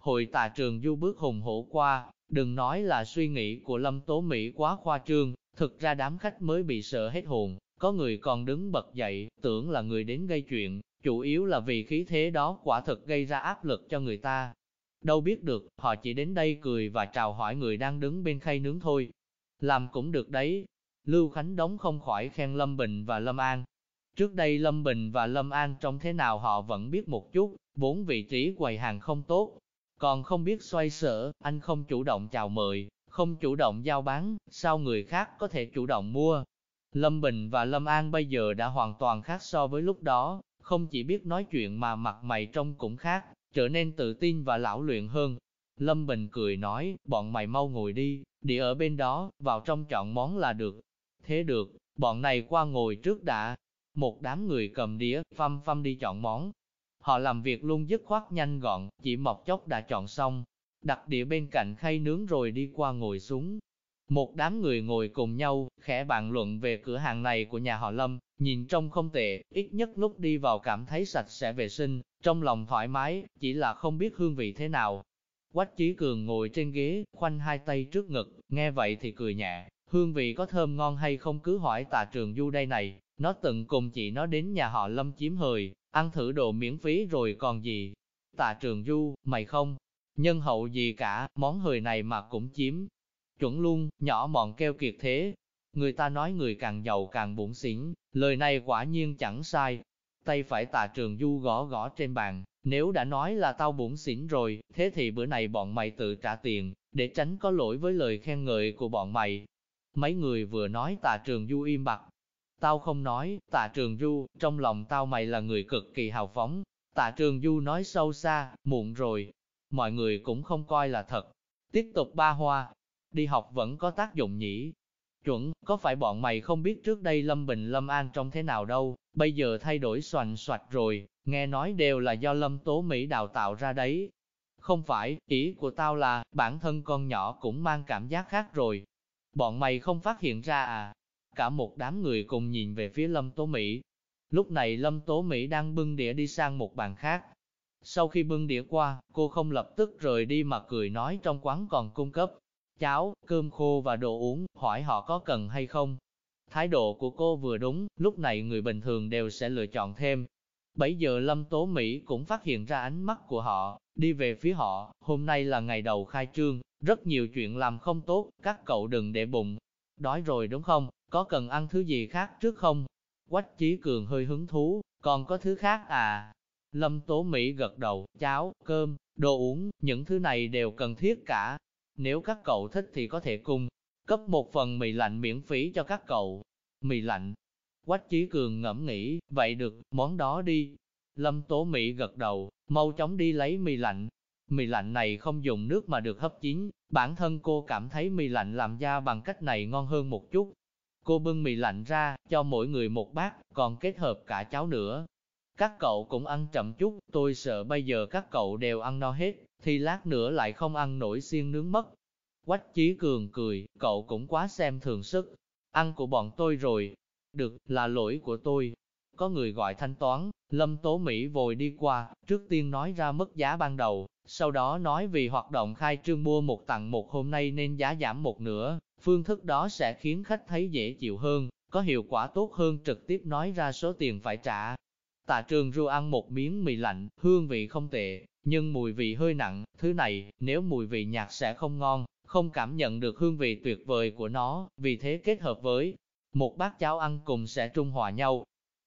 Hội tà trường du bước hùng hổ qua, đừng nói là suy nghĩ của Lâm Tố Mỹ quá khoa trương, thực ra đám khách mới bị sợ hết hồn, có người còn đứng bật dậy, tưởng là người đến gây chuyện, chủ yếu là vì khí thế đó quả thực gây ra áp lực cho người ta. Đâu biết được, họ chỉ đến đây cười và chào hỏi người đang đứng bên khay nướng thôi. Làm cũng được đấy. Lưu Khánh Đống không khỏi khen Lâm Bình và Lâm An. Trước đây Lâm Bình và Lâm An trông thế nào họ vẫn biết một chút, vốn vị trí quầy hàng không tốt. Còn không biết xoay sở, anh không chủ động chào mời, không chủ động giao bán, sao người khác có thể chủ động mua. Lâm Bình và Lâm An bây giờ đã hoàn toàn khác so với lúc đó, không chỉ biết nói chuyện mà mặt mày trông cũng khác, trở nên tự tin và lão luyện hơn. Lâm Bình cười nói, bọn mày mau ngồi đi, đi ở bên đó, vào trong chọn món là được. Thế được, bọn này qua ngồi trước đã. Một đám người cầm đĩa, phăm phăm đi chọn món. Họ làm việc luôn dứt khoát nhanh gọn, chỉ mọc chốc đã chọn xong. Đặt đĩa bên cạnh khay nướng rồi đi qua ngồi xuống. Một đám người ngồi cùng nhau, khẽ bàn luận về cửa hàng này của nhà họ Lâm, nhìn trông không tệ, ít nhất lúc đi vào cảm thấy sạch sẽ vệ sinh, trong lòng thoải mái, chỉ là không biết hương vị thế nào. Quách Chí Cường ngồi trên ghế, khoanh hai tay trước ngực, nghe vậy thì cười nhẹ, hương vị có thơm ngon hay không cứ hỏi tà trường du đây này, nó từng cùng chị nó đến nhà họ Lâm chiếm hời, ăn thử đồ miễn phí rồi còn gì. Tạ trường du, mày không, nhân hậu gì cả, món hời này mà cũng chiếm. Chuẩn luôn, nhỏ mọn keo kiệt thế. Người ta nói người càng giàu càng bụng xỉn, lời này quả nhiên chẳng sai. Tay phải Tạ trường du gõ gõ trên bàn, nếu đã nói là tao bụng xỉn rồi, thế thì bữa này bọn mày tự trả tiền, để tránh có lỗi với lời khen ngợi của bọn mày. Mấy người vừa nói Tạ trường du im bặt. Tao không nói, tạ trường du, trong lòng tao mày là người cực kỳ hào phóng. Tạ trường du nói sâu xa, muộn rồi. Mọi người cũng không coi là thật. Tiếp tục ba hoa, đi học vẫn có tác dụng nhỉ. Chuẩn, có phải bọn mày không biết trước đây Lâm Bình Lâm An trông thế nào đâu, bây giờ thay đổi xoành xoạch rồi, nghe nói đều là do Lâm Tố Mỹ đào tạo ra đấy. Không phải, ý của tao là, bản thân con nhỏ cũng mang cảm giác khác rồi. Bọn mày không phát hiện ra à? Cả một đám người cùng nhìn về phía Lâm Tố Mỹ. Lúc này Lâm Tố Mỹ đang bưng đĩa đi sang một bàn khác. Sau khi bưng đĩa qua, cô không lập tức rời đi mà cười nói trong quán còn cung cấp cháo, cơm khô và đồ uống, hỏi họ có cần hay không. Thái độ của cô vừa đúng, lúc này người bình thường đều sẽ lựa chọn thêm. Bấy giờ Lâm Tố Mỹ cũng phát hiện ra ánh mắt của họ, đi về phía họ, hôm nay là ngày đầu khai trương, rất nhiều chuyện làm không tốt, các cậu đừng để bụng. Đói rồi đúng không, có cần ăn thứ gì khác trước không? Quách Chí Cường hơi hứng thú, còn có thứ khác à? Lâm Tố Mỹ gật đầu, cháo, cơm, đồ uống, những thứ này đều cần thiết cả, nếu các cậu thích thì có thể cùng. cấp một phần mì lạnh miễn phí cho các cậu. Mì lạnh. Quách Chí Cường ngẫm nghĩ, vậy được, món đó đi. Lâm Tố Mỹ gật đầu, mau chóng đi lấy mì lạnh. Mì lạnh này không dùng nước mà được hấp chín, bản thân cô cảm thấy mì lạnh làm ra bằng cách này ngon hơn một chút. Cô bưng mì lạnh ra, cho mỗi người một bát, còn kết hợp cả cháo nữa. Các cậu cũng ăn chậm chút, tôi sợ bây giờ các cậu đều ăn no hết, thì lát nữa lại không ăn nổi xiên nướng mất. Quách Chí Cường cười, cậu cũng quá xem thường sức. Ăn của bọn tôi rồi. Được, là lỗi của tôi. Có người gọi thanh toán, Lâm Tố Mỹ vội đi qua, trước tiên nói ra mức giá ban đầu, sau đó nói vì hoạt động khai trương mua một tặng một hôm nay nên giá giảm một nửa, phương thức đó sẽ khiến khách thấy dễ chịu hơn, có hiệu quả tốt hơn trực tiếp nói ra số tiền phải trả. Tạ trường ru ăn một miếng mì lạnh, hương vị không tệ, nhưng mùi vị hơi nặng, thứ này, nếu mùi vị nhạt sẽ không ngon, không cảm nhận được hương vị tuyệt vời của nó, vì thế kết hợp với một bát cháo ăn cùng sẽ trung hòa nhau.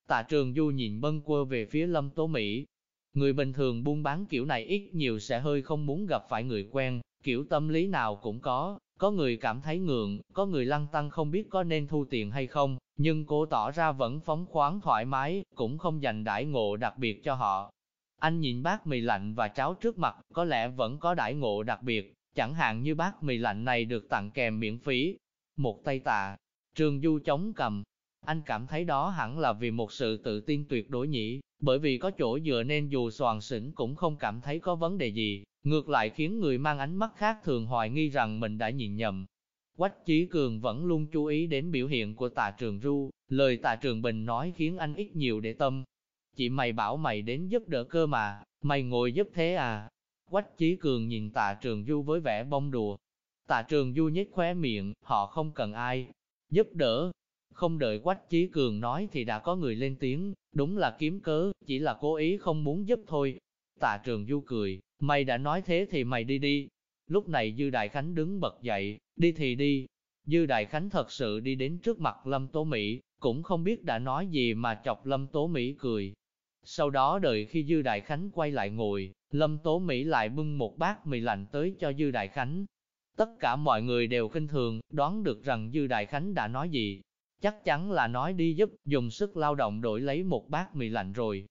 Tạ trường du nhìn Bân quơ về phía lâm tố Mỹ. Người bình thường buôn bán kiểu này ít nhiều sẽ hơi không muốn gặp phải người quen, kiểu tâm lý nào cũng có, có người cảm thấy ngượng, có người lăng tăng không biết có nên thu tiền hay không, nhưng cô tỏ ra vẫn phóng khoáng thoải mái, cũng không dành đãi ngộ đặc biệt cho họ. Anh nhìn bát mì lạnh và cháo trước mặt, có lẽ vẫn có đãi ngộ đặc biệt, chẳng hạn như bát mì lạnh này được tặng kèm miễn phí. Một tay tạ, trường du chống cầm. Anh cảm thấy đó hẳn là vì một sự tự tin tuyệt đối nhỉ, bởi vì có chỗ dựa nên dù soàn xỉn cũng không cảm thấy có vấn đề gì, ngược lại khiến người mang ánh mắt khác thường hoài nghi rằng mình đã nhìn nhầm. Quách Chí Cường vẫn luôn chú ý đến biểu hiện của tạ trường Du, lời tạ trường Bình nói khiến anh ít nhiều để tâm. Chị mày bảo mày đến giúp đỡ cơ mà, mày ngồi giúp thế à? Quách Chí Cường nhìn tạ trường du với vẻ bông đùa. Tạ trường du nhếch khóe miệng, họ không cần ai giúp đỡ. Không đợi Quách Chí Cường nói thì đã có người lên tiếng, đúng là kiếm cớ, chỉ là cố ý không muốn giúp thôi. Tạ trường du cười, mày đã nói thế thì mày đi đi. Lúc này Dư Đại Khánh đứng bật dậy, đi thì đi. Dư Đại Khánh thật sự đi đến trước mặt Lâm Tố Mỹ, cũng không biết đã nói gì mà chọc Lâm Tố Mỹ cười. Sau đó đợi khi Dư Đại Khánh quay lại ngồi, Lâm Tố Mỹ lại bưng một bát mì lạnh tới cho Dư Đại Khánh. Tất cả mọi người đều khinh thường, đoán được rằng Dư Đại Khánh đã nói gì. Chắc chắn là nói đi giúp, dùng sức lao động đổi lấy một bát mì lạnh rồi.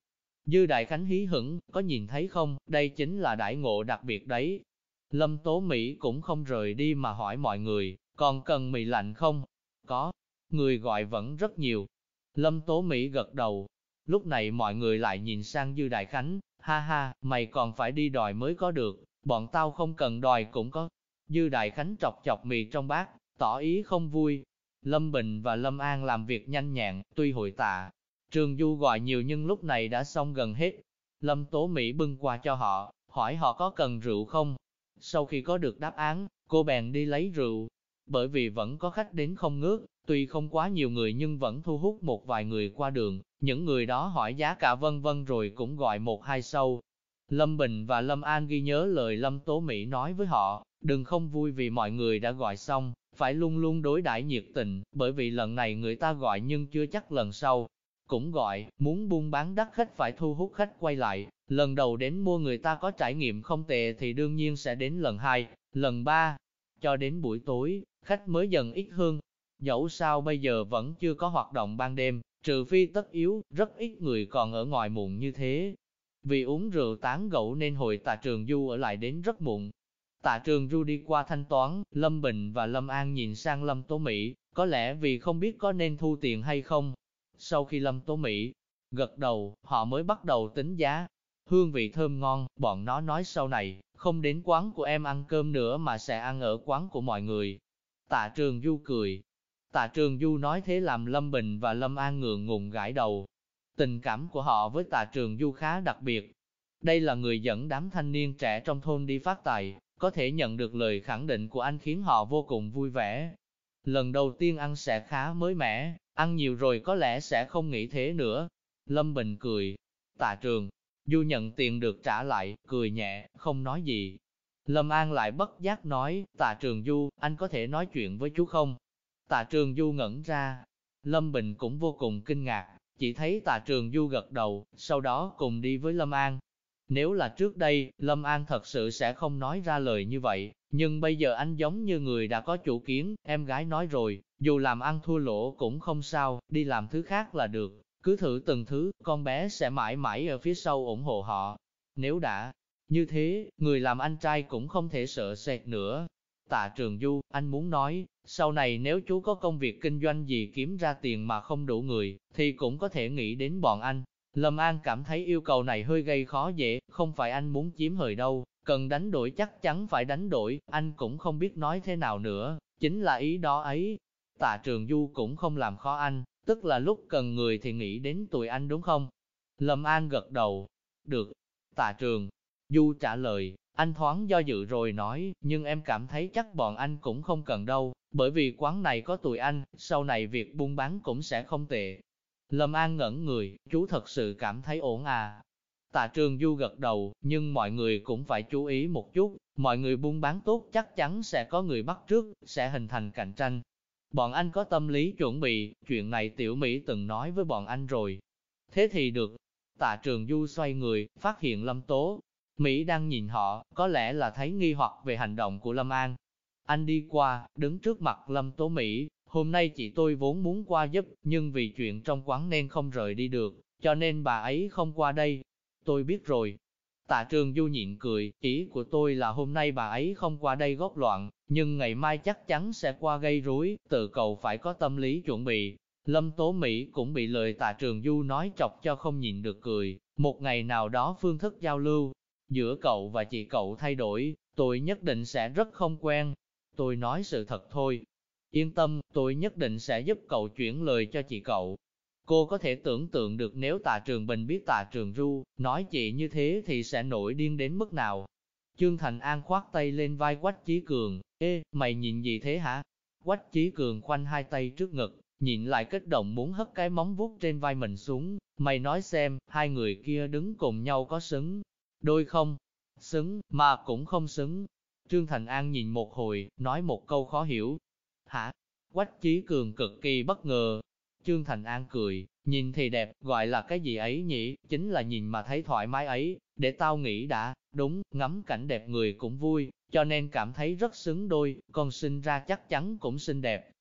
Dư Đại Khánh hí hửng, có nhìn thấy không, đây chính là đại ngộ đặc biệt đấy. Lâm Tố Mỹ cũng không rời đi mà hỏi mọi người, còn cần mì lạnh không? Có, người gọi vẫn rất nhiều. Lâm Tố Mỹ gật đầu. Lúc này mọi người lại nhìn sang Dư Đại Khánh, ha ha, mày còn phải đi đòi mới có được, bọn tao không cần đòi cũng có. Dư Đại Khánh chọc chọc mì trong bát, tỏ ý không vui. Lâm Bình và Lâm An làm việc nhanh nhẹn, tuy hội tạ. Trường Du gọi nhiều nhưng lúc này đã xong gần hết. Lâm Tố Mỹ bưng qua cho họ, hỏi họ có cần rượu không. Sau khi có được đáp án, cô bèn đi lấy rượu. Bởi vì vẫn có khách đến không ngước, tuy không quá nhiều người nhưng vẫn thu hút một vài người qua đường, những người đó hỏi giá cả vân vân rồi cũng gọi một hai sâu. Lâm Bình và Lâm An ghi nhớ lời Lâm Tố Mỹ nói với họ, đừng không vui vì mọi người đã gọi xong, phải luôn luôn đối đãi nhiệt tình, bởi vì lần này người ta gọi nhưng chưa chắc lần sau. Cũng gọi, muốn buôn bán đắt khách phải thu hút khách quay lại, lần đầu đến mua người ta có trải nghiệm không tệ thì đương nhiên sẽ đến lần hai, lần ba, cho đến buổi tối, khách mới dần ít hơn. Dẫu sao bây giờ vẫn chưa có hoạt động ban đêm, trừ phi tất yếu, rất ít người còn ở ngoài muộn như thế. Vì uống rượu tán gẫu nên hội tà trường du ở lại đến rất muộn. Tạ trường du đi qua thanh toán, Lâm Bình và Lâm An nhìn sang Lâm Tố Mỹ, có lẽ vì không biết có nên thu tiền hay không. Sau khi Lâm Tố Mỹ gật đầu, họ mới bắt đầu tính giá. Hương vị thơm ngon, bọn nó nói sau này, không đến quán của em ăn cơm nữa mà sẽ ăn ở quán của mọi người. Tạ trường du cười, Tạ Trường Du nói thế làm Lâm Bình và Lâm An ngượng ngùng gãi đầu. Tình cảm của họ với Tạ Trường Du khá đặc biệt. Đây là người dẫn đám thanh niên trẻ trong thôn đi phát tài, có thể nhận được lời khẳng định của anh khiến họ vô cùng vui vẻ. Lần đầu tiên ăn sẽ khá mới mẻ, ăn nhiều rồi có lẽ sẽ không nghĩ thế nữa. Lâm Bình cười. Tạ Trường Du nhận tiền được trả lại, cười nhẹ, không nói gì. Lâm An lại bất giác nói, Tạ Trường Du, anh có thể nói chuyện với chú không? Tạ Trường Du ngẩn ra, Lâm Bình cũng vô cùng kinh ngạc, chỉ thấy Tạ Trường Du gật đầu, sau đó cùng đi với Lâm An. Nếu là trước đây, Lâm An thật sự sẽ không nói ra lời như vậy, nhưng bây giờ anh giống như người đã có chủ kiến, em gái nói rồi, dù làm ăn thua lỗ cũng không sao, đi làm thứ khác là được, cứ thử từng thứ, con bé sẽ mãi mãi ở phía sau ủng hộ họ. Nếu đã như thế, người làm anh trai cũng không thể sợ sệt nữa, Tạ Trường Du, anh muốn nói, sau này nếu chú có công việc kinh doanh gì kiếm ra tiền mà không đủ người, thì cũng có thể nghĩ đến bọn anh. Lâm An cảm thấy yêu cầu này hơi gây khó dễ, không phải anh muốn chiếm hời đâu, cần đánh đổi chắc chắn phải đánh đổi, anh cũng không biết nói thế nào nữa, chính là ý đó ấy. Tạ Trường Du cũng không làm khó anh, tức là lúc cần người thì nghĩ đến tụi anh đúng không? Lâm An gật đầu, được. Tạ Trường Du trả lời, anh thoáng do dự rồi nói, nhưng em cảm thấy chắc bọn anh cũng không cần đâu, bởi vì quán này có tụi anh, sau này việc buôn bán cũng sẽ không tệ. Lâm An ngẩn người, chú thật sự cảm thấy ổn à. Tạ Trường Du gật đầu, nhưng mọi người cũng phải chú ý một chút, mọi người buôn bán tốt chắc chắn sẽ có người bắt trước, sẽ hình thành cạnh tranh. Bọn anh có tâm lý chuẩn bị, chuyện này Tiểu Mỹ từng nói với bọn anh rồi. Thế thì được. Tạ Trường Du xoay người, phát hiện Lâm Tố, Mỹ đang nhìn họ, có lẽ là thấy nghi hoặc về hành động của Lâm An. Anh đi qua, đứng trước mặt Lâm Tố Mỹ, hôm nay chị tôi vốn muốn qua giúp, nhưng vì chuyện trong quán nên không rời đi được, cho nên bà ấy không qua đây. Tôi biết rồi. Tạ trường du nhịn cười, ý của tôi là hôm nay bà ấy không qua đây góp loạn, nhưng ngày mai chắc chắn sẽ qua gây rối, tự cầu phải có tâm lý chuẩn bị. Lâm Tố Mỹ cũng bị lời tạ trường du nói chọc cho không nhịn được cười, một ngày nào đó phương thức giao lưu, Giữa cậu và chị cậu thay đổi, tôi nhất định sẽ rất không quen. Tôi nói sự thật thôi. Yên tâm, tôi nhất định sẽ giúp cậu chuyển lời cho chị cậu. Cô có thể tưởng tượng được nếu tà trường bình biết tà trường ru, nói chị như thế thì sẽ nổi điên đến mức nào. Trương Thành An khoát tay lên vai Quách Chí Cường, ê, mày nhìn gì thế hả? Quách Chí Cường khoanh hai tay trước ngực, nhịn lại kích động muốn hất cái móng vuốt trên vai mình xuống, mày nói xem, hai người kia đứng cùng nhau có xứng, đôi không? Xứng, mà cũng không xứng. Trương Thành An nhìn một hồi, nói một câu khó hiểu. Hả? Quách Chí Cường cực kỳ bất ngờ. Trương Thành An cười, nhìn thì đẹp, gọi là cái gì ấy nhỉ, chính là nhìn mà thấy thoải mái ấy, để tao nghĩ đã, đúng, ngắm cảnh đẹp người cũng vui, cho nên cảm thấy rất xứng đôi, con sinh ra chắc chắn cũng xinh đẹp.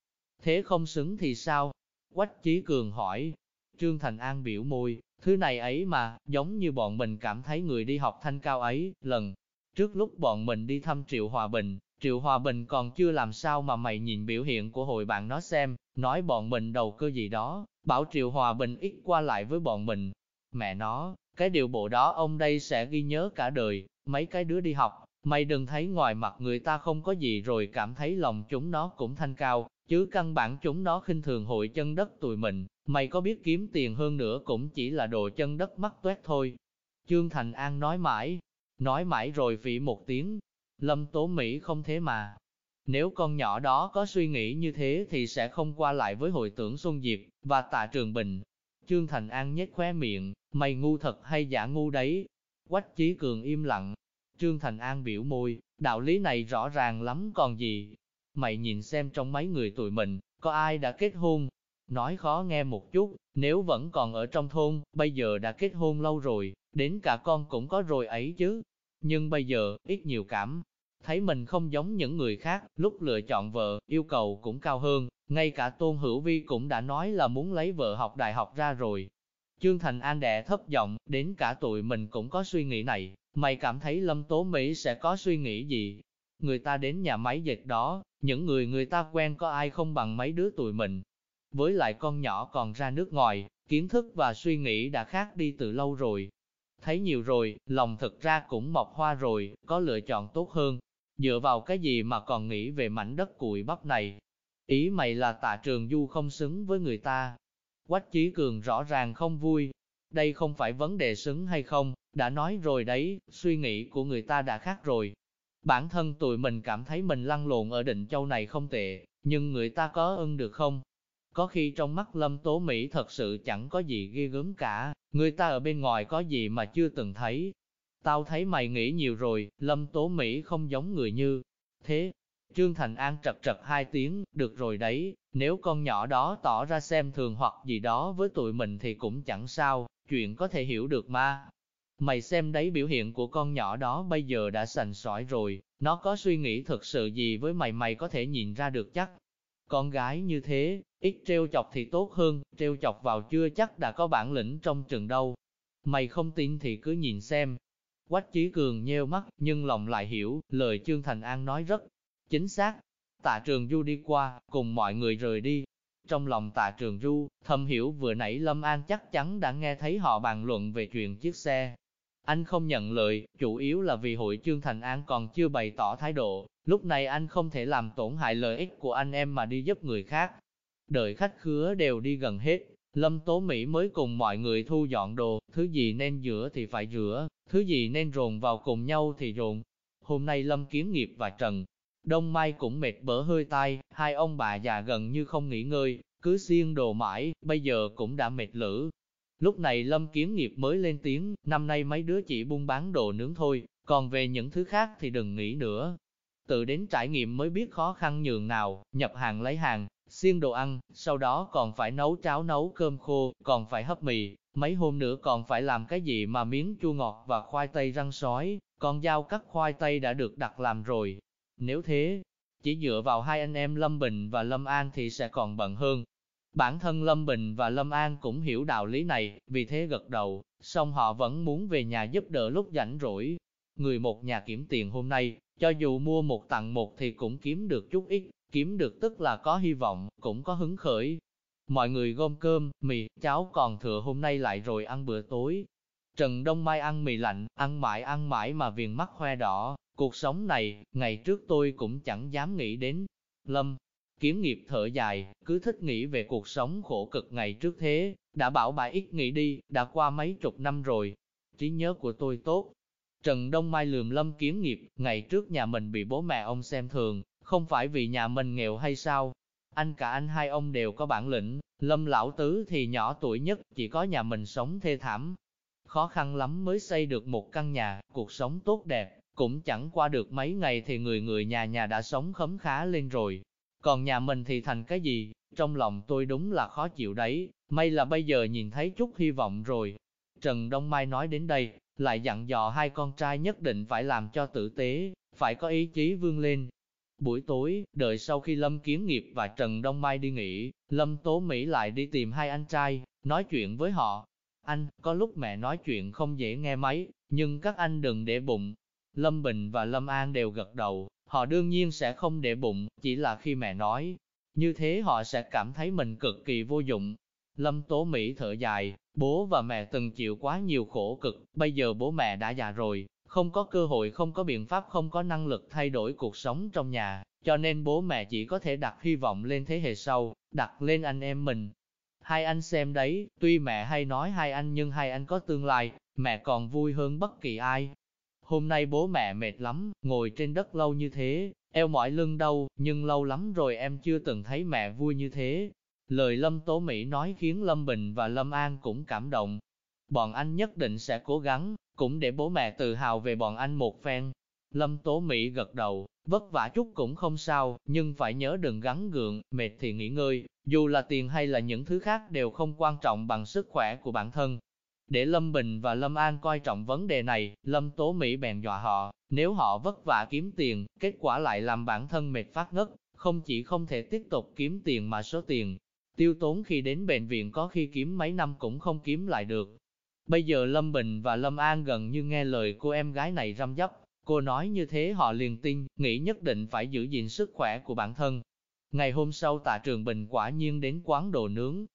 Thế không xứng thì sao? Quách Chí Cường hỏi. Trương Thành An biểu môi, thứ này ấy mà, giống như bọn mình cảm thấy người đi học thanh cao ấy, lần trước lúc bọn mình đi thăm Triệu Hòa Bình, Triệu Hòa Bình còn chưa làm sao mà mày nhìn biểu hiện của hội bạn nó xem, nói bọn mình đầu cơ gì đó, bảo Triệu Hòa Bình ít qua lại với bọn mình. Mẹ nó, cái điều bộ đó ông đây sẽ ghi nhớ cả đời, mấy cái đứa đi học, mày đừng thấy ngoài mặt người ta không có gì rồi cảm thấy lòng chúng nó cũng thanh cao, chứ căn bản chúng nó khinh thường hội chân đất tụi mình, mày có biết kiếm tiền hơn nữa cũng chỉ là đồ chân đất mắc tuét thôi. Trương Thành An nói mãi, nói mãi rồi phỉ một tiếng, Lâm Tố Mỹ không thế mà. Nếu con nhỏ đó có suy nghĩ như thế thì sẽ không qua lại với hội tưởng Xuân Diệp và tạ Trường Bình. Trương Thành An nhếch khóe miệng, mày ngu thật hay giả ngu đấy? Quách Chí Cường im lặng. Trương Thành An biểu môi, đạo lý này rõ ràng lắm còn gì. Mày nhìn xem trong mấy người tụi mình, có ai đã kết hôn? Nói khó nghe một chút, nếu vẫn còn ở trong thôn, bây giờ đã kết hôn lâu rồi, đến cả con cũng có rồi ấy chứ. Nhưng bây giờ, ít nhiều cảm, thấy mình không giống những người khác, lúc lựa chọn vợ, yêu cầu cũng cao hơn, ngay cả Tôn Hữu Vi cũng đã nói là muốn lấy vợ học đại học ra rồi. Trương Thành An đẻ thấp giọng, đến cả tụi mình cũng có suy nghĩ này, mày cảm thấy Lâm Tố Mỹ sẽ có suy nghĩ gì? Người ta đến nhà máy dệt đó, những người người ta quen có ai không bằng mấy đứa tụi mình. Với lại con nhỏ còn ra nước ngoài, kiến thức và suy nghĩ đã khác đi từ lâu rồi. Thấy nhiều rồi, lòng thực ra cũng mọc hoa rồi, có lựa chọn tốt hơn, dựa vào cái gì mà còn nghĩ về mảnh đất cùi bắp này. Ý mày là tạ trường du không xứng với người ta. Quách Chí Cường rõ ràng không vui. Đây không phải vấn đề xứng hay không, đã nói rồi đấy, suy nghĩ của người ta đã khác rồi. Bản thân tụi mình cảm thấy mình lăn lộn ở định châu này không tệ, nhưng người ta có ưng được không? Có khi trong mắt Lâm Tố Mỹ thật sự chẳng có gì ghê gớm cả, người ta ở bên ngoài có gì mà chưa từng thấy, Tao thấy mày nghĩ nhiều rồi, Lâm Tố Mỹ không giống người như thế. Trương Thành An trật trật hai tiếng, được rồi đấy, nếu con nhỏ đó tỏ ra xem thường hoặc gì đó với tụi mình thì cũng chẳng sao, chuyện có thể hiểu được mà. Mày xem đấy biểu hiện của con nhỏ đó bây giờ đã sành sỏi rồi, nó có suy nghĩ thực sự gì với mày mày có thể nhìn ra được chắc. Con gái như thế, ít treo chọc thì tốt hơn, treo chọc vào chưa chắc đã có bản lĩnh trong trường đâu. Mày không tin thì cứ nhìn xem, Quách Chí Cường nheo mắt, nhưng lòng lại hiểu, lời Trương Thành An nói rất chính xác. Tạ Trường Du đi qua, cùng mọi người rời đi. Trong lòng Tạ Trường Du, thầm hiểu vừa nãy Lâm An chắc chắn đã nghe thấy họ bàn luận về chuyện chiếc xe. Anh không nhận lời, chủ yếu là vì hội Trương Thành An còn chưa bày tỏ thái độ, lúc này anh không thể làm tổn hại lợi ích của anh em mà đi giúp người khác. Đợi khách khứa đều đi gần hết, Lâm Tố Mỹ mới cùng mọi người thu dọn đồ, thứ gì nên rửa thì phải rửa, thứ gì nên rồn vào cùng nhau thì rồn. Hôm nay Lâm kiếm Nghiệp và Trần Đông Mai cũng mệt bở hơi tai, hai ông bà già gần như không nghỉ ngơi, cứ xiên đồ mãi, bây giờ cũng đã mệt lử. Lúc này Lâm kiếm Nghiệp mới lên tiếng, năm nay mấy đứa chỉ buôn bán đồ nướng thôi, còn về những thứ khác thì đừng nghĩ nữa. Tự đến trải nghiệm mới biết khó khăn nhường nào, nhập hàng lấy hàng, xiên đồ ăn, sau đó còn phải nấu cháo nấu cơm khô, còn phải hấp mì, mấy hôm nữa còn phải làm cái gì mà miếng chua ngọt và khoai tây răng sói, còn dao cắt khoai tây đã được đặt làm rồi. Nếu thế, chỉ dựa vào hai anh em Lâm Bình và Lâm An thì sẽ còn bận hơn. Bản thân Lâm Bình và Lâm An cũng hiểu đạo lý này, vì thế gật đầu, song họ vẫn muốn về nhà giúp đỡ lúc rảnh rỗi. Người một nhà kiểm tiền hôm nay, cho dù mua một tặng một thì cũng kiếm được chút ít, kiếm được tức là có hy vọng, cũng có hứng khởi. Mọi người gom cơm, mì, cháo còn thừa hôm nay lại rồi ăn bữa tối. Trần Đông Mai ăn mì lạnh, ăn mãi ăn mãi mà viền mắt hoe đỏ, cuộc sống này, ngày trước tôi cũng chẳng dám nghĩ đến. Lâm, kiếm nghiệp thở dài, cứ thích nghĩ về cuộc sống khổ cực ngày trước thế, đã bảo bà ít nghĩ đi, đã qua mấy chục năm rồi. Trí nhớ của tôi tốt, Trần Đông Mai lườm Lâm kiếm Nghiệp, ngày trước nhà mình bị bố mẹ ông xem thường, không phải vì nhà mình nghèo hay sao? Anh cả anh hai ông đều có bản lĩnh, Lâm Lão Tứ thì nhỏ tuổi nhất, chỉ có nhà mình sống thê thảm. Khó khăn lắm mới xây được một căn nhà, cuộc sống tốt đẹp, cũng chẳng qua được mấy ngày thì người người nhà nhà đã sống khấm khá lên rồi. Còn nhà mình thì thành cái gì? Trong lòng tôi đúng là khó chịu đấy, may là bây giờ nhìn thấy chút hy vọng rồi. Trần Đông Mai nói đến đây, lại dặn dò hai con trai nhất định phải làm cho tử tế, phải có ý chí vươn lên. Buổi tối, đợi sau khi Lâm Kiến Nghiệp và Trần Đông Mai đi nghỉ, Lâm Tố Mỹ lại đi tìm hai anh trai, nói chuyện với họ. Anh, có lúc mẹ nói chuyện không dễ nghe mấy, nhưng các anh đừng để bụng. Lâm Bình và Lâm An đều gật đầu, họ đương nhiên sẽ không để bụng, chỉ là khi mẹ nói. Như thế họ sẽ cảm thấy mình cực kỳ vô dụng, Lâm Tố Mỹ thở dài, bố và mẹ từng chịu quá nhiều khổ cực, bây giờ bố mẹ đã già rồi, không có cơ hội không có biện pháp không có năng lực thay đổi cuộc sống trong nhà, cho nên bố mẹ chỉ có thể đặt hy vọng lên thế hệ sau, đặt lên anh em mình. Hai anh xem đấy, tuy mẹ hay nói hai anh nhưng hai anh có tương lai, mẹ còn vui hơn bất kỳ ai. Hôm nay bố mẹ mệt lắm, ngồi trên đất lâu như thế, eo mỏi lưng đau, nhưng lâu lắm rồi em chưa từng thấy mẹ vui như thế, Lời Lâm Tố Mỹ nói khiến Lâm Bình và Lâm An cũng cảm động. Bọn anh nhất định sẽ cố gắng, cũng để bố mẹ tự hào về bọn anh một phen. Lâm Tố Mỹ gật đầu, vất vả chút cũng không sao, nhưng phải nhớ đừng gắn gượng, mệt thì nghỉ ngơi, dù là tiền hay là những thứ khác đều không quan trọng bằng sức khỏe của bản thân. Để Lâm Bình và Lâm An coi trọng vấn đề này, Lâm Tố Mỹ bèn dọa họ, nếu họ vất vả kiếm tiền, kết quả lại làm bản thân mệt phát ngất, không chỉ không thể tiếp tục kiếm tiền mà số tiền tiêu tốn khi đến bệnh viện có khi kiếm mấy năm cũng không kiếm lại được. Bây giờ Lâm Bình và Lâm An gần như nghe lời cô em gái này răm dắp, cô nói như thế họ liền tin, nghĩ nhất định phải giữ gìn sức khỏe của bản thân. Ngày hôm sau tạ trường Bình quả nhiên đến quán đồ nướng.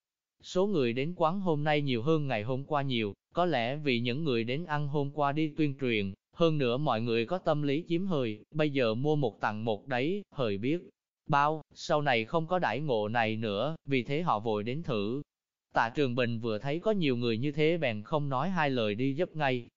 Số người đến quán hôm nay nhiều hơn ngày hôm qua nhiều, có lẽ vì những người đến ăn hôm qua đi tuyên truyền, hơn nữa mọi người có tâm lý chiếm hơi, bây giờ mua một tặng một đấy, hời biết, bao, sau này không có đãi ngộ này nữa, vì thế họ vội đến thử. Tạ Trường Bình vừa thấy có nhiều người như thế bèn không nói hai lời đi giúp ngay.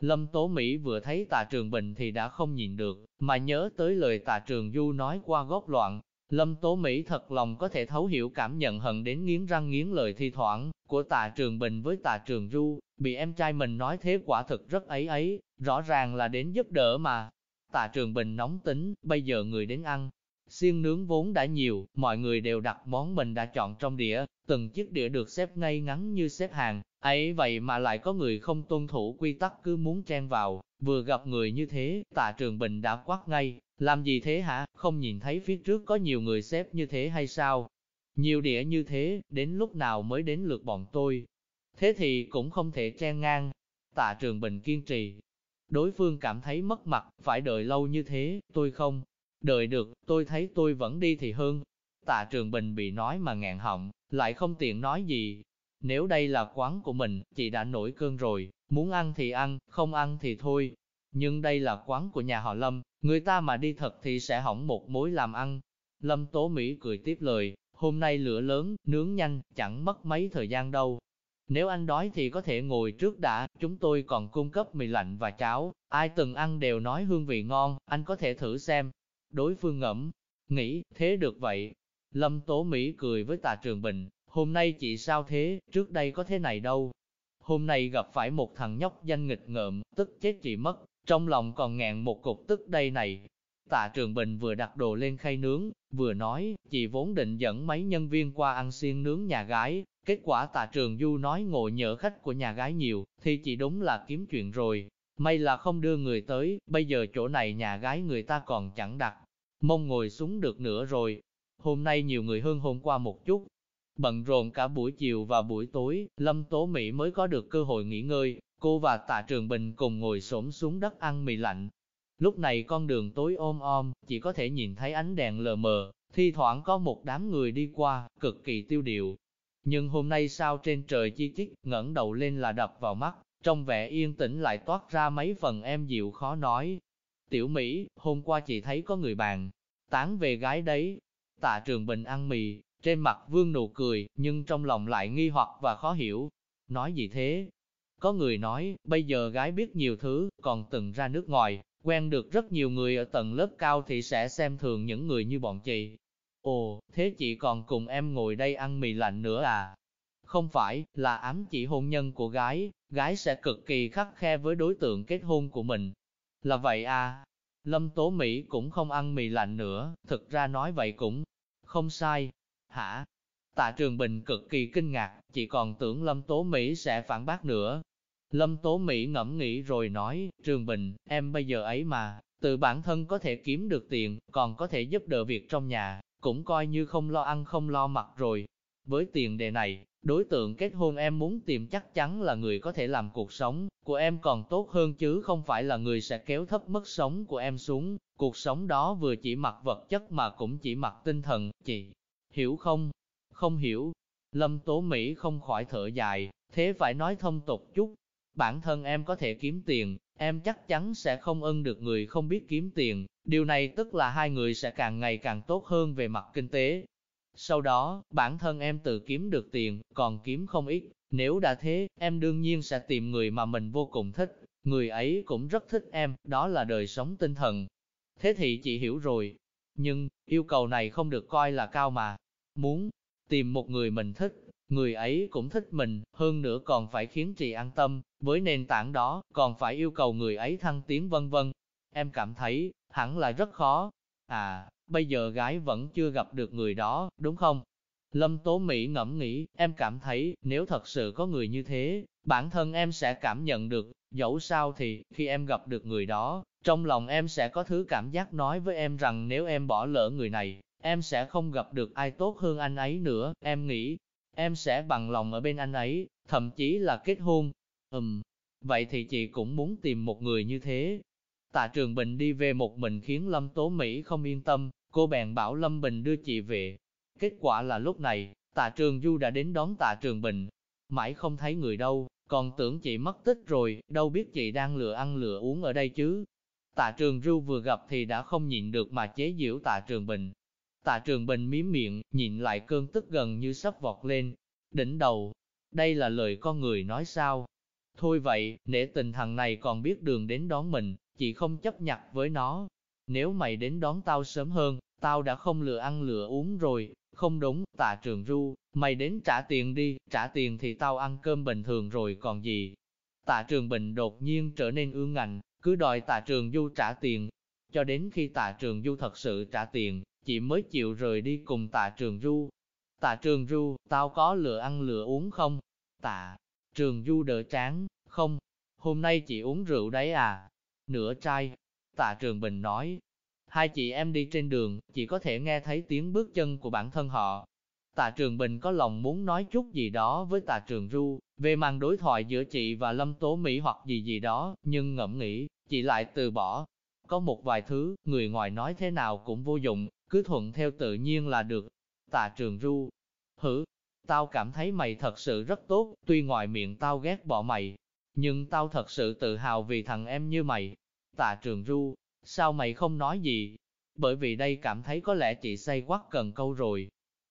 Lâm Tố Mỹ vừa thấy Tạ Trường Bình thì đã không nhìn được, mà nhớ tới lời Tạ Trường Du nói qua gốc loạn. Lâm Tố Mỹ thật lòng có thể thấu hiểu cảm nhận hận đến nghiến răng nghiến lời thi thoảng của Tạ Trường Bình với Tạ Trường Du, bị em trai mình nói thế quả thực rất ấy ấy, rõ ràng là đến giúp đỡ mà. Tạ Trường Bình nóng tính, bây giờ người đến ăn, Xiên nướng vốn đã nhiều, mọi người đều đặt món mình đã chọn trong đĩa, từng chiếc đĩa được xếp ngay ngắn như xếp hàng, ấy vậy mà lại có người không tuân thủ quy tắc cứ muốn chen vào, vừa gặp người như thế, tạ trường bình đã quát ngay, làm gì thế hả, không nhìn thấy phía trước có nhiều người xếp như thế hay sao? Nhiều đĩa như thế, đến lúc nào mới đến lượt bọn tôi? Thế thì cũng không thể chen ngang. Tạ trường bình kiên trì. Đối phương cảm thấy mất mặt, phải đợi lâu như thế, tôi không, Đợi được, tôi thấy tôi vẫn đi thì hơn. Tạ Trường Bình bị nói mà ngạn họng, lại không tiện nói gì. Nếu đây là quán của mình, chị đã nổi cơn rồi, muốn ăn thì ăn, không ăn thì thôi. Nhưng đây là quán của nhà họ Lâm, người ta mà đi thật thì sẽ hỏng một mối làm ăn. Lâm Tố Mỹ cười tiếp lời, hôm nay lửa lớn, nướng nhanh, chẳng mất mấy thời gian đâu. Nếu anh đói thì có thể ngồi trước đã, chúng tôi còn cung cấp mì lạnh và cháo, ai từng ăn đều nói hương vị ngon, anh có thể thử xem. Đối phương ngẫm, nghĩ, thế được vậy. Lâm Tố Mỹ cười với Tạ Trường Bình, hôm nay chị sao thế, trước đây có thế này đâu. Hôm nay gặp phải một thằng nhóc danh nghịch ngợm, tức chết chị mất, trong lòng còn ngẹn một cục tức đây này. Tạ Trường Bình vừa đặt đồ lên khay nướng, vừa nói, chị vốn định dẫn mấy nhân viên qua ăn xiên nướng nhà gái, kết quả Tạ Trường Du nói ngồi nhỡ khách của nhà gái nhiều, thì chị đúng là kiếm chuyện rồi, May là không đưa người tới, bây giờ chỗ này nhà gái người ta còn chẳng đặt, mông ngồi xuống được nữa rồi. Hôm nay nhiều người hơn hôm qua một chút, bận rộn cả buổi chiều và buổi tối, Lâm Tố Mỹ mới có được cơ hội nghỉ ngơi, cô và Tạ Trường Bình cùng ngồi xổm xuống đất ăn mì lạnh. Lúc này con đường tối ôm om, chỉ có thể nhìn thấy ánh đèn lờ mờ, thi thoảng có một đám người đi qua, cực kỳ tiêu điệu. Nhưng hôm nay sao trên trời chi chít, ngẩng đầu lên là đập vào mắt, trong vẻ yên tĩnh lại toát ra mấy phần em dịu khó nói. Tiểu Mỹ, hôm qua chị thấy có người bàn, tán về gái đấy. Tạ Trường Bình ăn mì, trên mặt vương nụ cười, nhưng trong lòng lại nghi hoặc và khó hiểu. Nói gì thế? Có người nói, bây giờ gái biết nhiều thứ, còn từng ra nước ngoài, quen được rất nhiều người ở tầng lớp cao thì sẽ xem thường những người như bọn chị. Ồ, thế chị còn cùng em ngồi đây ăn mì lạnh nữa à? Không phải, là ám chỉ hôn nhân của gái, gái sẽ cực kỳ khắc khe với đối tượng kết hôn của mình. Là vậy à? Lâm Tố Mỹ cũng không ăn mì lạnh nữa, thực ra nói vậy cũng không sai. Hả? Tạ Trường Bình cực kỳ kinh ngạc, chỉ còn tưởng Lâm Tố Mỹ sẽ phản bác nữa. Lâm Tố Mỹ ngẫm nghĩ rồi nói, Trường Bình, em bây giờ ấy mà, tự bản thân có thể kiếm được tiền, còn có thể giúp đỡ việc trong nhà, cũng coi như không lo ăn không lo mặc rồi. Với tiền đề này, đối tượng kết hôn em muốn tìm chắc chắn là người có thể làm cuộc sống của em còn tốt hơn chứ không phải là người sẽ kéo thấp mức sống của em xuống. Cuộc sống đó vừa chỉ mặt vật chất mà cũng chỉ mặt tinh thần, chị hiểu không? Không hiểu. Lâm Tố Mỹ không khỏi thở dài, thế phải nói thông tục chút. Bản thân em có thể kiếm tiền, em chắc chắn sẽ không ân được người không biết kiếm tiền, điều này tức là hai người sẽ càng ngày càng tốt hơn về mặt kinh tế. Sau đó, bản thân em tự kiếm được tiền, còn kiếm không ít, nếu đã thế, em đương nhiên sẽ tìm người mà mình vô cùng thích, người ấy cũng rất thích em, đó là đời sống tinh thần. Thế thì chị hiểu rồi, nhưng, yêu cầu này không được coi là cao mà. Muốn tìm một người mình thích, người ấy cũng thích mình, hơn nữa còn phải khiến chị an tâm, với nền tảng đó, còn phải yêu cầu người ấy thăng tiến vân vân. Em cảm thấy, hẳn là rất khó. À, bây giờ gái vẫn chưa gặp được người đó, đúng không? Lâm Tố Mỹ ngẫm nghĩ, em cảm thấy, nếu thật sự có người như thế, bản thân em sẽ cảm nhận được, dẫu sao thì, khi em gặp được người đó, trong lòng em sẽ có thứ cảm giác nói với em rằng nếu em bỏ lỡ người này, em sẽ không gặp được ai tốt hơn anh ấy nữa, em nghĩ, em sẽ bằng lòng ở bên anh ấy, thậm chí là kết hôn. Ừm, vậy thì chị cũng muốn tìm một người như thế. Tạ Trường Bình đi về một mình khiến Lâm Tố Mỹ không yên tâm, cô bèn bảo Lâm Bình đưa chị về. Kết quả là lúc này, Tạ Trường Du đã đến đón Tạ Trường Bình. Mãi không thấy người đâu, còn tưởng chị mất tích rồi, đâu biết chị đang lừa ăn lừa uống ở đây chứ. Tạ Trường Du vừa gặp thì đã không nhịn được mà chế giễu Tạ Trường Bình, Tạ Trường Bình mím miệng, nhịn lại cơn tức gần như sắp vọt lên. Đỉnh đầu, đây là lời con người nói sao? Thôi vậy, nể tình thằng này còn biết đường đến đón mình, chị không chấp nhặt với nó. Nếu mày đến đón tao sớm hơn, tao đã không lừa ăn lừa uống rồi. Không đúng, tạ trường ru, mày đến trả tiền đi, trả tiền thì tao ăn cơm bình thường rồi còn gì. Tạ trường bình đột nhiên trở nên ương ngạnh, cứ đòi tạ trường du trả tiền. Cho đến khi tạ trường du thật sự trả tiền, chị mới chịu rời đi cùng tạ trường du. Tạ trường du, tao có lựa ăn lựa uống không? Tạ trường du đỡ tráng, không, hôm nay chị uống rượu đấy à? Nửa chai. Tạ trường bình nói, hai chị em đi trên đường, chỉ có thể nghe thấy tiếng bước chân của bản thân họ. Tạ Trường Bình có lòng muốn nói chút gì đó với Tạ Trường Du, về màn đối thoại giữa chị và Lâm Tố Mỹ hoặc gì gì đó, nhưng ngẫm nghĩ, chị lại từ bỏ. Có một vài thứ, người ngoài nói thế nào cũng vô dụng, cứ thuận theo tự nhiên là được. Tạ trường ru, hử, tao cảm thấy mày thật sự rất tốt, tuy ngoài miệng tao ghét bỏ mày, nhưng tao thật sự tự hào vì thằng em như mày. Tạ trường ru, sao mày không nói gì? Bởi vì đây cảm thấy có lẽ chị say quắc cần câu rồi.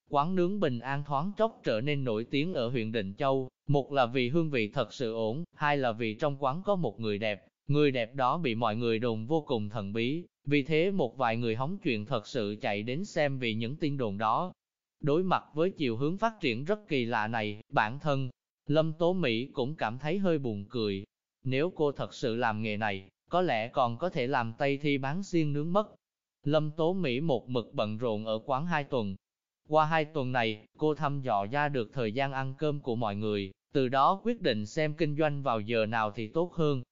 Quán nướng bình an thoáng chốc trở nên nổi tiếng ở huyện Định Châu, một là vì hương vị thật sự ổn, hai là vì trong quán có một người đẹp, người đẹp đó bị mọi người đồn vô cùng thần bí, vì thế một vài người hóng chuyện thật sự chạy đến xem vì những tin đồn đó. Đối mặt với chiều hướng phát triển rất kỳ lạ này, bản thân, Lâm Tố Mỹ cũng cảm thấy hơi buồn cười. Nếu cô thật sự làm nghề này, có lẽ còn có thể làm Tây Thi bán xiên nướng mất. Lâm Tố Mỹ một mực bận rộn ở quán hai tuần. Qua hai tuần này, cô thăm dò ra được thời gian ăn cơm của mọi người, từ đó quyết định xem kinh doanh vào giờ nào thì tốt hơn.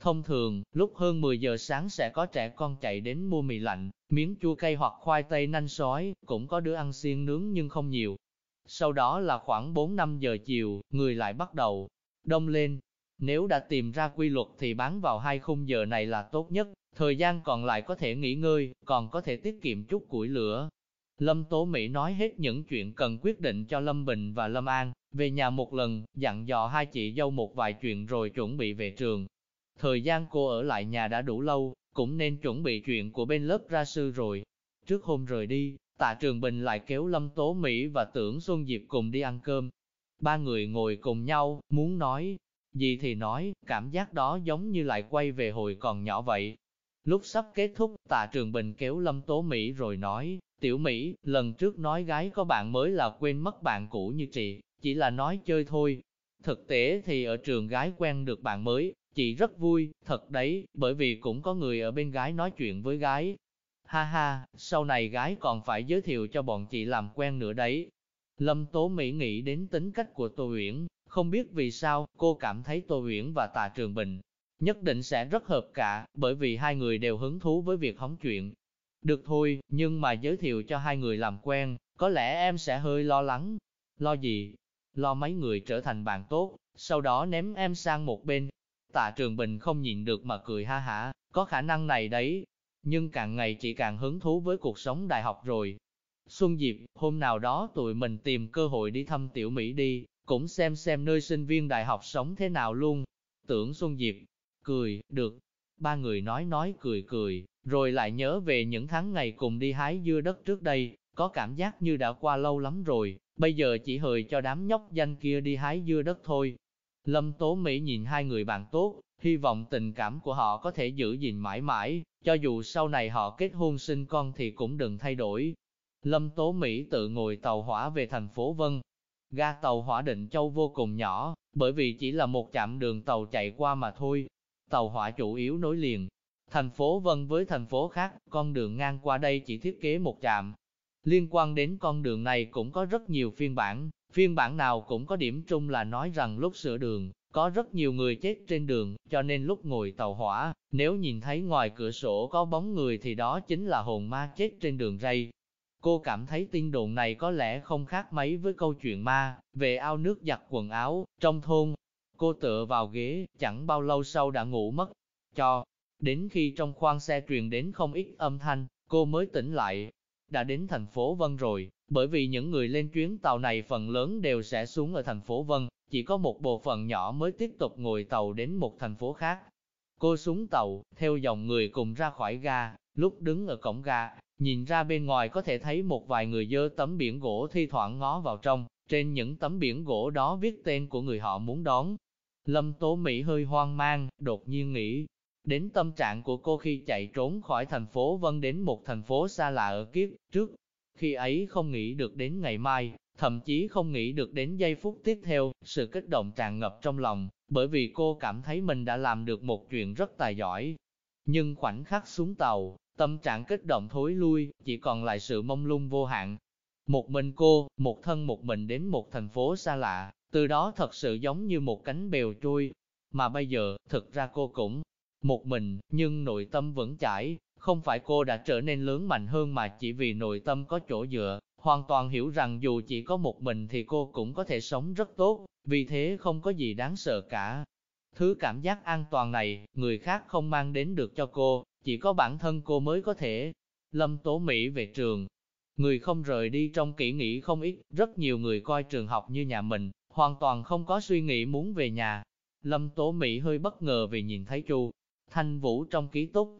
Thông thường, lúc hơn 10 giờ sáng sẽ có trẻ con chạy đến mua mì lạnh, miếng chua cay hoặc khoai tây nanh sói, cũng có đứa ăn xiên nướng nhưng không nhiều. Sau đó là khoảng 4-5 giờ chiều, người lại bắt đầu đông lên. Nếu đã tìm ra quy luật thì bán vào hai khung giờ này là tốt nhất, thời gian còn lại có thể nghỉ ngơi, còn có thể tiết kiệm chút củi lửa. Lâm Tố Mỹ nói hết những chuyện cần quyết định cho Lâm Bình và Lâm An, về nhà một lần, dặn dò hai chị dâu một vài chuyện rồi chuẩn bị về trường. Thời gian cô ở lại nhà đã đủ lâu, cũng nên chuẩn bị chuyện của bên lớp ra sư rồi. Trước hôm rời đi, tạ trường bình lại kéo Lâm Tố Mỹ và tưởng Xuân Diệp cùng đi ăn cơm. Ba người ngồi cùng nhau, muốn nói gì thì nói, cảm giác đó giống như lại quay về hồi còn nhỏ vậy. Lúc sắp kết thúc, tạ trường bình kéo lâm tố Mỹ rồi nói, tiểu Mỹ, lần trước nói gái có bạn mới là quên mất bạn cũ như chị, chỉ là nói chơi thôi. Thực tế thì ở trường gái quen được bạn mới, chị rất vui, thật đấy, bởi vì cũng có người ở bên gái nói chuyện với gái. Ha ha, sau này gái còn phải giới thiệu cho bọn chị làm quen nữa đấy. Lâm Tố Mỹ nghĩ đến tính cách của Tô Uyển, không biết vì sao, cô cảm thấy Tô Uyển và Tạ Trường Bình nhất định sẽ rất hợp cả, bởi vì hai người đều hứng thú với việc hóng chuyện. Được thôi, nhưng mà giới thiệu cho hai người làm quen, có lẽ em sẽ hơi lo lắng. Lo gì? Lo mấy người trở thành bạn tốt, sau đó ném em sang một bên. Tạ Trường Bình không nhịn được mà cười ha hả, có khả năng này đấy. Nhưng càng ngày chỉ càng hứng thú với cuộc sống đại học rồi. Xuân Diệp, hôm nào đó tụi mình tìm cơ hội đi thăm Tiểu Mỹ đi, cũng xem xem nơi sinh viên đại học sống thế nào luôn. Tưởng Xuân Diệp, cười, được. Ba người nói nói cười cười, rồi lại nhớ về những tháng ngày cùng đi hái dưa đất trước đây, có cảm giác như đã qua lâu lắm rồi, bây giờ chỉ hời cho đám nhóc danh kia đi hái dưa đất thôi. Lâm Tố Mỹ nhìn hai người bạn tốt, hy vọng tình cảm của họ có thể giữ gìn mãi mãi, cho dù sau này họ kết hôn sinh con thì cũng đừng thay đổi. Lâm Tố Mỹ tự ngồi tàu hỏa về thành phố Vân, Ga tàu hỏa Định Châu vô cùng nhỏ, bởi vì chỉ là một chạm đường tàu chạy qua mà thôi. Tàu hỏa chủ yếu nối liền. Thành phố Vân với thành phố khác, con đường ngang qua đây chỉ thiết kế một chạm. Liên quan đến con đường này cũng có rất nhiều phiên bản, phiên bản nào cũng có điểm chung là nói rằng lúc sửa đường, có rất nhiều người chết trên đường, cho nên lúc ngồi tàu hỏa, nếu nhìn thấy ngoài cửa sổ có bóng người thì đó chính là hồn ma chết trên đường ray. Cô cảm thấy tin đồn này có lẽ không khác mấy với câu chuyện ma, về ao nước giặt quần áo, trong thôn. Cô tựa vào ghế, chẳng bao lâu sau đã ngủ mất. Cho, đến khi trong khoang xe truyền đến không ít âm thanh, cô mới tỉnh lại. Đã đến thành phố Vân rồi, bởi vì những người lên chuyến tàu này phần lớn đều sẽ xuống ở thành phố Vân, chỉ có một bộ phận nhỏ mới tiếp tục ngồi tàu đến một thành phố khác. Cô xuống tàu, theo dòng người cùng ra khỏi ga, lúc đứng ở cổng ga, Nhìn ra bên ngoài có thể thấy một vài người dơ tấm biển gỗ thi thoảng ngó vào trong, trên những tấm biển gỗ đó viết tên của người họ muốn đón. Lâm Tố Mỹ hơi hoang mang, đột nhiên nghĩ, đến tâm trạng của cô khi chạy trốn khỏi thành phố Vân đến một thành phố xa lạ ở kiếp trước. Khi ấy không nghĩ được đến ngày mai, thậm chí không nghĩ được đến giây phút tiếp theo, sự kích động tràn ngập trong lòng, bởi vì cô cảm thấy mình đã làm được một chuyện rất tài giỏi. Nhưng khoảnh khắc xuống tàu, Tâm trạng kích động thối lui, chỉ còn lại sự mông lung vô hạn. Một mình cô, một thân một mình đến một thành phố xa lạ, từ đó thật sự giống như một cánh bèo trôi. Mà bây giờ, thực ra cô cũng một mình, nhưng nội tâm vẫn chảy, không phải cô đã trở nên lớn mạnh hơn mà chỉ vì nội tâm có chỗ dựa, hoàn toàn hiểu rằng dù chỉ có một mình thì cô cũng có thể sống rất tốt, vì thế không có gì đáng sợ cả. Thứ cảm giác an toàn này, người khác không mang đến được cho cô, chỉ có bản thân cô mới có thể. Lâm Tố Mỹ về trường, người không rời đi trong kỹ nghỉ không ít, rất nhiều người coi trường học như nhà mình, hoàn toàn không có suy nghĩ muốn về nhà. Lâm Tố Mỹ hơi bất ngờ vì nhìn thấy Chu Thanh Vũ trong ký túc.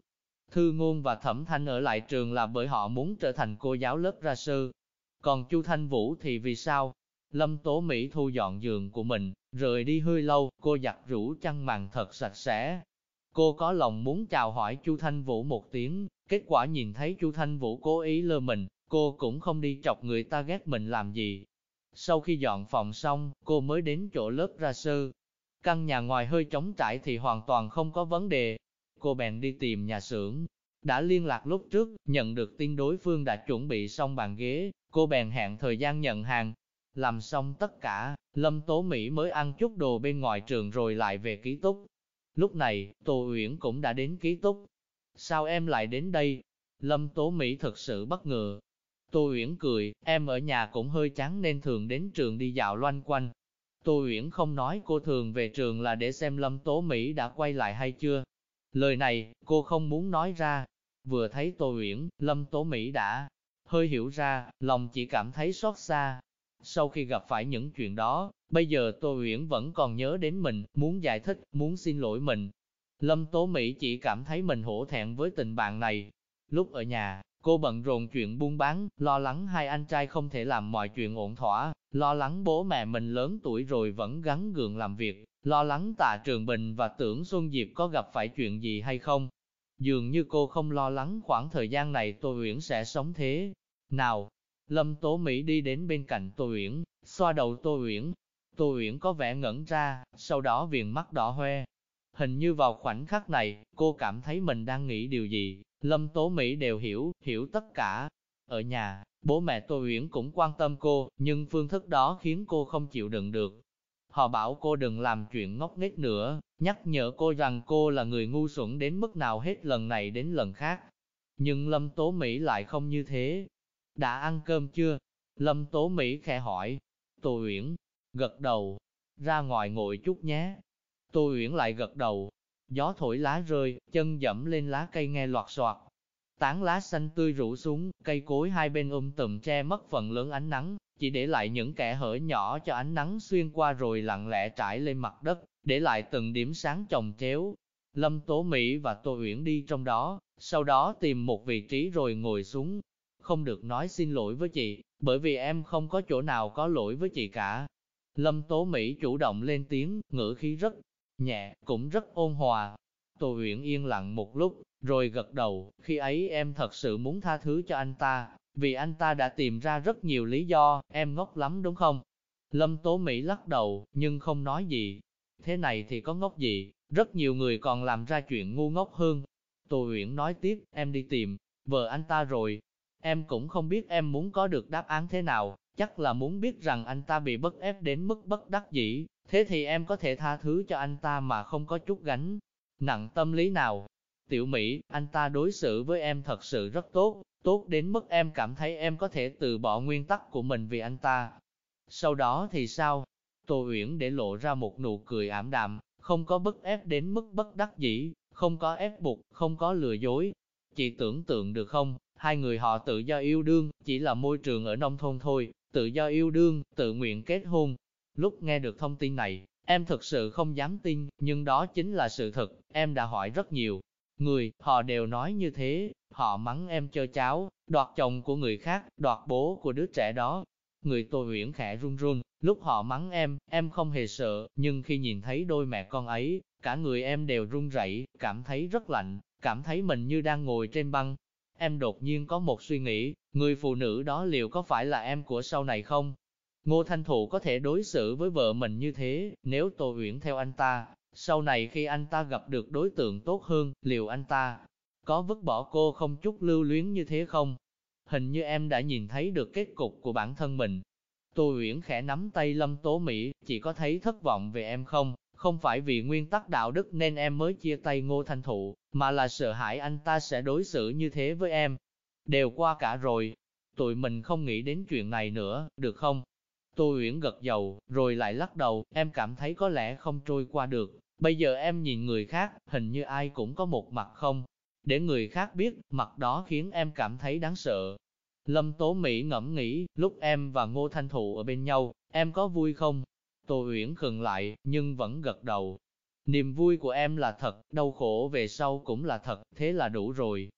Thư Ngôn và Thẩm Thanh ở lại trường là bởi họ muốn trở thành cô giáo lớp ra sư. Còn Chu Thanh Vũ thì vì sao? Lâm Tố Mỹ thu dọn giường của mình, rời đi hơi lâu, cô giặt rũ chăn màn thật sạch sẽ, Cô có lòng muốn chào hỏi Chu Thanh Vũ một tiếng, kết quả nhìn thấy Chu Thanh Vũ cố ý lơ mình, cô cũng không đi chọc người ta ghét mình làm gì. Sau khi dọn phòng xong, cô mới đến chỗ lớp ra sư. Căn nhà ngoài hơi trống trải thì hoàn toàn không có vấn đề. Cô bèn đi tìm nhà xưởng. Đã liên lạc lúc trước, nhận được tin đối phương đã chuẩn bị xong bàn ghế, cô bèn hẹn thời gian nhận hàng. Làm xong tất cả, Lâm Tố Mỹ mới ăn chút đồ bên ngoài trường rồi lại về ký túc. Lúc này, Tô Uyển cũng đã đến ký túc. Sao em lại đến đây? Lâm Tố Mỹ thật sự bất ngờ. Tô Uyển cười, em ở nhà cũng hơi chán nên thường đến trường đi dạo loanh quanh. Tô Uyển không nói cô thường về trường là để xem Lâm Tố Mỹ đã quay lại hay chưa. Lời này, cô không muốn nói ra. Vừa thấy Tô Uyển, Lâm Tố Mỹ đã hơi hiểu ra, lòng chỉ cảm thấy xót xa, sau khi gặp phải những chuyện đó, bây giờ Tô Uyển vẫn còn nhớ đến mình, muốn giải thích, muốn xin lỗi mình. Lâm Tố Mỹ chỉ cảm thấy mình hổ thẹn với tình bạn này. Lúc ở nhà, cô bận rộn chuyện buôn bán, lo lắng hai anh trai không thể làm mọi chuyện ổn thỏa, lo lắng bố mẹ mình lớn tuổi rồi vẫn gắn gượng làm việc, lo lắng tạ Trường Bình và tưởng Xuân Diệp có gặp phải chuyện gì hay không. Dường như cô không lo lắng khoảng thời gian này Tô Uyển sẽ sống thế. Nào, Lâm Tố Mỹ đi đến bên cạnh Tô Uyển, xoa đầu Tô Uyển. Tô Uyển có vẻ ngẩn ra, sau đó viền mắt đỏ hoe. Hình như vào khoảnh khắc này, cô cảm thấy mình đang nghĩ điều gì, Lâm Tố Mỹ đều hiểu, hiểu tất cả. Ở nhà, bố mẹ Tô Uyển cũng quan tâm cô, nhưng phương thức đó khiến cô không chịu đựng được. Họ bảo cô đừng làm chuyện ngốc nghếch nữa, nhắc nhở cô rằng cô là người ngu xuẩn đến mức nào hết lần này đến lần khác. Nhưng Lâm Tố Mỹ lại không như thế. Đã ăn cơm chưa? Lâm Tố Mỹ khẽ hỏi. Tô Uyển, gật đầu, ra ngoài ngồi chút nhé. Tô Uyển lại gật đầu, gió thổi lá rơi, chân dẫm lên lá cây nghe loạt soạt. Tán lá xanh tươi rủ xuống, cây cối hai bên um tùm che mất phần lớn ánh nắng, chỉ để lại những kẻ hở nhỏ cho ánh nắng xuyên qua rồi lặng lẽ trải lên mặt đất, để lại từng điểm sáng chồng chéo. Lâm Tố Mỹ và Tô Uyển đi trong đó, sau đó tìm một vị trí rồi ngồi xuống. Không được nói xin lỗi với chị, bởi vì em không có chỗ nào có lỗi với chị cả. Lâm Tố Mỹ chủ động lên tiếng, ngữ khí rất nhẹ, cũng rất ôn hòa. Tô Uyển yên lặng một lúc, rồi gật đầu, khi ấy em thật sự muốn tha thứ cho anh ta, vì anh ta đã tìm ra rất nhiều lý do, em ngốc lắm đúng không? Lâm Tố Mỹ lắc đầu, nhưng không nói gì. Thế này thì có ngốc gì, rất nhiều người còn làm ra chuyện ngu ngốc hơn. Tô Uyển nói tiếp, em đi tìm, vợ anh ta rồi. Em cũng không biết em muốn có được đáp án thế nào, chắc là muốn biết rằng anh ta bị bất ép đến mức bất đắc dĩ, thế thì em có thể tha thứ cho anh ta mà không có chút gánh nặng tâm lý nào. Tiểu Mỹ, anh ta đối xử với em thật sự rất tốt, tốt đến mức em cảm thấy em có thể từ bỏ nguyên tắc của mình vì anh ta. Sau đó thì sao? Tô Uyển để lộ ra một nụ cười ảm đạm, không có bức ép đến mức bất đắc dĩ, không có ép buộc, không có lừa dối. Chị tưởng tượng được không, hai người họ tự do yêu đương, chỉ là môi trường ở nông thôn thôi, tự do yêu đương, tự nguyện kết hôn. Lúc nghe được thông tin này, em thực sự không dám tin, nhưng đó chính là sự thật, em đã hỏi rất nhiều. Người, họ đều nói như thế, họ mắng em chơi cháo, đoạt chồng của người khác, đoạt bố của đứa trẻ đó. Người tôi huyễn khẽ run run, lúc họ mắng em, em không hề sợ, nhưng khi nhìn thấy đôi mẹ con ấy, cả người em đều run rẩy, cảm thấy rất lạnh, cảm thấy mình như đang ngồi trên băng. Em đột nhiên có một suy nghĩ, người phụ nữ đó liệu có phải là em của sau này không? Ngô Thanh Thụ có thể đối xử với vợ mình như thế, nếu Tô Uyển theo anh ta, sau này khi anh ta gặp được đối tượng tốt hơn, liệu anh ta có vứt bỏ cô không chút lưu luyến như thế không? Hình như em đã nhìn thấy được kết cục của bản thân mình. Tô Uyển khẽ nắm tay Lâm Tố Mỹ, chỉ có thấy thất vọng về em không? Không phải vì nguyên tắc đạo đức nên em mới chia tay Ngô Thanh Thụ, mà là sợ hãi anh ta sẽ đối xử như thế với em. Đều qua cả rồi, tụi mình không nghĩ đến chuyện này nữa, được không? Tô Uyển gật đầu rồi lại lắc đầu, em cảm thấy có lẽ không trôi qua được. Bây giờ em nhìn người khác, hình như ai cũng có một mặt không, để người khác biết, mặt đó khiến em cảm thấy đáng sợ. Lâm Tố Mỹ ngẫm nghĩ, lúc em và Ngô Thanh Thụ ở bên nhau, em có vui không? Tô Uyển khừng lại, nhưng vẫn gật đầu. Niềm vui của em là thật, đau khổ về sau cũng là thật, thế là đủ rồi.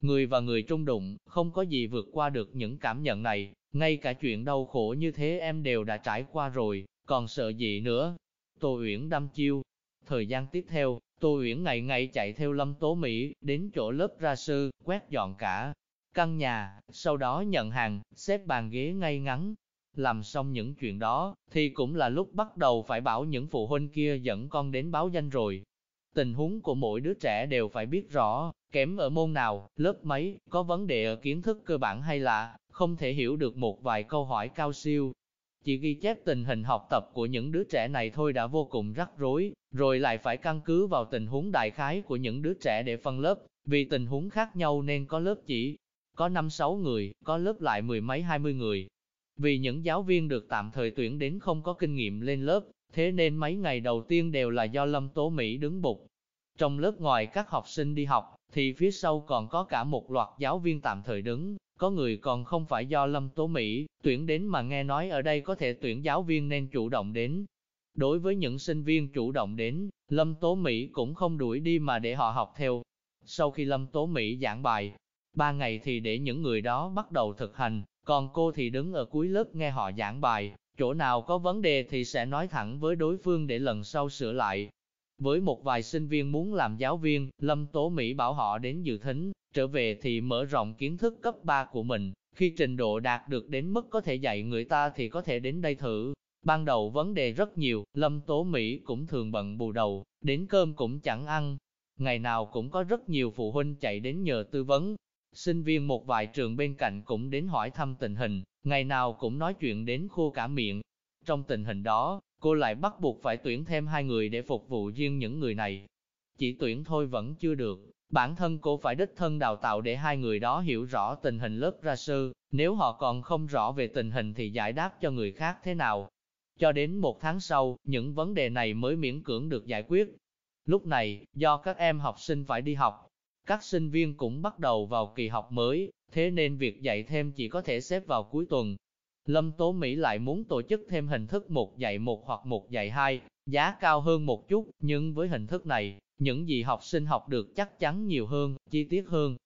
Người và người trung đụng, không có gì vượt qua được những cảm nhận này, ngay cả chuyện đau khổ như thế em đều đã trải qua rồi, còn sợ gì nữa. Tô Uyển đâm chiêu. Thời gian tiếp theo, Tô Uyển ngày ngày chạy theo Lâm Tố Mỹ, đến chỗ lớp ra sư, quét dọn cả căn nhà, sau đó nhận hàng, xếp bàn ghế ngay ngắn. Làm xong những chuyện đó, thì cũng là lúc bắt đầu phải bảo những phụ huynh kia dẫn con đến báo danh rồi. Tình huống của mỗi đứa trẻ đều phải biết rõ, kém ở môn nào, lớp mấy, có vấn đề ở kiến thức cơ bản hay là không thể hiểu được một vài câu hỏi cao siêu. Chỉ ghi chép tình hình học tập của những đứa trẻ này thôi đã vô cùng rắc rối, rồi lại phải căn cứ vào tình huống đại khái của những đứa trẻ để phân lớp, vì tình huống khác nhau nên có lớp chỉ có 5-6 người, có lớp lại mười mấy hai mươi người. Vì những giáo viên được tạm thời tuyển đến không có kinh nghiệm lên lớp, thế nên mấy ngày đầu tiên đều là do Lâm Tố Mỹ đứng bục. Trong lớp ngoài các học sinh đi học, thì phía sau còn có cả một loạt giáo viên tạm thời đứng, có người còn không phải do Lâm Tố Mỹ tuyển đến mà nghe nói ở đây có thể tuyển giáo viên nên chủ động đến. Đối với những sinh viên chủ động đến, Lâm Tố Mỹ cũng không đuổi đi mà để họ học theo. Sau khi Lâm Tố Mỹ giảng bài, ba ngày thì để những người đó bắt đầu thực hành, còn cô thì đứng ở cuối lớp nghe họ giảng bài, chỗ nào có vấn đề thì sẽ nói thẳng với đối phương để lần sau sửa lại. Với một vài sinh viên muốn làm giáo viên, Lâm Tố Mỹ bảo họ đến dự thính, trở về thì mở rộng kiến thức cấp 3 của mình, khi trình độ đạt được đến mức có thể dạy người ta thì có thể đến đây thử. Ban đầu vấn đề rất nhiều, Lâm Tố Mỹ cũng thường bận bù đầu, đến cơm cũng chẳng ăn. Ngày nào cũng có rất nhiều phụ huynh chạy đến nhờ tư vấn. Sinh viên một vài trường bên cạnh cũng đến hỏi thăm tình hình, ngày nào cũng nói chuyện đến khô cả miệng. Trong tình hình đó, cô lại bắt buộc phải tuyển thêm hai người để phục vụ riêng những người này. Chỉ tuyển thôi vẫn chưa được, bản thân cô phải đích thân đào tạo để hai người đó hiểu rõ tình hình lớp ra sư, nếu họ còn không rõ về tình hình thì giải đáp cho người khác thế nào. Cho đến một tháng sau, những vấn đề này mới miễn cưỡng được giải quyết. Lúc này, do các em học sinh phải đi học, các sinh viên cũng bắt đầu vào kỳ học mới, thế nên việc dạy thêm chỉ có thể xếp vào cuối tuần. Lâm Tố Mỹ lại muốn tổ chức thêm hình thức một dạy một hoặc một dạy hai, giá cao hơn một chút, nhưng với hình thức này, những gì học sinh học được chắc chắn nhiều hơn, chi tiết hơn.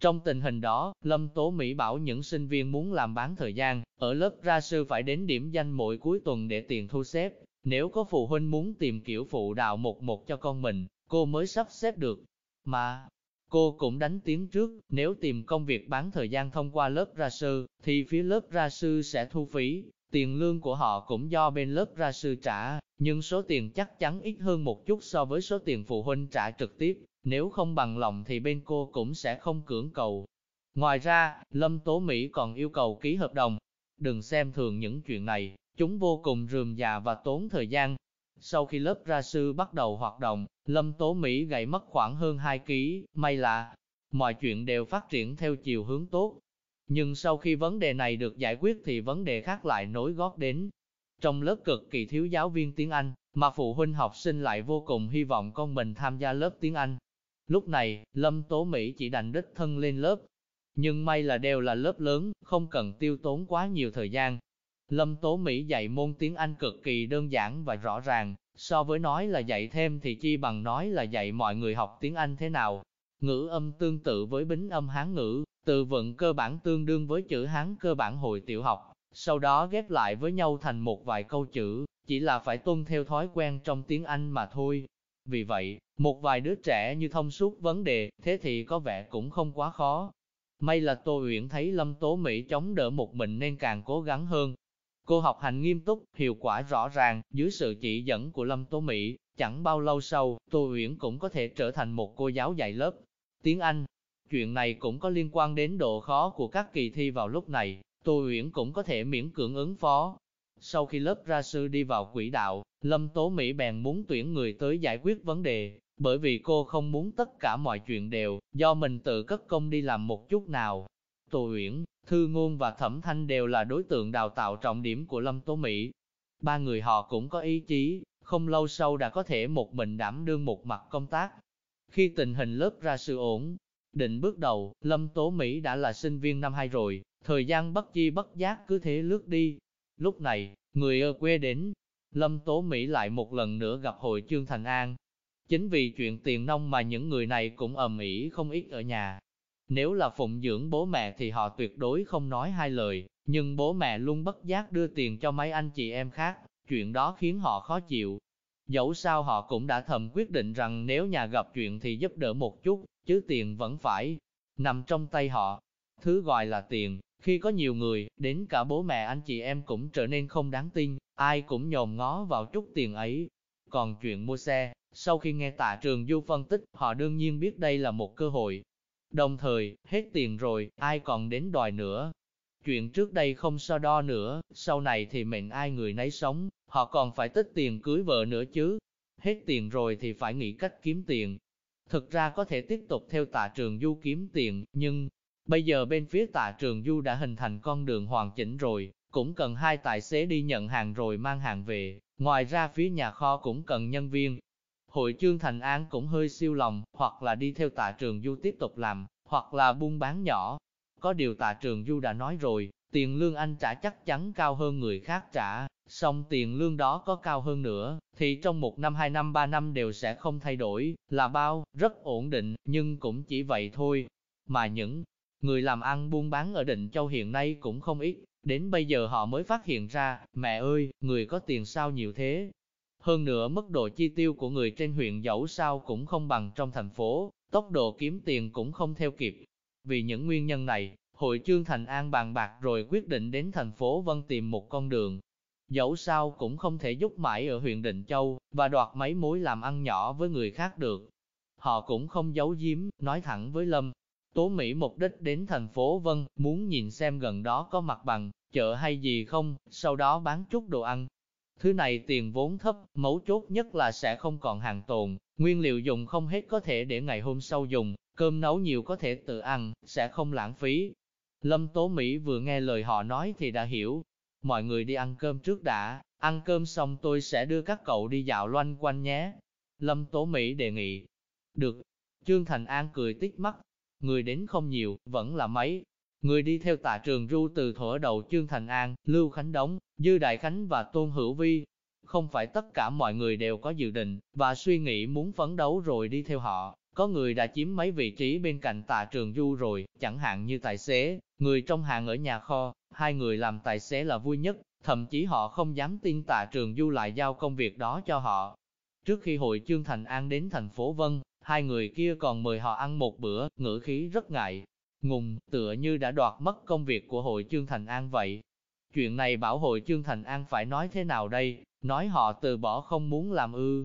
Trong tình hình đó, Lâm Tố Mỹ bảo những sinh viên muốn làm bán thời gian, ở lớp ra sư phải đến điểm danh mỗi cuối tuần để tiền thu xếp. Nếu có phụ huynh muốn tìm kiểu phụ đạo một một cho con mình, cô mới sắp xếp được. Mà, cô cũng đánh tiếng trước, nếu tìm công việc bán thời gian thông qua lớp ra sư, thì phía lớp ra sư sẽ thu phí, tiền lương của họ cũng do bên lớp ra sư trả, nhưng số tiền chắc chắn ít hơn một chút so với số tiền phụ huynh trả trực tiếp, nếu không bằng lòng thì bên cô cũng sẽ không cưỡng cầu. Ngoài ra, Lâm Tố Mỹ còn yêu cầu ký hợp đồng. Đừng xem thường những chuyện này, chúng vô cùng rườm rà và tốn thời gian. Sau khi lớp ra sư bắt đầu hoạt động, Lâm Tố Mỹ gầy mất khoảng hơn 2 ký, may là mọi chuyện đều phát triển theo chiều hướng tốt. Nhưng sau khi vấn đề này được giải quyết thì vấn đề khác lại nối gót đến. Trong lớp cực kỳ thiếu giáo viên tiếng Anh, mà phụ huynh học sinh lại vô cùng hy vọng con mình tham gia lớp tiếng Anh. Lúc này, Lâm Tố Mỹ chỉ đành đích thân lên lớp. Nhưng may là đều là lớp lớn, không cần tiêu tốn quá nhiều thời gian. Lâm Tố Mỹ dạy môn tiếng Anh cực kỳ đơn giản và rõ ràng, so với nói là dạy thêm thì chi bằng nói là dạy mọi người học tiếng Anh thế nào. Ngữ âm tương tự với bính âm Hán ngữ, từ vựng cơ bản tương đương với chữ Hán cơ bản hồi tiểu học, sau đó ghép lại với nhau thành một vài câu chữ, chỉ là phải tuân theo thói quen trong tiếng Anh mà thôi. Vì vậy, một vài đứa trẻ như thông suốt vấn đề, thế thì có vẻ cũng không quá khó. May là Tô Uyển thấy Lâm Tố Mỹ chống đỡ một mình nên càng cố gắng hơn. Cô học hành nghiêm túc, hiệu quả rõ ràng, dưới sự chỉ dẫn của Lâm Tố Mỹ, chẳng bao lâu sau, Tô Uyển cũng có thể trở thành một cô giáo dạy lớp tiếng Anh. Chuyện này cũng có liên quan đến độ khó của các kỳ thi vào lúc này, Tô Uyển cũng có thể miễn cưỡng ứng phó. Sau khi lớp ra sư đi vào quỹ đạo, Lâm Tố Mỹ bèn muốn tuyển người tới giải quyết vấn đề, bởi vì cô không muốn tất cả mọi chuyện đều, do mình tự cất công đi làm một chút nào. Tô Uyển, Thư Ngôn và Thẩm Thanh đều là đối tượng đào tạo trọng điểm của Lâm Tố Mỹ. Ba người họ cũng có ý chí, không lâu sau đã có thể một mình đảm đương một mặt công tác. Khi tình hình lớp ra sự ổn, định bước đầu, Lâm Tố Mỹ đã là sinh viên năm hai rồi, thời gian bất chi bất giác cứ thế lướt đi. Lúc này, người ở quê đến, Lâm Tố Mỹ lại một lần nữa gặp hội Trương Thành An. Chính vì chuyện tiền nông mà những người này cũng ầm ĩ không ít ở nhà. Nếu là phụng dưỡng bố mẹ thì họ tuyệt đối không nói hai lời, nhưng bố mẹ luôn bất giác đưa tiền cho mấy anh chị em khác, chuyện đó khiến họ khó chịu. Dẫu sao họ cũng đã thầm quyết định rằng nếu nhà gặp chuyện thì giúp đỡ một chút, chứ tiền vẫn phải nằm trong tay họ. Thứ gọi là tiền, khi có nhiều người, đến cả bố mẹ anh chị em cũng trở nên không đáng tin, ai cũng nhòm ngó vào chút tiền ấy. Còn chuyện mua xe, sau khi nghe tạ trường du phân tích, họ đương nhiên biết đây là một cơ hội. Đồng thời, hết tiền rồi, ai còn đến đòi nữa. Chuyện trước đây không so đo nữa, sau này thì mệnh ai người nấy sống, họ còn phải tích tiền cưới vợ nữa chứ. Hết tiền rồi thì phải nghĩ cách kiếm tiền. Thực ra có thể tiếp tục theo tạ trường du kiếm tiền, nhưng bây giờ bên phía tạ trường du đã hình thành con đường hoàn chỉnh rồi, cũng cần hai tài xế đi nhận hàng rồi mang hàng về, ngoài ra phía nhà kho cũng cần nhân viên. Hội trương Thành An cũng hơi siêu lòng, hoặc là đi theo tạ trường du tiếp tục làm, hoặc là buôn bán nhỏ. Có điều tạ trường du đã nói rồi, tiền lương anh trả chắc chắn cao hơn người khác trả, song tiền lương đó có cao hơn nữa, thì trong một năm, hai năm, ba năm đều sẽ không thay đổi, là bao, rất ổn định, nhưng cũng chỉ vậy thôi. Mà những người làm ăn buôn bán ở Định Châu hiện nay cũng không ít, Đến bây giờ họ mới phát hiện ra, mẹ ơi, người có tiền sao nhiều thế. Hơn nữa mức độ chi tiêu của người trên huyện dẫu sao cũng không bằng trong thành phố, tốc độ kiếm tiền cũng không theo kịp. Vì những nguyên nhân này, hội trương Thành An bàn bạc rồi quyết định đến thành phố Vân tìm một con đường. Dẫu sao cũng không thể giúp mãi ở huyện Định Châu, và đoạt mấy mối làm ăn nhỏ với người khác được. Họ cũng không giấu giếm, nói thẳng với Lâm. Tố Mỹ mục đích đến thành phố Vân, muốn nhìn xem gần đó có mặt bằng, chợ hay gì không, sau đó bán chút đồ ăn. Thứ này tiền vốn thấp, mấu chốt nhất là sẽ không còn hàng tồn, nguyên liệu dùng không hết có thể để ngày hôm sau dùng, cơm nấu nhiều có thể tự ăn, sẽ không lãng phí. Lâm Tố Mỹ vừa nghe lời họ nói thì đã hiểu. Mọi người đi ăn cơm trước đã, ăn cơm xong tôi sẽ đưa các cậu đi dạo loanh quanh nhé. Lâm Tố Mỹ đề nghị. Được. Trương Thành An cười tít mắt. Người đến không nhiều, vẫn là mấy. Người đi theo tạ trường ru từ Thổ đầu Trương Thành An, Lưu Khánh Đống, Dư Đại Khánh và Tôn Hữu Vi. Không phải tất cả mọi người đều có dự định, và suy nghĩ muốn phấn đấu rồi đi theo họ. Có người đã chiếm mấy vị trí bên cạnh tạ trường du rồi, chẳng hạn như tài xế, người trong hàng ở nhà kho, hai người làm tài xế là vui nhất, thậm chí họ không dám tin tạ trường du lại giao công việc đó cho họ. Trước khi hội Trương Thành An đến thành phố Vân, hai người kia còn mời họ ăn một bữa, ngữ khí rất ngại, ngùng, tựa như đã đoạt mất công việc của hội Trương Thành An vậy. Chuyện này bảo hội Trương Thành An phải nói thế nào đây, nói họ từ bỏ không muốn làm ư.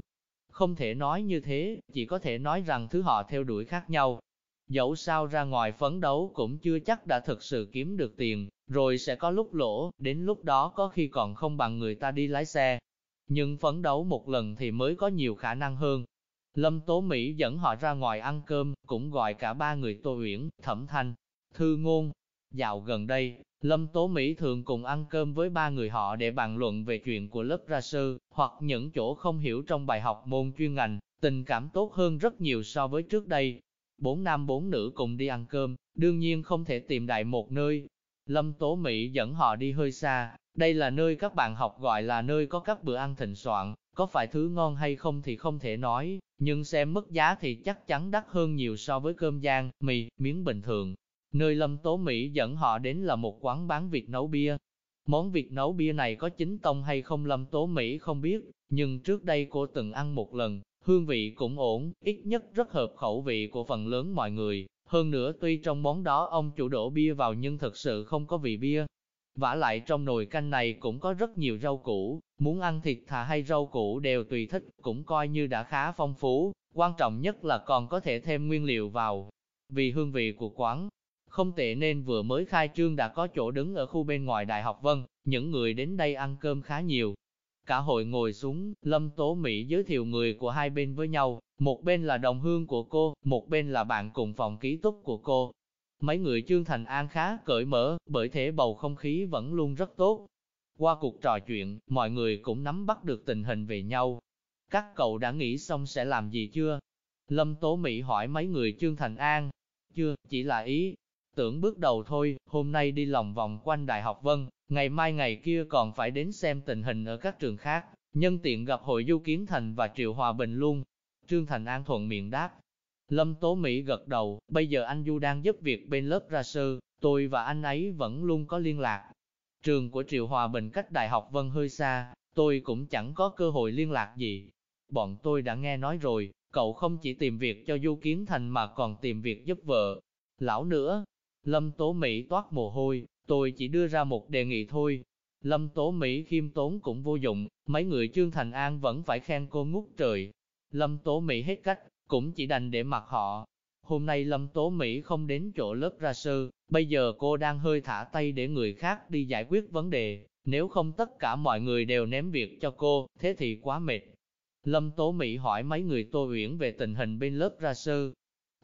Không thể nói như thế, chỉ có thể nói rằng thứ họ theo đuổi khác nhau. Dẫu sao ra ngoài phấn đấu cũng chưa chắc đã thực sự kiếm được tiền, rồi sẽ có lúc lỗ, đến lúc đó có khi còn không bằng người ta đi lái xe. Nhưng phấn đấu một lần thì mới có nhiều khả năng hơn. Lâm Tố Mỹ dẫn họ ra ngoài ăn cơm, cũng gọi cả ba người Tô Uyển, Thẩm Thanh, Thư Ngôn. Dạo gần đây, Lâm Tố Mỹ thường cùng ăn cơm với ba người họ để bàn luận về chuyện của lớp ra sư, hoặc những chỗ không hiểu trong bài học môn chuyên ngành, tình cảm tốt hơn rất nhiều so với trước đây. Bốn nam bốn nữ cùng đi ăn cơm, đương nhiên không thể tìm đại một nơi. Lâm Tố Mỹ dẫn họ đi hơi xa, đây là nơi các bạn học gọi là nơi có các bữa ăn thịnh soạn, có phải thứ ngon hay không thì không thể nói, nhưng xem mức giá thì chắc chắn đắt hơn nhiều so với cơm giang, mì, miếng bình thường. Nơi Lâm Tố Mỹ dẫn họ đến là một quán bán việc nấu bia. Món việc nấu bia này có chính tông hay không Lâm Tố Mỹ không biết, nhưng trước đây cô từng ăn một lần, hương vị cũng ổn, ít nhất rất hợp khẩu vị của phần lớn mọi người. Hơn nữa tuy trong món đó ông chủ đổ bia vào nhưng thật sự không có vị bia, vả lại trong nồi canh này cũng có rất nhiều rau củ, muốn ăn thịt thà hay rau củ đều tùy thích, cũng coi như đã khá phong phú, quan trọng nhất là còn có thể thêm nguyên liệu vào. Vì hương vị của quán không tệ nên vừa mới khai trương đã có chỗ đứng ở khu bên ngoài Đại học Vân, những người đến đây ăn cơm khá nhiều. Cả hội ngồi xuống, Lâm Tố Mỹ giới thiệu người của hai bên với nhau, một bên là đồng hương của cô, một bên là bạn cùng phòng ký túc của cô, Mấy người Trương Thành An khá cởi mở, bởi thế bầu không khí vẫn luôn rất tốt. Qua cuộc trò chuyện, mọi người cũng nắm bắt được tình hình về nhau. Các cậu đã nghĩ xong sẽ làm gì chưa? Lâm Tố Mỹ hỏi mấy người Trương Thành An. Chưa, chỉ là ý. Tưởng bước đầu thôi, hôm nay đi lòng vòng quanh Đại học Vân, ngày mai ngày kia còn phải đến xem tình hình ở các trường khác, nhân tiện gặp hội du kiến thành và Triệu Hòa Bình luôn. Trương Thành An thuận miệng đáp, Lâm Tố Mỹ gật đầu, bây giờ anh Du đang giúp việc bên lớp ra sư, tôi và anh ấy vẫn luôn có liên lạc. Trường của Triệu Hòa Bình cách Đại học Vân hơi xa, tôi cũng chẳng có cơ hội liên lạc gì. Bọn tôi đã nghe nói rồi, cậu không chỉ tìm việc cho Du Kiến Thành mà còn tìm việc giúp vợ. Lão nữa, Lâm Tố Mỹ toát mồ hôi, tôi chỉ đưa ra một đề nghị thôi. Lâm Tố Mỹ khiêm tốn cũng vô dụng, mấy người Trương Thành An vẫn phải khen cô ngút trời. Lâm Tố Mỹ hết cách, cũng chỉ đành để mặc họ. Hôm nay Lâm Tố Mỹ không đến chỗ lớp ra sư, bây giờ cô đang hơi thả tay để người khác đi giải quyết vấn đề, nếu không tất cả mọi người đều ném việc cho cô, thế thì quá mệt. Lâm Tố Mỹ hỏi mấy người Tô Uyển về tình hình bên lớp ra sư.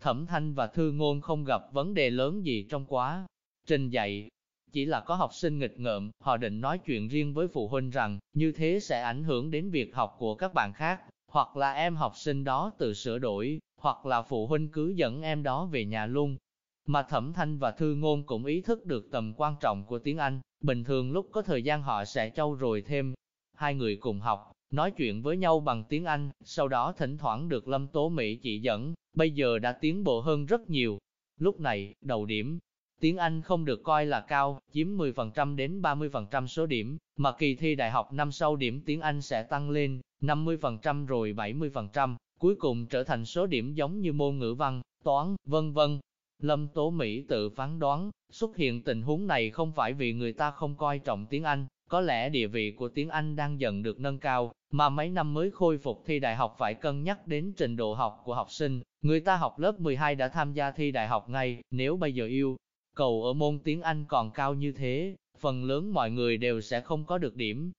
Thẩm Thanh và Thư Ngôn không gặp vấn đề lớn gì trong quá trình dạy. Chỉ là có học sinh nghịch ngợm, họ định nói chuyện riêng với phụ huynh rằng, như thế sẽ ảnh hưởng đến việc học của các bạn khác hoặc là em học sinh đó tự sửa đổi, hoặc là phụ huynh cứ dẫn em đó về nhà luôn. Mà Thẩm Thanh và Thư Ngôn cũng ý thức được tầm quan trọng của tiếng Anh, bình thường lúc có thời gian họ sẽ trau rồi thêm. Hai người cùng học, nói chuyện với nhau bằng tiếng Anh, sau đó thỉnh thoảng được Lâm Tố Mỹ chỉ dẫn, bây giờ đã tiến bộ hơn rất nhiều. Lúc này, đầu điểm Tiếng Anh không được coi là cao, chiếm 10% đến 30% số điểm, mà kỳ thi đại học năm sau điểm tiếng Anh sẽ tăng lên 50% rồi 70%, cuối cùng trở thành số điểm giống như môn ngữ văn, toán, vân vân. Lâm Tố Mỹ tự phán đoán, xuất hiện tình huống này không phải vì người ta không coi trọng tiếng Anh, có lẽ địa vị của tiếng Anh đang dần được nâng cao, mà mấy năm mới khôi phục thi đại học phải cân nhắc đến trình độ học của học sinh. Người ta học lớp 12 đã tham gia thi đại học ngay, nếu bây giờ yêu cầu ở môn tiếng Anh còn cao như thế, phần lớn mọi người đều sẽ không có được điểm.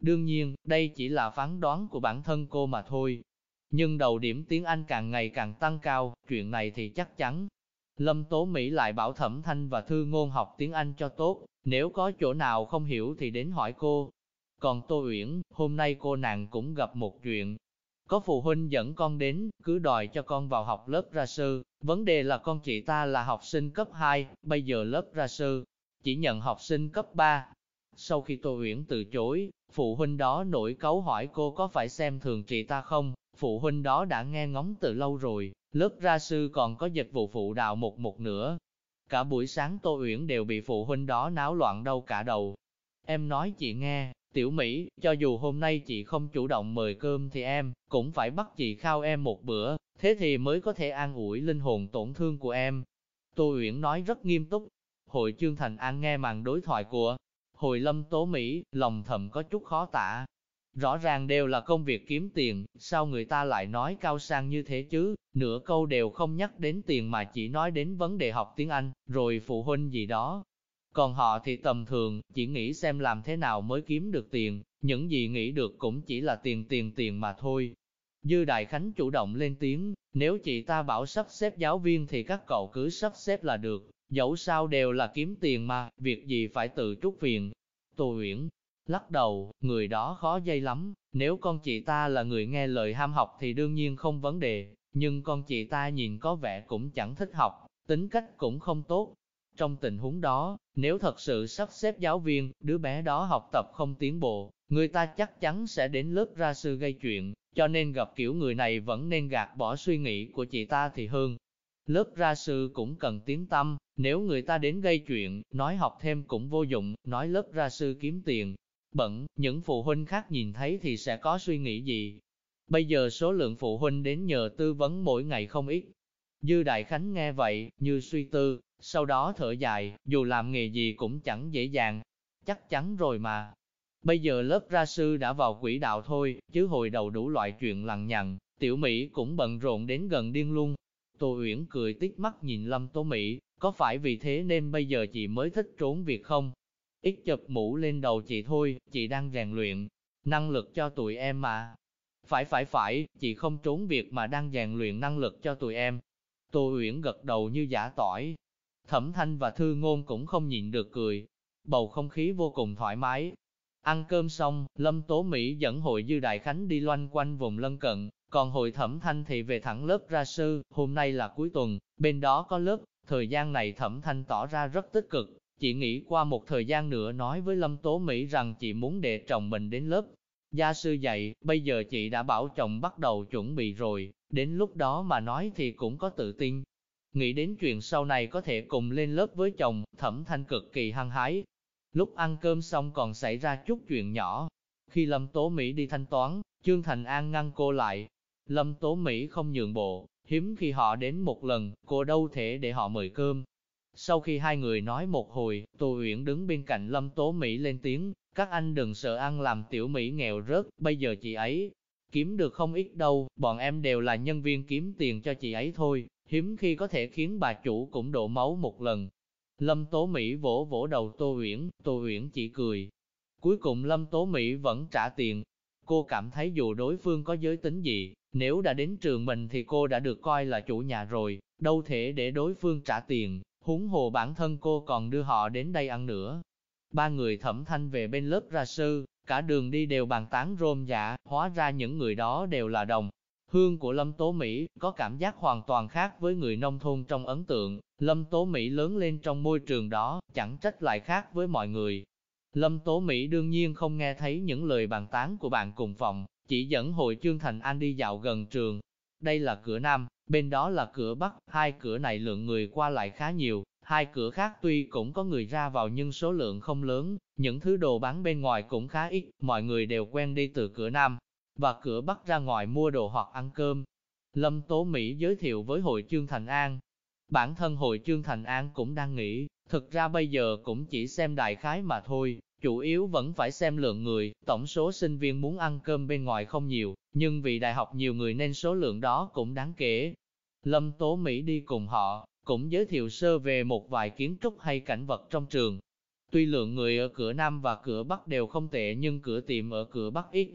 Đương nhiên, đây chỉ là phán đoán của bản thân cô mà thôi. Nhưng đầu điểm tiếng Anh càng ngày càng tăng cao, chuyện này thì chắc chắn. Lâm Tố Mỹ lại bảo Thẩm Thanh và Thư Ngôn học tiếng Anh cho tốt, nếu có chỗ nào không hiểu thì đến hỏi cô. Còn Tô Uyển, hôm nay cô nàng cũng gặp một chuyện. Có phụ huynh dẫn con đến, cứ đòi cho con vào học lớp ra sư. Vấn đề là con chị ta là học sinh cấp 2, bây giờ lớp ra sư, chỉ nhận học sinh cấp 3. Sau khi Tô Uyển từ chối, phụ huynh đó nổi cấu hỏi cô có phải xem thường chị ta không, phụ huynh đó đã nghe ngóng từ lâu rồi, lớp ra sư còn có dịch vụ phụ đạo một một nữa. Cả buổi sáng Tô Uyển đều bị phụ huynh đó náo loạn đâu cả đầu. Em nói chị nghe, tiểu Mỹ, cho dù hôm nay chị không chủ động mời cơm thì em cũng phải bắt chị khao em một bữa, thế thì mới có thể an ủi linh hồn tổn thương của em. Tô Uyển nói rất nghiêm túc. Hội Trương Thành An nghe màn đối thoại của Hồi Lâm Tố Mỹ, lòng thầm có chút khó tả, Rõ ràng đều là công việc kiếm tiền, sao người ta lại nói cao sang như thế chứ, nửa câu đều không nhắc đến tiền mà chỉ nói đến vấn đề học tiếng Anh, rồi phụ huynh gì đó. Còn họ thì tầm thường, chỉ nghĩ xem làm thế nào mới kiếm được tiền, những gì nghĩ được cũng chỉ là tiền tiền tiền mà thôi. Dư Đại Khánh chủ động lên tiếng, nếu chị ta bảo sắp xếp giáo viên thì các cậu cứ sắp xếp là được, dẫu sao đều là kiếm tiền mà, việc gì phải tự trút phiền. Tô Uyển lắc đầu, người đó khó dây lắm, nếu con chị ta là người nghe lời ham học thì đương nhiên không vấn đề, nhưng con chị ta nhìn có vẻ cũng chẳng thích học, tính cách cũng không tốt. Trong tình huống đó, nếu thật sự sắp xếp giáo viên, đứa bé đó học tập không tiến bộ, người ta chắc chắn sẽ đến lớp ra sư gây chuyện, cho nên gặp kiểu người này vẫn nên gạt bỏ suy nghĩ của chị ta thì hơn. Lớp ra sư cũng cần tiếng tâm, nếu người ta đến gây chuyện, nói học thêm cũng vô dụng, nói lớp ra sư kiếm tiền, bận, những phụ huynh khác nhìn thấy thì sẽ có suy nghĩ gì. Bây giờ số lượng phụ huynh đến nhờ tư vấn mỗi ngày không ít. Dư Đại Khánh nghe vậy, như suy tư, sau đó thở dài, dù làm nghề gì cũng chẳng dễ dàng. Chắc chắn rồi mà. Bây giờ lớp ra sư đã vào quỹ đạo thôi, chứ hồi đầu đủ loại chuyện lằng nhằng, tiểu Mỹ cũng bận rộn đến gần điên luôn. Tô Uyển cười tít mắt nhìn Lâm Tố Mỹ, có phải vì thế nên bây giờ chị mới thích trốn việc không? Ít chụp mũ lên đầu chị thôi, chị đang rèn luyện, năng lực cho tụi em mà. Phải phải phải, chị không trốn việc mà đang rèn luyện năng lực cho tụi em. Tô Uyển gật đầu như giả tỏi. Thẩm Thanh và Thư Ngôn cũng không nhịn được cười. Bầu không khí vô cùng thoải mái. Ăn cơm xong, Lâm Tố Mỹ dẫn hội Dư Đại Khánh đi loanh quanh vùng lân cận, còn hội Thẩm Thanh thì về thẳng lớp ra sư, hôm nay là cuối tuần, bên đó có lớp, thời gian này Thẩm Thanh tỏ ra rất tích cực, Chị nghĩ qua một thời gian nữa nói với Lâm Tố Mỹ rằng chị muốn để chồng mình đến lớp. Gia sư dạy, bây giờ chị đã bảo chồng bắt đầu chuẩn bị rồi, đến lúc đó mà nói thì cũng có tự tin. Nghĩ đến chuyện sau này có thể cùng lên lớp với chồng, thẩm thanh cực kỳ hăng hái. Lúc ăn cơm xong còn xảy ra chút chuyện nhỏ. Khi Lâm Tố Mỹ đi thanh toán, Trương Thành An ngăn cô lại. Lâm Tố Mỹ không nhượng bộ, hiếm khi họ đến một lần, cô đâu thể để họ mời cơm, sau khi hai người nói một hồi, Tô Uyển đứng bên cạnh Lâm Tố Mỹ lên tiếng, các anh đừng sợ ăn làm tiểu Mỹ nghèo rớt, bây giờ chị ấy kiếm được không ít đâu, bọn em đều là nhân viên kiếm tiền cho chị ấy thôi, hiếm khi có thể khiến bà chủ cũng đổ máu một lần. Lâm Tố Mỹ vỗ vỗ đầu Tô Uyển, Tô Uyển chỉ cười. Cuối cùng Lâm Tố Mỹ vẫn trả tiền. Cô cảm thấy dù đối phương có giới tính gì, nếu đã đến trường mình thì cô đã được coi là chủ nhà rồi, đâu thể để đối phương trả tiền huống hồ bản thân cô còn đưa họ đến đây ăn nữa. Ba người thẩm thanh về bên lớp ra sư, cả đường đi đều bàn tán rôm dạ, hóa ra những người đó đều là đồng. Hương của Lâm Tố Mỹ có cảm giác hoàn toàn khác với người nông thôn trong ấn tượng, Lâm Tố Mỹ lớn lên trong môi trường đó, chẳng trách lại khác với mọi người. Lâm Tố Mỹ đương nhiên không nghe thấy những lời bàn tán của bạn cùng phòng, chỉ dẫn hội Trương Thành An đi dạo gần trường. Đây là cửa Nam, bên đó là cửa Bắc, hai cửa này lượng người qua lại khá nhiều, Hai cửa khác tuy cũng có người ra vào nhưng số lượng không lớn, những thứ đồ bán bên ngoài cũng khá ít, mọi người đều quen đi từ cửa Nam và cửa Bắc ra ngoài mua đồ hoặc ăn cơm. Lâm Tố Mỹ giới thiệu với hội Trương Thành An. Bản thân hội Trương Thành An cũng đang nghĩ, thực ra bây giờ cũng chỉ xem đại khái mà thôi, chủ yếu vẫn phải xem lượng người, tổng số sinh viên muốn ăn cơm bên ngoài không nhiều, nhưng vì đại học nhiều người nên số lượng đó cũng đáng kể. Lâm Tố Mỹ đi cùng họ, cũng giới thiệu sơ về một vài kiến trúc hay cảnh vật trong trường. Tuy lượng người ở cửa Nam và cửa Bắc đều không tệ nhưng cửa tiệm ở cửa Bắc ít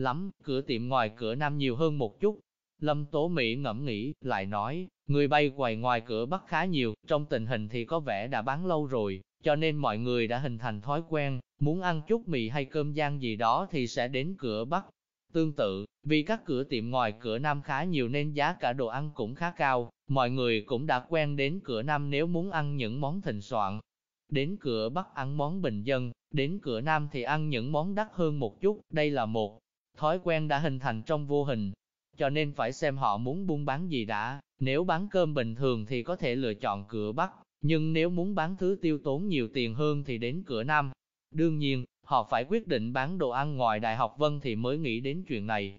lắm, cửa tiệm ngoài cửa Nam nhiều hơn một chút. Lâm Tố Mỹ ngẫm nghĩ, lại nói, người bay quầy ngoài cửa Bắc khá nhiều, trong tình hình thì có vẻ đã bán lâu rồi, cho nên mọi người đã hình thành thói quen, muốn ăn chút mì hay cơm giang gì đó thì sẽ đến cửa Bắc. Tương tự, vì các cửa tiệm ngoài cửa Nam khá nhiều nên giá cả đồ ăn cũng khá cao, mọi người cũng đã quen đến cửa Nam nếu muốn ăn những món thịnh soạn. Đến cửa Bắc ăn món bình dân, đến cửa Nam thì ăn những món đắt hơn một chút, đây là một thói quen đã hình thành trong vô hình. Cho nên phải xem họ muốn buôn bán gì đã, nếu bán cơm bình thường thì có thể lựa chọn cửa Bắc, nhưng nếu muốn bán thứ tiêu tốn nhiều tiền hơn thì đến cửa Nam. Đương nhiên, họ phải quyết định bán đồ ăn ngoài Đại học Vân thì mới nghĩ đến chuyện này.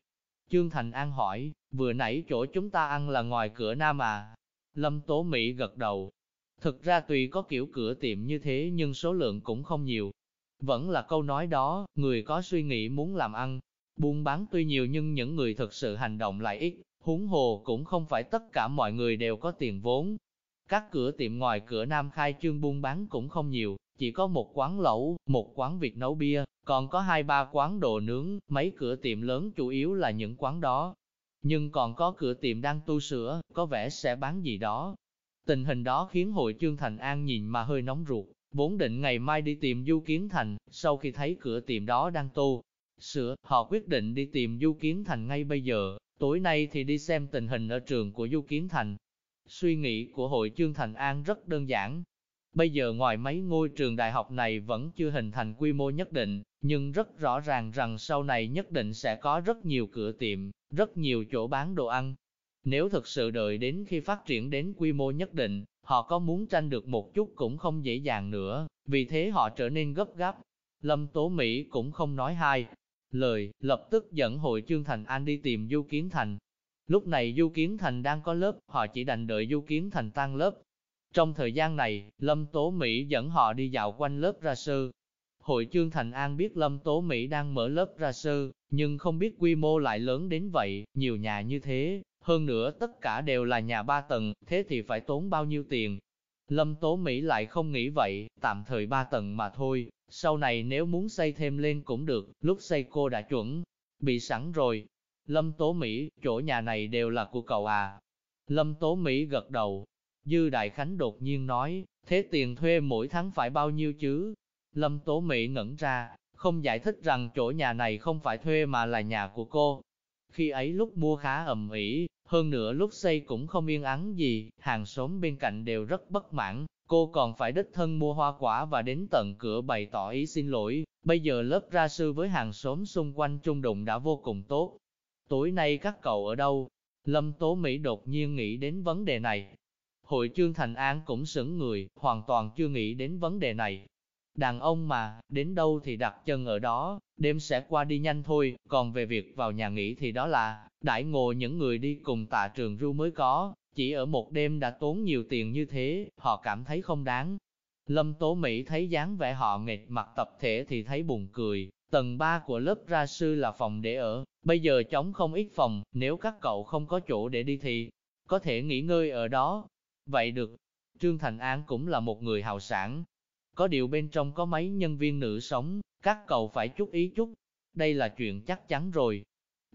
Trương Thành An hỏi, vừa nãy chỗ chúng ta ăn là ngoài cửa Nam à? Lâm Tố Mỹ gật đầu. Thực ra tùy có kiểu cửa tiệm như thế nhưng số lượng cũng không nhiều. Vẫn là câu nói đó, người có suy nghĩ muốn làm ăn. Buôn bán tuy nhiều nhưng những người thực sự hành động lại ít, huống hồ cũng không phải tất cả mọi người đều có tiền vốn. Các cửa tiệm ngoài cửa Nam khai trương buôn bán cũng không nhiều, chỉ có một quán lẩu, một quán Việt nấu bia, còn có hai ba quán đồ nướng, mấy cửa tiệm lớn chủ yếu là những quán đó. Nhưng còn có cửa tiệm đang tu sửa, có vẻ sẽ bán gì đó. Tình hình đó khiến hội Trương Thành An nhìn mà hơi nóng ruột, vốn định ngày mai đi tìm Du Kiến Thành, sau khi thấy cửa tiệm đó đang tu sửa, họ quyết định đi tìm Du Kiến Thành ngay bây giờ, tối nay thì đi xem tình hình ở trường của Du Kiến Thành. Suy nghĩ của hội Trương Thành An rất đơn giản, Bây giờ ngoài mấy ngôi trường đại học này vẫn chưa hình thành quy mô nhất định, nhưng rất rõ ràng rằng sau này nhất định sẽ có rất nhiều cửa tiệm, rất nhiều chỗ bán đồ ăn. Nếu thực sự đợi đến khi phát triển đến quy mô nhất định, họ có muốn tranh được một chút cũng không dễ dàng nữa, vì thế họ trở nên gấp gáp. Lâm Tố Mỹ cũng không nói hai lời, lập tức dẫn hội Trương Thành An đi tìm Du Kiến Thành. Lúc này Du Kiến Thành đang có lớp, họ chỉ đành đợi Du Kiến Thành tan lớp, trong thời gian này, Lâm Tố Mỹ dẫn họ đi dạo quanh lớp ra sư. Hội Trương Thành An biết Lâm Tố Mỹ đang mở lớp ra sư, nhưng không biết quy mô lại lớn đến vậy, nhiều nhà như thế, hơn nữa tất cả đều là nhà ba tầng, thế thì phải tốn bao nhiêu tiền. Lâm Tố Mỹ lại không nghĩ vậy, tạm thời ba tầng mà thôi, sau này nếu muốn xây thêm lên cũng được, lúc xây cô đã chuẩn, bị sẵn rồi. Lâm Tố Mỹ, chỗ nhà này đều là của cậu à. Lâm Tố Mỹ gật đầu, Dư Đại Khánh đột nhiên nói, thế tiền thuê mỗi tháng phải bao nhiêu chứ? Lâm Tố Mỹ ngẩn ra, không giải thích rằng chỗ nhà này không phải thuê mà là nhà của cô. Khi ấy lúc mua khá ầm ĩ, hơn nữa lúc xây cũng không yên ắng gì, hàng xóm bên cạnh đều rất bất mãn, cô còn phải đích thân mua hoa quả và đến tận cửa bày tỏ ý xin lỗi. Bây giờ lớp ra sư với hàng xóm xung quanh trung đụng đã vô cùng tốt. Tối nay các cậu ở đâu? Lâm Tố Mỹ đột nhiên nghĩ đến vấn đề này, Hội Trương Thành An cũng sững người, hoàn toàn chưa nghĩ đến vấn đề này. Đàn ông mà, đến đâu thì đặt chân ở đó, đêm sẽ qua đi nhanh thôi, còn về việc vào nhà nghỉ thì đó là, đãi ngộ những người đi cùng tạ trường ru mới có, chỉ ở một đêm đã tốn nhiều tiền như thế, họ cảm thấy không đáng. Lâm Tố Mỹ thấy dáng vẻ họ nghệt mặt tập thể thì thấy buồn cười, tầng 3 của lớp ra sư là phòng để ở, bây giờ trống không ít phòng, nếu các cậu không có chỗ để đi thì có thể nghỉ ngơi ở đó, Vậy được, Trương Thành An cũng là một người hào sản. Có điều bên trong có mấy nhân viên nữ sống, các cậu phải chút ý chút. Đây là chuyện chắc chắn rồi.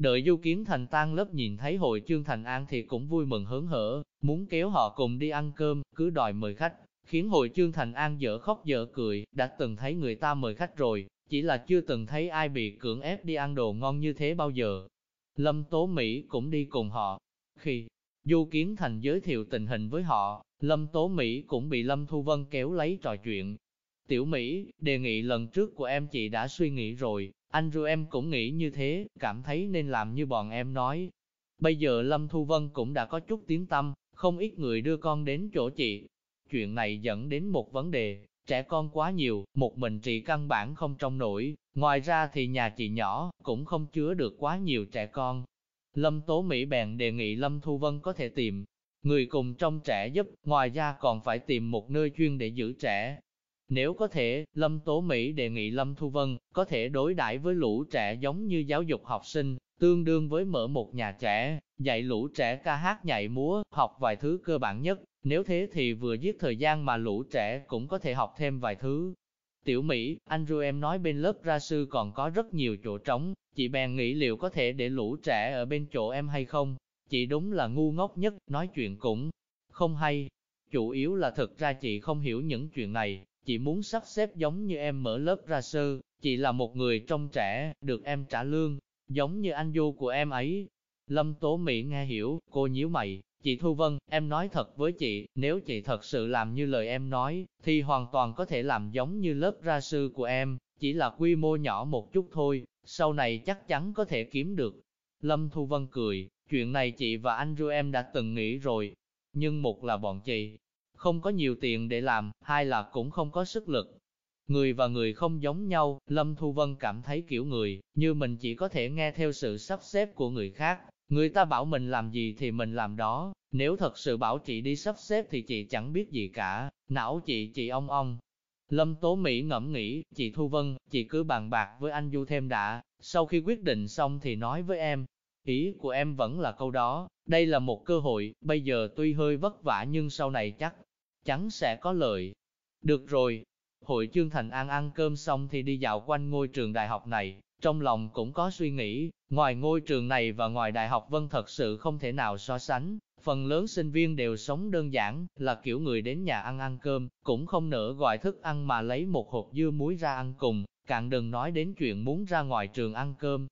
Đợi Du Kiến Thành tan lớp nhìn thấy hội Trương Thành An thì cũng vui mừng hớn hở, muốn kéo họ cùng đi ăn cơm, cứ đòi mời khách, khiến hội Trương Thành An dở khóc dở cười, đã từng thấy người ta mời khách rồi, chỉ là chưa từng thấy ai bị cưỡng ép đi ăn đồ ngon như thế bao giờ. Lâm Tố Mỹ cũng đi cùng họ. Khi Du Kiến Thành giới thiệu tình hình với họ, Lâm Tố Mỹ cũng bị Lâm Thu Vân kéo lấy trò chuyện. Tiểu Mỹ, đề nghị lần trước của em chị đã suy nghĩ rồi, anh ru em cũng nghĩ như thế, cảm thấy nên làm như bọn em nói. Bây giờ Lâm Thu Vân cũng đã có chút tiếng tâm, không ít người đưa con đến chỗ chị. chuyện này dẫn đến một vấn đề, trẻ con quá nhiều, một mình chị căn bản không trông nổi, ngoài ra thì nhà chị nhỏ, cũng không chứa được quá nhiều trẻ con. Lâm Tố Mỹ bèn đề nghị Lâm Thu Vân có thể tìm người cùng trong trẻ giúp, ngoài ra còn phải tìm một nơi chuyên để giữ trẻ. Nếu có thể, Lâm Tố Mỹ đề nghị Lâm Thu Vân có thể đối đãi với lũ trẻ giống như giáo dục học sinh, tương đương với mở một nhà trẻ, dạy lũ trẻ ca hát nhảy múa, học vài thứ cơ bản nhất, nếu thế thì vừa giết thời gian mà lũ trẻ cũng có thể học thêm vài thứ. Tiểu Mỹ, Andrew em nói bên lớp ra sư còn có rất nhiều chỗ trống, chị bèn nghĩ liệu có thể để lũ trẻ ở bên chỗ em hay không? Chị đúng là ngu ngốc nhất, nói chuyện cũng không hay. Chủ yếu là thực ra chị không hiểu những chuyện này, chị muốn sắp xếp giống như em mở lớp ra sư, chị là một người trong trẻ, được em trả lương, giống như anh du của em ấy. Lâm Tố Mỹ nghe hiểu, cô nhíu mày, chị Thu Vân, em nói thật với chị, nếu chị thật sự làm như lời em nói, thì hoàn toàn có thể làm giống như lớp ra sư của em, chỉ là quy mô nhỏ một chút thôi, sau này chắc chắn có thể kiếm được. Lâm Thu Vân cười, chuyện này chị và anh du em đã từng nghĩ rồi, nhưng một là bọn chị không có nhiều tiền để làm, hai là cũng không có sức lực. Người và người không giống nhau, Lâm Thu Vân cảm thấy kiểu người, như mình chỉ có thể nghe theo sự sắp xếp của người khác. Người ta bảo mình làm gì thì mình làm đó, nếu thật sự bảo chị đi sắp xếp thì chị chẳng biết gì cả, não chị chị ong ong. Lâm Tố Mỹ ngẫm nghĩ, chị Thu Vân, chị cứ bàn bạc với anh Du thêm đã, sau khi quyết định xong thì nói với em. Ý của em vẫn là câu đó, đây là một cơ hội, bây giờ tuy hơi vất vả nhưng sau này chắc chắn sẽ có lợi. Được rồi, hội chương thành an ăn cơm xong thì đi dạo quanh ngôi trường đại học này, trong lòng cũng có suy nghĩ, ngoài ngôi trường này và ngoài đại học Vân thật sự không thể nào so sánh, phần lớn sinh viên đều sống đơn giản, là kiểu người đến nhà ăn ăn cơm, cũng không nỡ gọi thức ăn mà lấy một hộp dưa muối ra ăn cùng, càng đừng nói đến chuyện muốn ra ngoài trường ăn cơm.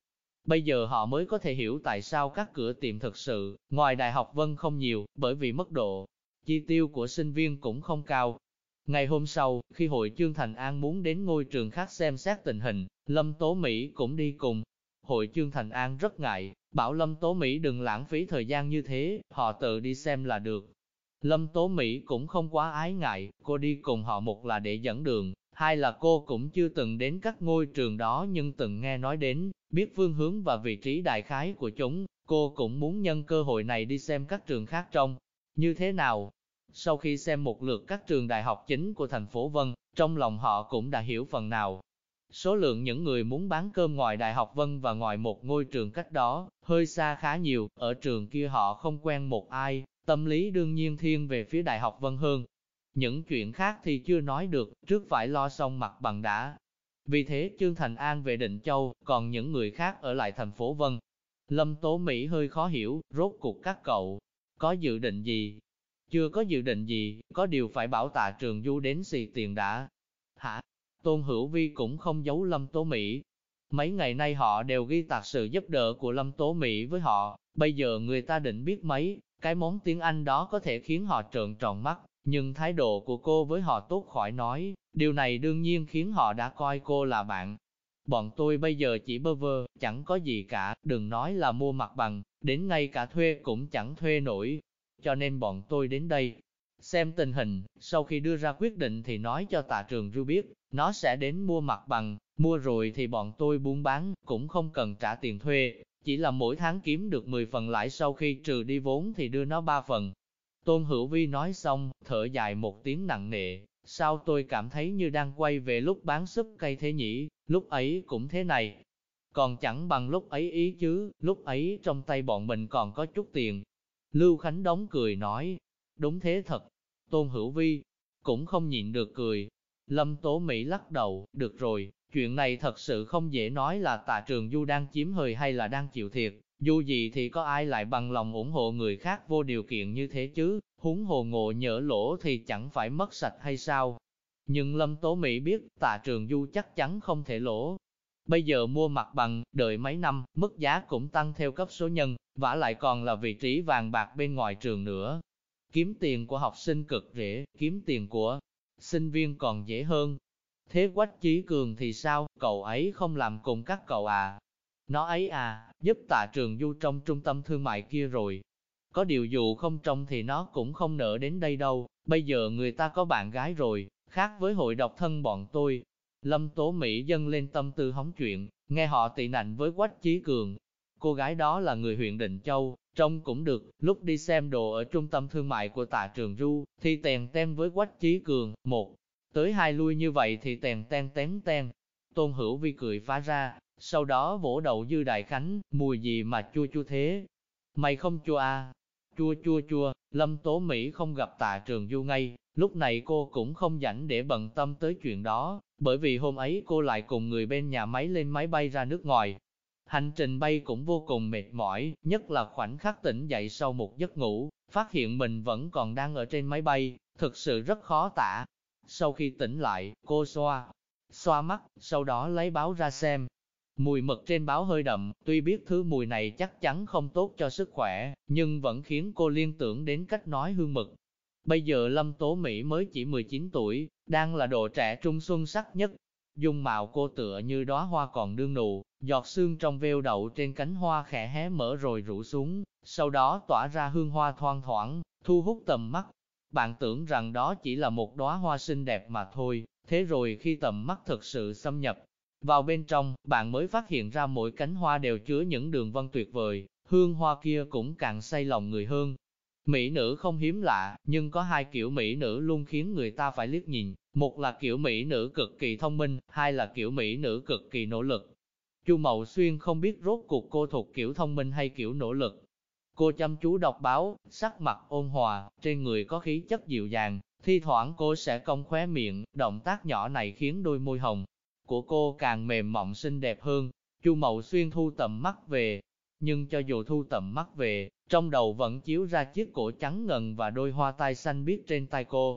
Bây giờ họ mới có thể hiểu tại sao các cửa tiệm thực sự, ngoài đại học Vân không nhiều, bởi vì mức độ chi tiêu của sinh viên cũng không cao. Ngày hôm sau, khi hội chương Thành An muốn đến ngôi trường khác xem xét tình hình, Lâm Tố Mỹ cũng đi cùng. Hội chương Thành An rất ngại, bảo Lâm Tố Mỹ đừng lãng phí thời gian như thế, họ tự đi xem là được. Lâm Tố Mỹ cũng không quá ái ngại, cô đi cùng họ một là để dẫn đường, hai là cô cũng chưa từng đến các ngôi trường đó nhưng từng nghe nói đến, biết phương hướng và vị trí đại khái của chúng, cô cũng muốn nhân cơ hội này đi xem các trường khác trong như thế nào. Sau khi xem một lượt các trường đại học chính của thành phố Vân, trong lòng họ cũng đã hiểu phần nào. Số lượng những người muốn bán cơm ngoài Đại học Vân và ngoài một ngôi trường cách đó, hơi xa khá nhiều, ở trường kia họ không quen một ai, tâm lý đương nhiên thiên về phía Đại học Vân hơn. Những chuyện khác thì chưa nói được, trước phải lo xong mặt bằng đã. Vì thế Trương Thành An về Định Châu, còn những người khác ở lại thành phố Vân. Lâm Tố Mỹ hơi khó hiểu, rốt cuộc các cậu, có dự định gì? Chưa có dự định gì, có điều phải bảo tạ trường du đến xì tiền đã. Hả? Tôn Hữu Vi cũng không giấu Lâm Tố Mỹ. Mấy ngày nay họ đều ghi tạc sự giúp đỡ của Lâm Tố Mỹ với họ, bây giờ người ta định biết mấy, cái món tiếng Anh đó có thể khiến họ trợn tròn mắt, nhưng thái độ của cô với họ tốt khỏi nói, điều này đương nhiên khiến họ đã coi cô là bạn. Bọn tôi bây giờ chỉ bơ vơ, chẳng có gì cả, đừng nói là mua mặt bằng, đến ngay cả thuê cũng chẳng thuê nổi. Cho nên bọn tôi đến đây, xem tình hình, sau khi đưa ra quyết định thì nói cho tạ trường ru biết, nó sẽ đến mua mặt bằng, mua rồi thì bọn tôi buôn bán, cũng không cần trả tiền thuê, chỉ là mỗi tháng kiếm được 10 phần lãi sau khi trừ đi vốn thì đưa nó 3 phần. Tôn Hữu Vi nói xong, thở dài một tiếng nặng nề, sao tôi cảm thấy như đang quay về lúc bán súp cây thế nhỉ, lúc ấy cũng thế này. Còn chẳng bằng lúc ấy ý chứ, lúc ấy trong tay bọn mình còn có chút tiền. Lưu Khánh đóng cười nói, đúng thế thật. Tôn Hữu Vi cũng không nhịn được cười. Lâm Tố Mỹ lắc đầu, được rồi, chuyện này thật sự không dễ nói là tạ trường Du đang chiếm hời hay là đang chịu thiệt. Dù gì thì có ai lại bằng lòng ủng hộ người khác vô điều kiện như thế chứ, húng hồ ngộ nhỡ lỗ thì chẳng phải mất sạch hay sao. Nhưng Lâm Tố Mỹ biết tạ trường du chắc chắn không thể lỗ. Bây giờ mua mặt bằng, đợi mấy năm, mức giá cũng tăng theo cấp số nhân, vả lại còn là vị trí vàng bạc bên ngoài trường nữa. Kiếm tiền của học sinh cực rễ, kiếm tiền của sinh viên còn dễ hơn. Thế Quách Chí Cường thì sao, cậu ấy không làm cùng các cậu à? Nó ấy à, giúp tạ trường du trong trung tâm thương mại kia rồi. Có điều dù không trong thì nó cũng không nỡ đến đây đâu, Bây giờ người ta có bạn gái rồi, khác với hội độc thân bọn tôi. Lâm Tố Mỹ dâng lên tâm tư hóng chuyện, nghe họ tị nạnh với Quách Chí Cường. Cô gái đó là người huyện Định Châu, trông cũng được, lúc đi xem đồ ở trung tâm thương mại của tạ trường Du, thì tèn tem với Quách Chí Cường, một, tới hai lui như vậy thì tèn ten tén ten. Tôn Hữu Vi cười phá ra, sau đó vỗ đầu Dư Đại Khánh, mùi gì mà chua chua thế? Mày không chua à? Chua chua chua, Lâm Tố Mỹ không gặp tạ trường Du ngay, lúc này cô cũng không rảnh để bận tâm tới chuyện đó, bởi vì hôm ấy cô lại cùng người bên nhà máy lên máy bay ra nước ngoài. Hành trình bay cũng vô cùng mệt mỏi, nhất là khoảnh khắc tỉnh dậy sau một giấc ngủ, phát hiện mình vẫn còn đang ở trên máy bay, thực sự rất khó tả. Sau khi tỉnh lại, cô xoa, xoa mắt, sau đó lấy báo ra xem, Mùi mật trên báo hơi đậm, tuy biết thứ mùi này chắc chắn không tốt cho sức khỏe, nhưng vẫn khiến cô liên tưởng đến cách nói hương mực. Bây giờ Lâm Tố Mỹ mới chỉ 19 tuổi, đang là độ trẻ trung xuân sắc nhất. Dung mạo cô tựa như đóa hoa còn đương nụ, giọt sương trong veo đậu trên cánh hoa khẽ hé mở rồi rủ xuống, sau đó tỏa ra hương hoa thoang thoảng, thu hút tầm mắt. Bạn tưởng rằng đó chỉ là một đóa hoa xinh đẹp mà thôi, thế rồi khi tầm mắt thực sự xâm nhập, vào bên trong, bạn mới phát hiện ra mỗi cánh hoa đều chứa những đường vân tuyệt vời, hương hoa kia cũng càng say lòng người hơn. Mỹ nữ không hiếm lạ, nhưng có hai kiểu Mỹ nữ luôn khiến người ta phải liếc nhìn, một là kiểu Mỹ nữ cực kỳ thông minh, hai là kiểu Mỹ nữ cực kỳ nỗ lực. Chu Mậu Xuyên không biết rốt cuộc cô thuộc kiểu thông minh hay kiểu nỗ lực. Cô chăm chú đọc báo, sắc mặt ôn hòa, trên người có khí chất dịu dàng, thi thoảng cô sẽ cong khóe miệng, động tác nhỏ này khiến đôi môi hồng, của cô càng mềm mọng xinh đẹp hơn. Chu Mậu Xuyên thu tầm mắt về, nhưng cho dù thu tầm mắt về, trong đầu vẫn chiếu ra chiếc cổ trắng ngần và đôi hoa tai xanh biếc trên tay cô.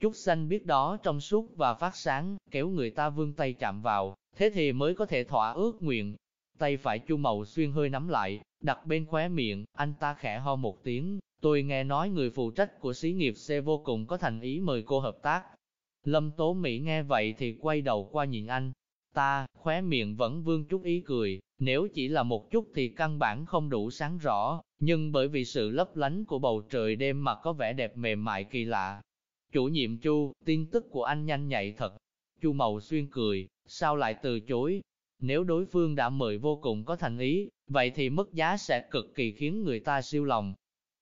Chút xanh biếc đó trong suốt và phát sáng, kéo người ta vươn tay chạm vào, thế thì mới có thể thỏa ước nguyện. Tay phải Chu Mậu Xuyên hơi nắm lại, đặt bên khóe miệng, anh ta khẽ ho một tiếng, tôi nghe nói người phụ trách của xí nghiệp C vô cùng có thành ý mời cô hợp tác, Lâm Tố Mỹ nghe vậy thì quay đầu qua nhìn anh. Ta, khóe miệng vẫn vương chút ý cười, nếu chỉ là một chút thì căn bản không đủ sáng rõ, nhưng bởi vì sự lấp lánh của bầu trời đêm mà có vẻ đẹp mềm mại kỳ lạ. Chủ nhiệm Chu, tin tức của anh nhanh nhạy thật. Chu Mậu Xuyên cười, sao lại từ chối? Nếu đối phương đã mời vô cùng có thành ý, vậy thì mức giá sẽ cực kỳ khiến người ta siêu lòng.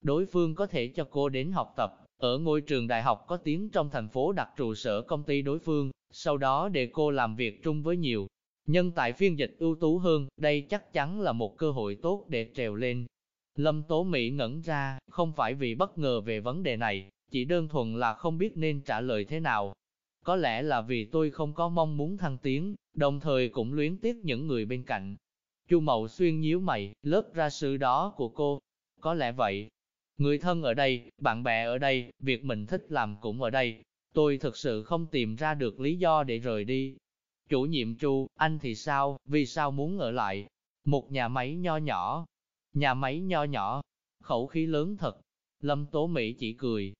Đối phương có thể cho cô đến học tập, ở ngôi trường đại học có tiếng trong thành phố đặt trụ sở công ty đối phương, sau đó để cô làm việc chung với nhiều nhân tài phiên dịch ưu tú hơn, đây chắc chắn là một cơ hội tốt để trèo lên. Lâm Tố Mỹ ngẩn ra, không phải vì bất ngờ về vấn đề này, chỉ đơn thuần là không biết nên trả lời thế nào. Có lẽ là vì tôi không có mong muốn thăng tiến, đồng thời cũng luyến tiếc những người bên cạnh. Chu Mậu Xuyên nhíu mày, lớp ra sự đó của cô. Có lẽ vậy, Người thân ở đây, bạn bè ở đây, việc mình thích làm cũng ở đây. Tôi thực sự không tìm ra được lý do để rời đi. Chủ nhiệm Chu, anh thì sao, vì sao muốn ở lại? Một nhà máy nho nhỏ. Nhà máy nho nhỏ, khẩu khí lớn thật. Lâm Tố Mỹ chỉ cười.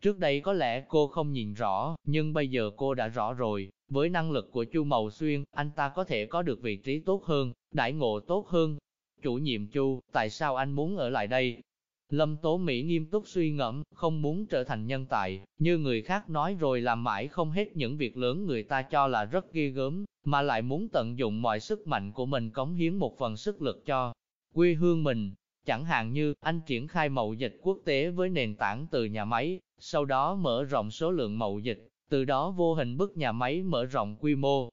Trước đây có lẽ cô không nhìn rõ, nhưng bây giờ cô đã rõ rồi. Với năng lực của Chu Mậu Xuyên, anh ta có thể có được vị trí tốt hơn, đãi ngộ tốt hơn. Chủ nhiệm Chu, tại sao anh muốn ở lại đây? Lâm Tố Mỹ nghiêm túc suy ngẫm, không muốn trở thành nhân tài, như người khác nói rồi làm mãi không hết những việc lớn người ta cho là rất ghê gớm, mà lại muốn tận dụng mọi sức mạnh của mình cống hiến một phần sức lực cho quê hương mình. Chẳng hạn như, anh triển khai mậu dịch quốc tế với nền tảng từ nhà máy, sau đó mở rộng số lượng mậu dịch, từ đó vô hình bức nhà máy mở rộng quy mô.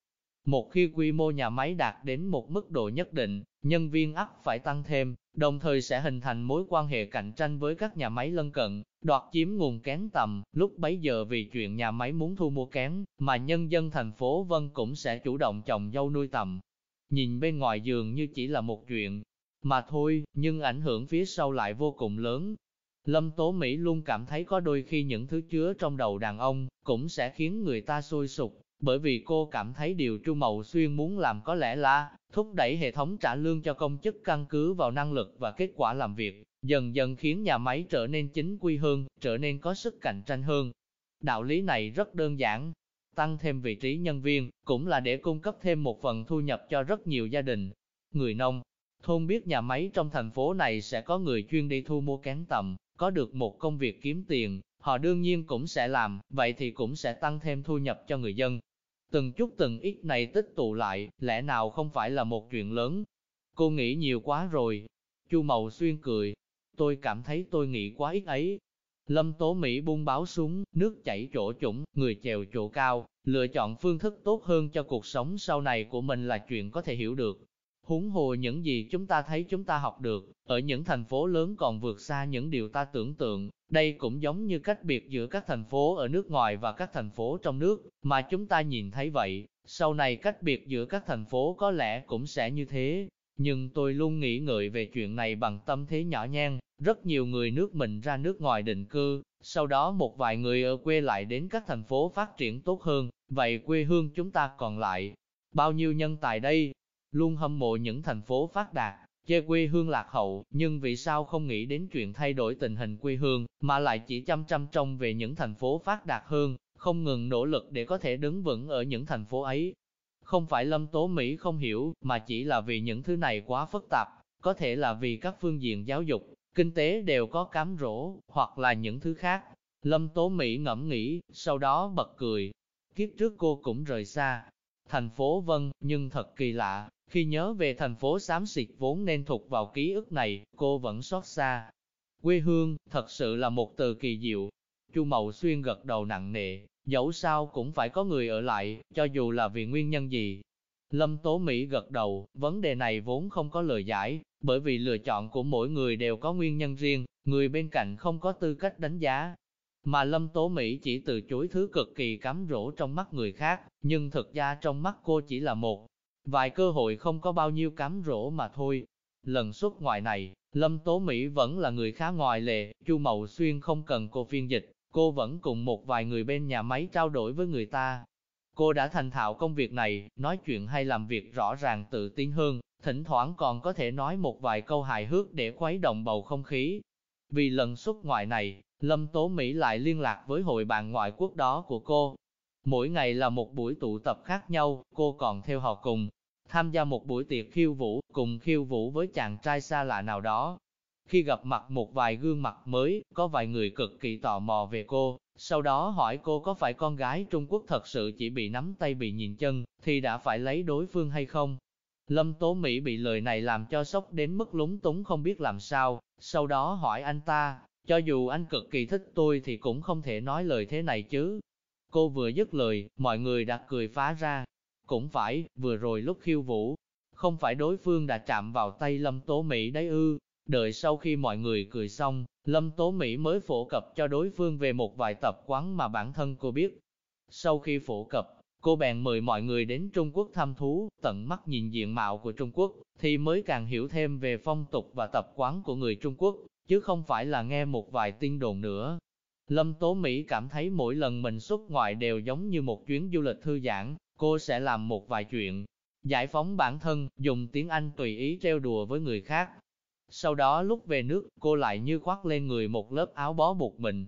Một khi quy mô nhà máy đạt đến một mức độ nhất định, nhân viên ắt phải tăng thêm, đồng thời sẽ hình thành mối quan hệ cạnh tranh với các nhà máy lân cận, đoạt chiếm nguồn kén tầm, lúc bấy giờ vì chuyện nhà máy muốn thu mua kén, mà nhân dân thành phố Vân cũng sẽ chủ động trồng dâu nuôi tầm. Nhìn bên ngoài dường như chỉ là một chuyện, mà thôi, nhưng ảnh hưởng phía sau lại vô cùng lớn. Lâm Tố Mỹ luôn cảm thấy có đôi khi những thứ chứa trong đầu đàn ông, cũng sẽ khiến người ta sôi sục, bởi vì cô cảm thấy điều Chu Mậu Xuyên muốn làm có lẽ là thúc đẩy hệ thống trả lương cho công chức căn cứ vào năng lực và kết quả làm việc, dần dần khiến nhà máy trở nên chính quy hơn, trở nên có sức cạnh tranh hơn. Đạo lý này rất đơn giản, tăng thêm vị trí nhân viên, cũng là để cung cấp thêm một phần thu nhập cho rất nhiều gia đình. Người nông, thôn biết nhà máy trong thành phố này sẽ có người chuyên đi thu mua kén tầm, có được một công việc kiếm tiền, họ đương nhiên cũng sẽ làm, vậy thì cũng sẽ tăng thêm thu nhập cho người dân. Từng chút từng ít này tích tụ lại, lẽ nào không phải là một chuyện lớn? Cô nghĩ nhiều quá rồi. Chu Mậu Xuyên cười. Tôi cảm thấy tôi nghĩ quá ít ấy. Lâm Tố Mỹ buông báo súng, nước chảy chỗ trũng, người chèo chỗ cao, lựa chọn phương thức tốt hơn cho cuộc sống sau này của mình là chuyện có thể hiểu được. Huống hồ những gì chúng ta thấy chúng ta học được, ở những thành phố lớn còn vượt xa những điều ta tưởng tượng, đây cũng giống như cách biệt giữa các thành phố ở nước ngoài và các thành phố trong nước, mà chúng ta nhìn thấy vậy, sau này cách biệt giữa các thành phố có lẽ cũng sẽ như thế. Nhưng tôi luôn nghĩ ngợi về chuyện này bằng tâm thế nhỏ nhen, rất nhiều người nước mình ra nước ngoài định cư, sau đó một vài người ở quê lại đến các thành phố phát triển tốt hơn, vậy quê hương chúng ta còn lại. Bao nhiêu nhân tài đây, luôn hâm mộ những thành phố phát đạt, chê quê hương lạc hậu, nhưng vì sao không nghĩ đến chuyện thay đổi tình hình quê hương, mà lại chỉ chăm chăm trông về những thành phố phát đạt hơn, không ngừng nỗ lực để có thể đứng vững ở những thành phố ấy. Không phải Lâm Tố Mỹ không hiểu, mà chỉ là vì những thứ này quá phức tạp, có thể là vì các phương diện giáo dục, kinh tế đều có cám rỗ, hoặc là những thứ khác. Lâm Tố Mỹ ngẫm nghĩ, sau đó bật cười. Kiếp trước cô cũng rời xa, thành phố Vân, nhưng thật kỳ lạ, khi nhớ về thành phố xám xịt vốn nên thuộc vào ký ức này, cô vẫn xót xa. Quê hương, thật sự là một từ kỳ diệu. Chu Mậu Xuyên gật đầu nặng nề, dẫu sao cũng phải có người ở lại, cho dù là vì nguyên nhân gì. Lâm Tố Mỹ gật đầu, vấn đề này vốn không có lời giải, bởi vì lựa chọn của mỗi người đều có nguyên nhân riêng, người bên cạnh không có tư cách đánh giá. Mà Lâm Tố Mỹ chỉ từ chối thứ cực kỳ cám rỗ trong mắt người khác, nhưng thực ra trong mắt cô chỉ là một vài cơ hội không có bao nhiêu cám rỗ mà thôi. Lần xuất ngoại này, Lâm Tố Mỹ vẫn là người khá ngoài lệ, Chu Mậu Xuyên không cần cô phiên dịch, cô vẫn cùng một vài người bên nhà máy trao đổi với người ta. Cô đã thành thạo công việc này, nói chuyện hay làm việc rõ ràng tự tin hơn, thỉnh thoảng còn có thể nói một vài câu hài hước để khuấy động bầu không khí. Vì lần xuất ngoại này, Lâm Tố Mỹ lại liên lạc với hội bạn ngoại quốc đó của cô. Mỗi ngày là một buổi tụ tập khác nhau, cô còn theo họ cùng, tham gia một buổi tiệc khiêu vũ, cùng khiêu vũ với chàng trai xa lạ nào đó. Khi gặp mặt một vài gương mặt mới, có vài người cực kỳ tò mò về cô, sau đó hỏi cô có phải con gái Trung Quốc thật sự chỉ bị nắm tay bị nhìn chân, thì đã phải lấy đối phương hay không? Lâm Tố Mỹ bị lời này làm cho sốc đến mức lúng túng không biết làm sao, sau đó hỏi anh ta, cho dù anh cực kỳ thích tôi thì cũng không thể nói lời thế này chứ. Cô vừa dứt lời, mọi người đã cười phá ra, cũng phải, vừa rồi lúc khiêu vũ, không phải đối phương đã chạm vào tay Lâm Tố Mỹ đấy ư. Đợi sau khi mọi người cười xong, Lâm Tố Mỹ mới phổ cập cho đối phương về một vài tập quán mà bản thân cô biết. Sau khi phổ cập, cô bèn mời mọi người đến Trung Quốc thăm thú, tận mắt nhìn diện mạo của Trung Quốc, thì mới càng hiểu thêm về phong tục và tập quán của người Trung Quốc, chứ không phải là nghe một vài tin đồn nữa. Lâm Tố Mỹ cảm thấy mỗi lần mình xuất ngoại đều giống như một chuyến du lịch thư giãn, Cô sẽ làm một vài chuyện, giải phóng bản thân, dùng tiếng Anh tùy ý treo đùa với người khác. Sau đó lúc về nước, cô lại như khoác lên người một lớp áo bó buộc mình.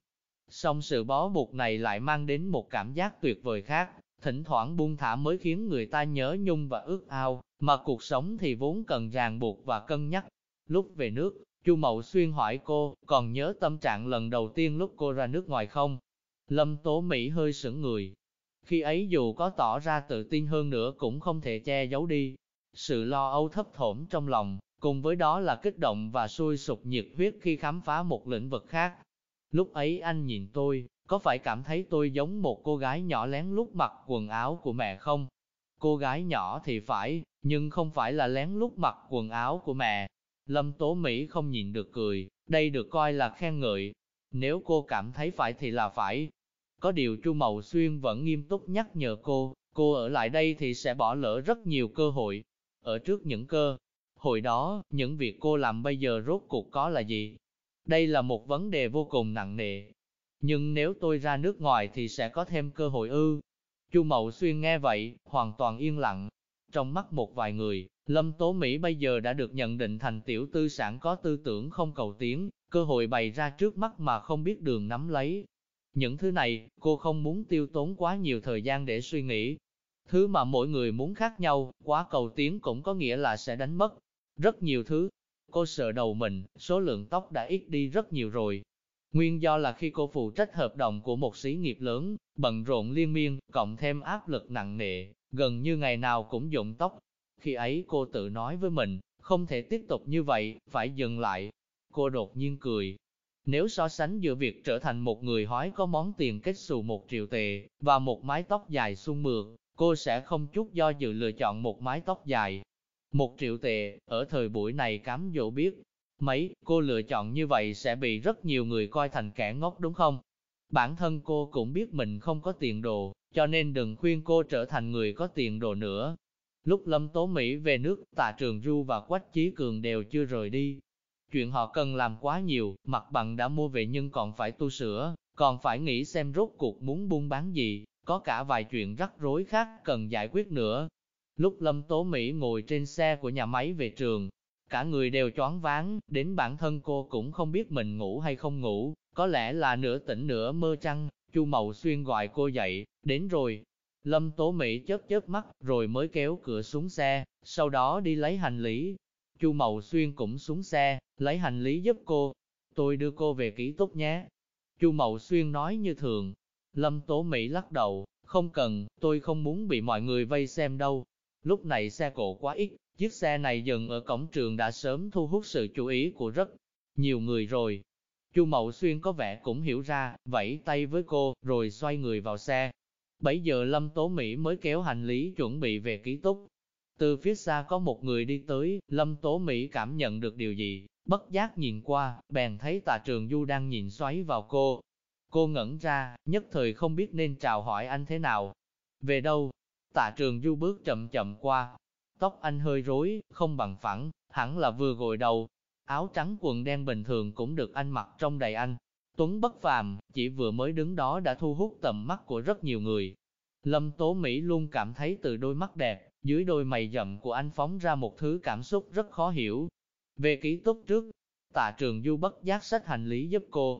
Song sự bó buộc này lại mang đến một cảm giác tuyệt vời khác, thỉnh thoảng buông thả mới khiến người ta nhớ nhung và ước ao, mà cuộc sống thì vốn cần ràng buộc và cân nhắc. Lúc về nước, Chu Mậu Xuyên hỏi cô, còn nhớ tâm trạng lần đầu tiên lúc cô ra nước ngoài không? Lâm Tố Mỹ hơi sững người, khi ấy dù có tỏ ra tự tin hơn nữa cũng không thể che giấu đi. Sự lo âu thấp thỏm trong lòng, cùng với đó là kích động và sôi sục nhiệt huyết khi khám phá một lĩnh vực khác. Lúc ấy anh nhìn tôi, có phải cảm thấy tôi giống một cô gái nhỏ lén lút mặc quần áo của mẹ không? Cô gái nhỏ thì phải, nhưng không phải là lén lút mặc quần áo của mẹ. Lâm Tố Mỹ không nhìn được cười, đây được coi là khen ngợi. Nếu cô cảm thấy phải thì là phải, có điều Chu Mậu Xuyên vẫn nghiêm túc nhắc nhở cô, cô ở lại đây thì sẽ bỏ lỡ rất nhiều cơ hội. Ở trước những cơ hội đó, những việc cô làm bây giờ rốt cuộc có là gì? Đây là một vấn đề vô cùng nặng nề. Nhưng nếu tôi ra nước ngoài thì sẽ có thêm cơ hội ư. Chu Mậu Xuyên nghe vậy, hoàn toàn yên lặng. Trong mắt một vài người, Lâm Tố Mỹ bây giờ đã được nhận định thành tiểu tư sản có tư tưởng không cầu tiến, cơ hội bày ra trước mắt mà không biết đường nắm lấy, những thứ này, cô không muốn tiêu tốn quá nhiều thời gian để suy nghĩ. Thứ mà mỗi người muốn khác nhau, quá cầu tiến cũng có nghĩa là sẽ đánh mất rất nhiều thứ. Cô sợ đầu mình, số lượng tóc đã ít đi rất nhiều rồi. Nguyên do là khi cô phụ trách hợp đồng của một xí nghiệp lớn, bận rộn liên miên, cộng thêm áp lực nặng nề, gần như ngày nào cũng dụng tóc. Khi ấy cô tự nói với mình, không thể tiếp tục như vậy, phải dừng lại. Cô đột nhiên cười. Nếu so sánh giữa việc trở thành một người hói có món tiền kết xù một triệu tệ, và một mái tóc dài sung mượt, cô sẽ không chút do dự lựa chọn một mái tóc dài. Một triệu tệ, ở thời buổi này cám dỗ biết, mấy, cô lựa chọn như vậy sẽ bị rất nhiều người coi thành kẻ ngốc đúng không? Bản thân cô cũng biết mình không có tiền đồ, cho nên đừng khuyên cô trở thành người có tiền đồ nữa. Lúc Lâm Tố Mỹ về nước, Tạ Trường Du và Quách Chí Cường đều chưa rời đi. Chuyện họ cần làm quá nhiều, mặt bằng đã mua về nhưng còn phải tu sửa, còn phải nghĩ xem rốt cuộc muốn buôn bán gì, có cả vài chuyện rắc rối khác cần giải quyết nữa. Lúc Lâm Tố Mỹ ngồi trên xe của nhà máy về trường, cả người đều choáng váng, đến bản thân cô cũng không biết mình ngủ hay không ngủ, có lẽ là nửa tỉnh nửa mơ chăng. Chu Mậu Xuyên gọi cô dậy, đến rồi. Lâm Tố Mỹ chớp chớp mắt, rồi mới kéo cửa xuống xe, sau đó đi lấy hành lý. Chu Mậu Xuyên cũng xuống xe, lấy hành lý giúp cô. Tôi đưa cô về ký túc nhé. Chu Mậu Xuyên nói như thường. Lâm Tố Mỹ lắc đầu, không cần, tôi không muốn bị mọi người vây xem đâu. Lúc này xe cộ quá ít, chiếc xe này dừng ở cổng trường đã sớm thu hút sự chú ý của rất nhiều người rồi. Chu Mậu Xuyên có vẻ cũng hiểu ra, vẫy tay với cô, rồi xoay người vào xe. Bấy giờ Lâm Tố Mỹ mới kéo hành lý chuẩn bị về ký túc. Từ phía xa có một người đi tới, Lâm Tố Mỹ cảm nhận được điều gì, bất giác nhìn qua, bèn thấy tà trường Du đang nhìn xoáy vào cô. Cô ngẩn ra, nhất thời không biết nên chào hỏi anh thế nào. Về đâu? Tạ trường Du bước chậm chậm qua. Tóc anh hơi rối, không bằng phẳng, hẳn là vừa gội đầu, áo trắng quần đen bình thường cũng được anh mặc trong đầy anh. Tuấn bất phàm, chỉ vừa mới đứng đó đã thu hút tầm mắt của rất nhiều người. Lâm Tố Mỹ luôn cảm thấy từ đôi mắt đẹp, dưới đôi mày rậm của anh phóng ra một thứ cảm xúc rất khó hiểu. Về ký túc trước, tạ trường du bất giác sách hành lý giúp cô.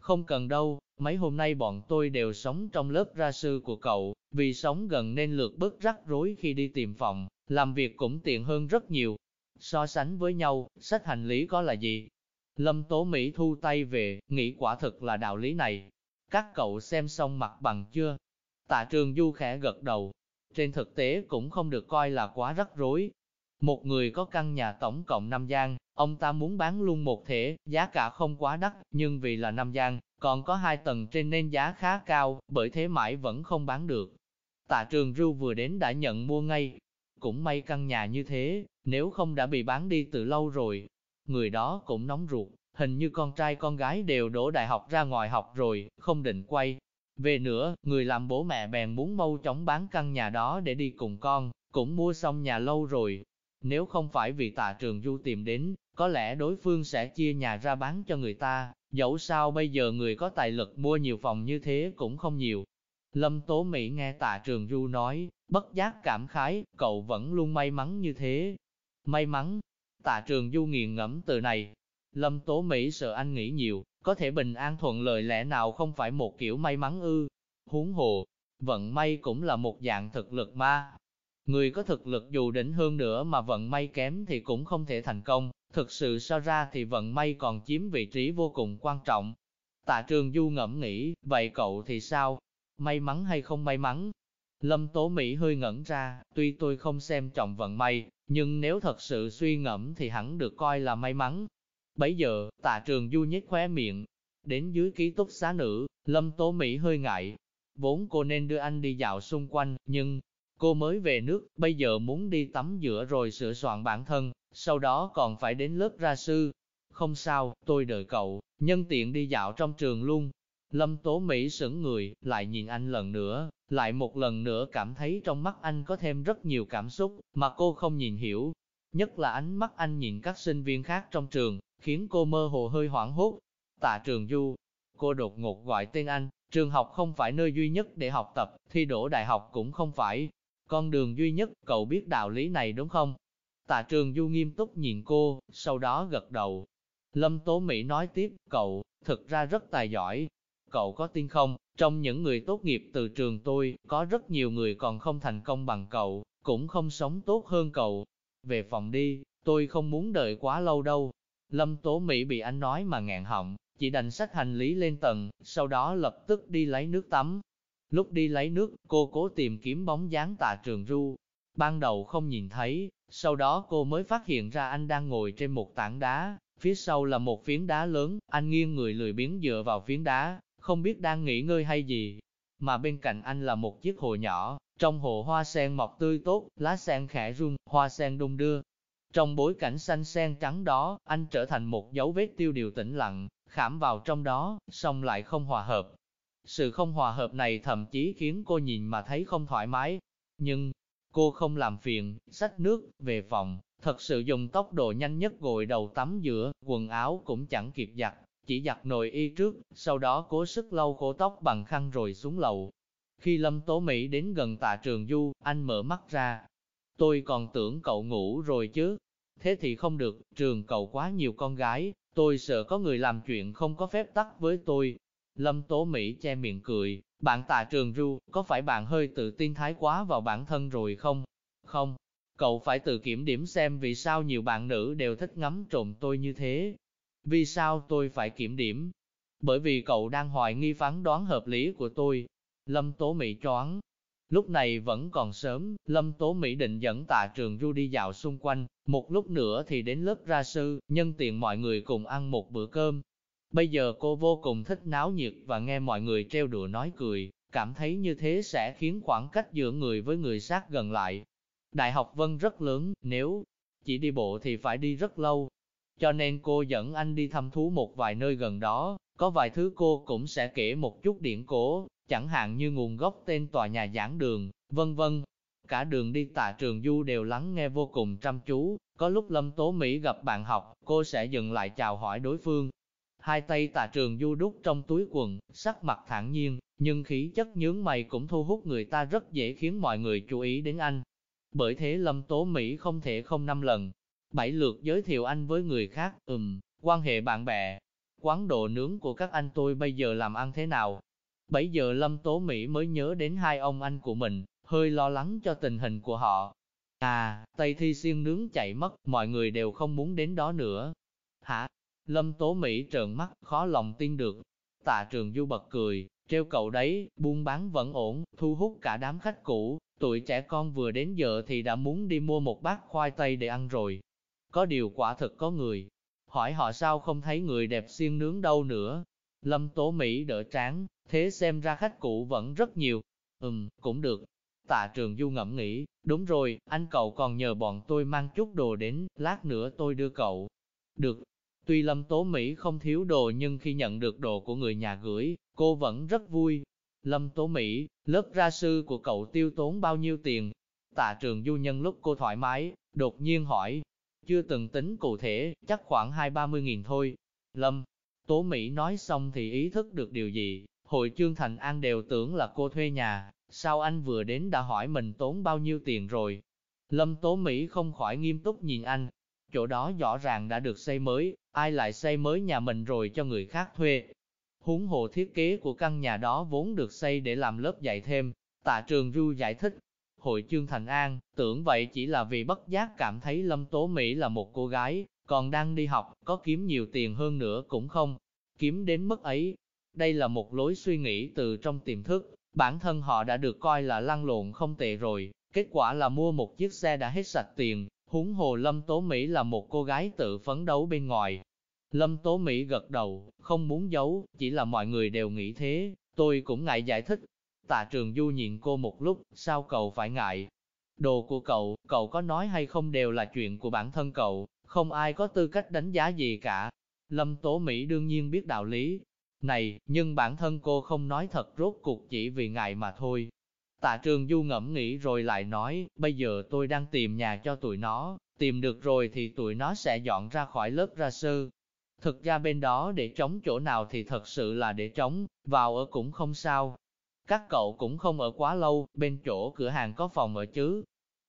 Không cần đâu, mấy hôm nay bọn tôi đều sống trong lớp ra sư của cậu, vì sống gần nên lượt bớt rắc rối khi đi tìm phòng, làm việc cũng tiện hơn rất nhiều. So sánh với nhau, sách hành lý có là gì? Lâm Tố Mỹ thu tay về, nghĩ quả thực là đạo lý này. Các cậu xem xong mặt bằng chưa? Tạ trường du khẽ gật đầu. Trên thực tế cũng không được coi là quá rắc rối. Một người có căn nhà tổng cộng 5 gian, ông ta muốn bán luôn một thể, giá cả không quá đắt, nhưng vì là 5 gian, còn có hai tầng trên nên giá khá cao, bởi thế mãi vẫn không bán được. Tạ trường rưu vừa đến đã nhận mua ngay. Cũng may căn nhà như thế, nếu không đã bị bán đi từ lâu rồi. Người đó cũng nóng ruột, hình như con trai con gái đều đổ đại học ra ngoài học rồi, không định quay. Về nữa, người làm bố mẹ bèn muốn mau chóng bán căn nhà đó để đi cùng con, cũng mua xong nhà lâu rồi. Nếu không phải vì tạ trường du tìm đến, có lẽ đối phương sẽ chia nhà ra bán cho người ta, dẫu sao bây giờ người có tài lực mua nhiều phòng như thế cũng không nhiều. Lâm Tố Mỹ nghe tạ trường du nói, bất giác cảm khái, cậu vẫn luôn may mắn như thế, May mắn, tạ trường du nghiền ngẫm từ này. Lâm Tố Mỹ sợ anh nghĩ nhiều, có thể bình an thuận lợi lẽ nào không phải một kiểu may mắn ư. Huống hồ, vận may cũng là một dạng thực lực ma. Người có thực lực dù đỉnh hơn nữa mà vận may kém thì cũng không thể thành công, thực sự so ra thì vận may còn chiếm vị trí vô cùng quan trọng. Tạ trường du ngẫm nghĩ, vậy cậu thì sao? May mắn hay không may mắn? Lâm Tố Mỹ hơi ngẩn ra, tuy tôi không xem trọng vận may, nhưng nếu thật sự suy ngẫm thì hẳn được coi là may mắn. Bấy giờ, tạ trường du nhếch khóe miệng, đến dưới ký túc xá nữ, Lâm Tố Mỹ hơi ngại. Vốn cô nên đưa anh đi dạo xung quanh, nhưng cô mới về nước, bây giờ muốn đi tắm rửa rồi sửa soạn bản thân, sau đó còn phải đến lớp ra sư. Không sao, tôi đợi cậu, nhân tiện đi dạo trong trường luôn. Lâm Tố Mỹ sững người, lại nhìn anh lần nữa, lại một lần nữa cảm thấy trong mắt anh có thêm rất nhiều cảm xúc, mà cô không nhìn hiểu. Nhất là ánh mắt anh nhìn các sinh viên khác trong trường, khiến cô mơ hồ hơi hoảng hốt. Tạ Trường Du, cô đột ngột gọi tên anh, trường học không phải nơi duy nhất để học tập, thi đỗ đại học cũng không phải. Con đường duy nhất, cậu biết đạo lý này đúng không? Tạ Trường Du nghiêm túc nhìn cô, sau đó gật đầu. Lâm Tố Mỹ nói tiếp, cậu, thực ra rất tài giỏi, Cậu có tin không, trong những người tốt nghiệp từ trường tôi, có rất nhiều người còn không thành công bằng cậu, cũng không sống tốt hơn cậu. Về phòng đi, tôi không muốn đợi quá lâu đâu. Lâm Tố Mỹ bị anh nói mà ngạn họng, chỉ đành sách hành lý lên tầng, sau đó lập tức đi lấy nước tắm. Lúc đi lấy nước, cô cố tìm kiếm bóng dáng tạ trường ru. Ban đầu không nhìn thấy, sau đó cô mới phát hiện ra anh đang ngồi trên một tảng đá, phía sau là một phiến đá lớn, anh nghiêng người lười biếng dựa vào phiến đá, không biết đang nghỉ ngơi hay gì. Mà bên cạnh anh là một chiếc hồ nhỏ, trong hồ hoa sen mọc tươi tốt, lá sen khẽ rung, hoa sen đung đưa. Trong bối cảnh xanh sen trắng đó, anh trở thành một dấu vết tiêu điều tĩnh lặng, khảm vào trong đó, song lại không hòa hợp. Sự không hòa hợp này thậm chí khiến cô nhìn mà thấy không thoải mái. Nhưng, cô không làm phiền, xách nước, về phòng, thật sự dùng tốc độ nhanh nhất gội đầu tắm giữa, quần áo cũng chẳng kịp giặt, chỉ giặt nồi y trước, sau đó cố sức lau khô tóc bằng khăn rồi xuống lầu. Khi Lâm Tố Mỹ đến gần tạ trường du, anh mở mắt ra. Tôi còn tưởng cậu ngủ rồi chứ. Thế thì không được, trường cậu quá nhiều con gái, tôi sợ có người làm chuyện không có phép tắc với tôi. Lâm Tố Mỹ che miệng cười, bạn tạ trường du, có phải bạn hơi tự tin thái quá vào bản thân rồi không? Không, cậu phải tự kiểm điểm xem vì sao nhiều bạn nữ đều thích ngắm trộm tôi như thế. Vì sao tôi phải kiểm điểm? Bởi vì cậu đang hoài nghi phán đoán hợp lý của tôi. Lâm Tố Mỹ choáng. Lúc này vẫn còn sớm, Lâm Tố Mỹ định dẫn tạ trường Du đi dạo xung quanh, một lúc nữa thì đến lớp ra sư, nhân tiện mọi người cùng ăn một bữa cơm. Bây giờ cô vô cùng thích náo nhiệt và nghe mọi người treo đùa nói cười, cảm thấy như thế sẽ khiến khoảng cách giữa người với người sát gần lại. Đại học Vân rất lớn, nếu chỉ đi bộ thì phải đi rất lâu, cho nên cô dẫn anh đi thăm thú một vài nơi gần đó, có vài thứ cô cũng sẽ kể một chút điển cố, chẳng hạn như nguồn gốc tên tòa nhà giảng đường, vân vân. Cả đường đi tạ trường du đều lắng nghe vô cùng chăm chú, có lúc Lâm Tố Mỹ gặp bạn học, cô sẽ dừng lại chào hỏi đối phương. Hai tay tạ trường du đút trong túi quần, sắc mặt thản nhiên, nhưng khí chất nhướng mày cũng thu hút người ta rất dễ khiến mọi người chú ý đến anh. Bởi thế Lâm Tố Mỹ không thể không năm lần, bảy lượt giới thiệu anh với người khác, ừm, quan hệ bạn bè, quán đồ nướng của các anh tôi bây giờ làm ăn thế nào. Bây giờ Lâm Tố Mỹ mới nhớ đến hai ông anh của mình, hơi lo lắng cho tình hình của họ. À, Tây Thi xiên nướng chạy mất, mọi người đều không muốn đến đó nữa. Hả? Lâm Tố Mỹ trợn mắt, khó lòng tin được. Tạ trường du bật cười, treo cậu đấy, buôn bán vẫn ổn, thu hút cả đám khách cũ, tuổi trẻ con vừa đến giờ thì đã muốn đi mua một bát khoai tây để ăn rồi. Có điều quả thực có người, hỏi họ sao không thấy người đẹp xiên nướng đâu nữa. Lâm Tố Mỹ đỡ tráng, thế xem ra khách cũ vẫn rất nhiều. Ừm, cũng được. Tạ trường du ngẫm nghĩ, đúng rồi, anh cậu còn nhờ bọn tôi mang chút đồ đến, lát nữa tôi đưa cậu. Được. Tuy Lâm Tố Mỹ không thiếu đồ nhưng khi nhận được đồ của người nhà gửi, cô vẫn rất vui. Lâm Tố Mỹ, lớp ra sư của cậu tiêu tốn bao nhiêu tiền? Tạ trường du nhân lúc cô thoải mái, đột nhiên hỏi, chưa từng tính cụ thể, chắc khoảng hai ba mươi nghìn thôi. Lâm, Tố Mỹ nói xong thì ý thức được điều gì, hội Trương Thành An đều tưởng là cô thuê nhà, sao anh vừa đến đã hỏi mình tốn bao nhiêu tiền rồi. Lâm Tố Mỹ không khỏi nghiêm túc nhìn anh, chỗ đó rõ ràng đã được xây mới, ai lại xây mới nhà mình rồi cho người khác thuê. Huống hồ thiết kế của căn nhà đó vốn được xây để làm lớp dạy thêm, tạ trường Du giải thích, Hội Trương Thành An, tưởng vậy chỉ là vì bất giác cảm thấy Lâm Tố Mỹ là một cô gái, còn đang đi học, có kiếm nhiều tiền hơn nữa cũng không, kiếm đến mức ấy. Đây là một lối suy nghĩ từ trong tiềm thức, bản thân họ đã được coi là lăn lộn không tệ rồi, kết quả là mua một chiếc xe đã hết sạch tiền, huống hồ Lâm Tố Mỹ là một cô gái tự phấn đấu bên ngoài. Lâm Tố Mỹ gật đầu, không muốn giấu, chỉ là mọi người đều nghĩ thế, tôi cũng ngại giải thích, Tạ trường du nhìn cô một lúc, sao cậu phải ngại? Đồ của cậu, cậu có nói hay không đều là chuyện của bản thân cậu, không ai có tư cách đánh giá gì cả. Lâm Tố Mỹ đương nhiên biết đạo lý này, nhưng bản thân cô không nói thật rốt cuộc chỉ vì ngại mà thôi. Tạ trường du ngẫm nghĩ rồi lại nói, bây giờ tôi đang tìm nhà cho tụi nó, tìm được rồi thì tụi nó sẽ dọn ra khỏi lớp ra sư. Thực ra bên đó để trống chỗ nào thì thật sự là để trống, vào ở cũng không sao, các cậu cũng không ở quá lâu, bên chỗ cửa hàng có phòng ở chứ.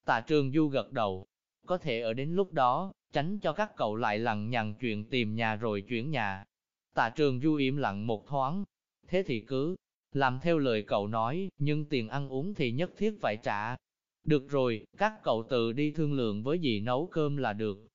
Tạ trường du gật đầu, có thể ở đến lúc đó, tránh cho các cậu lại lằng nhằng chuyện tìm nhà rồi chuyển nhà. Tạ trường du im lặng một thoáng, thế thì cứ làm theo lời cậu nói, nhưng tiền ăn uống thì nhất thiết phải trả. Được rồi, các cậu tự đi thương lượng với dì nấu cơm là được.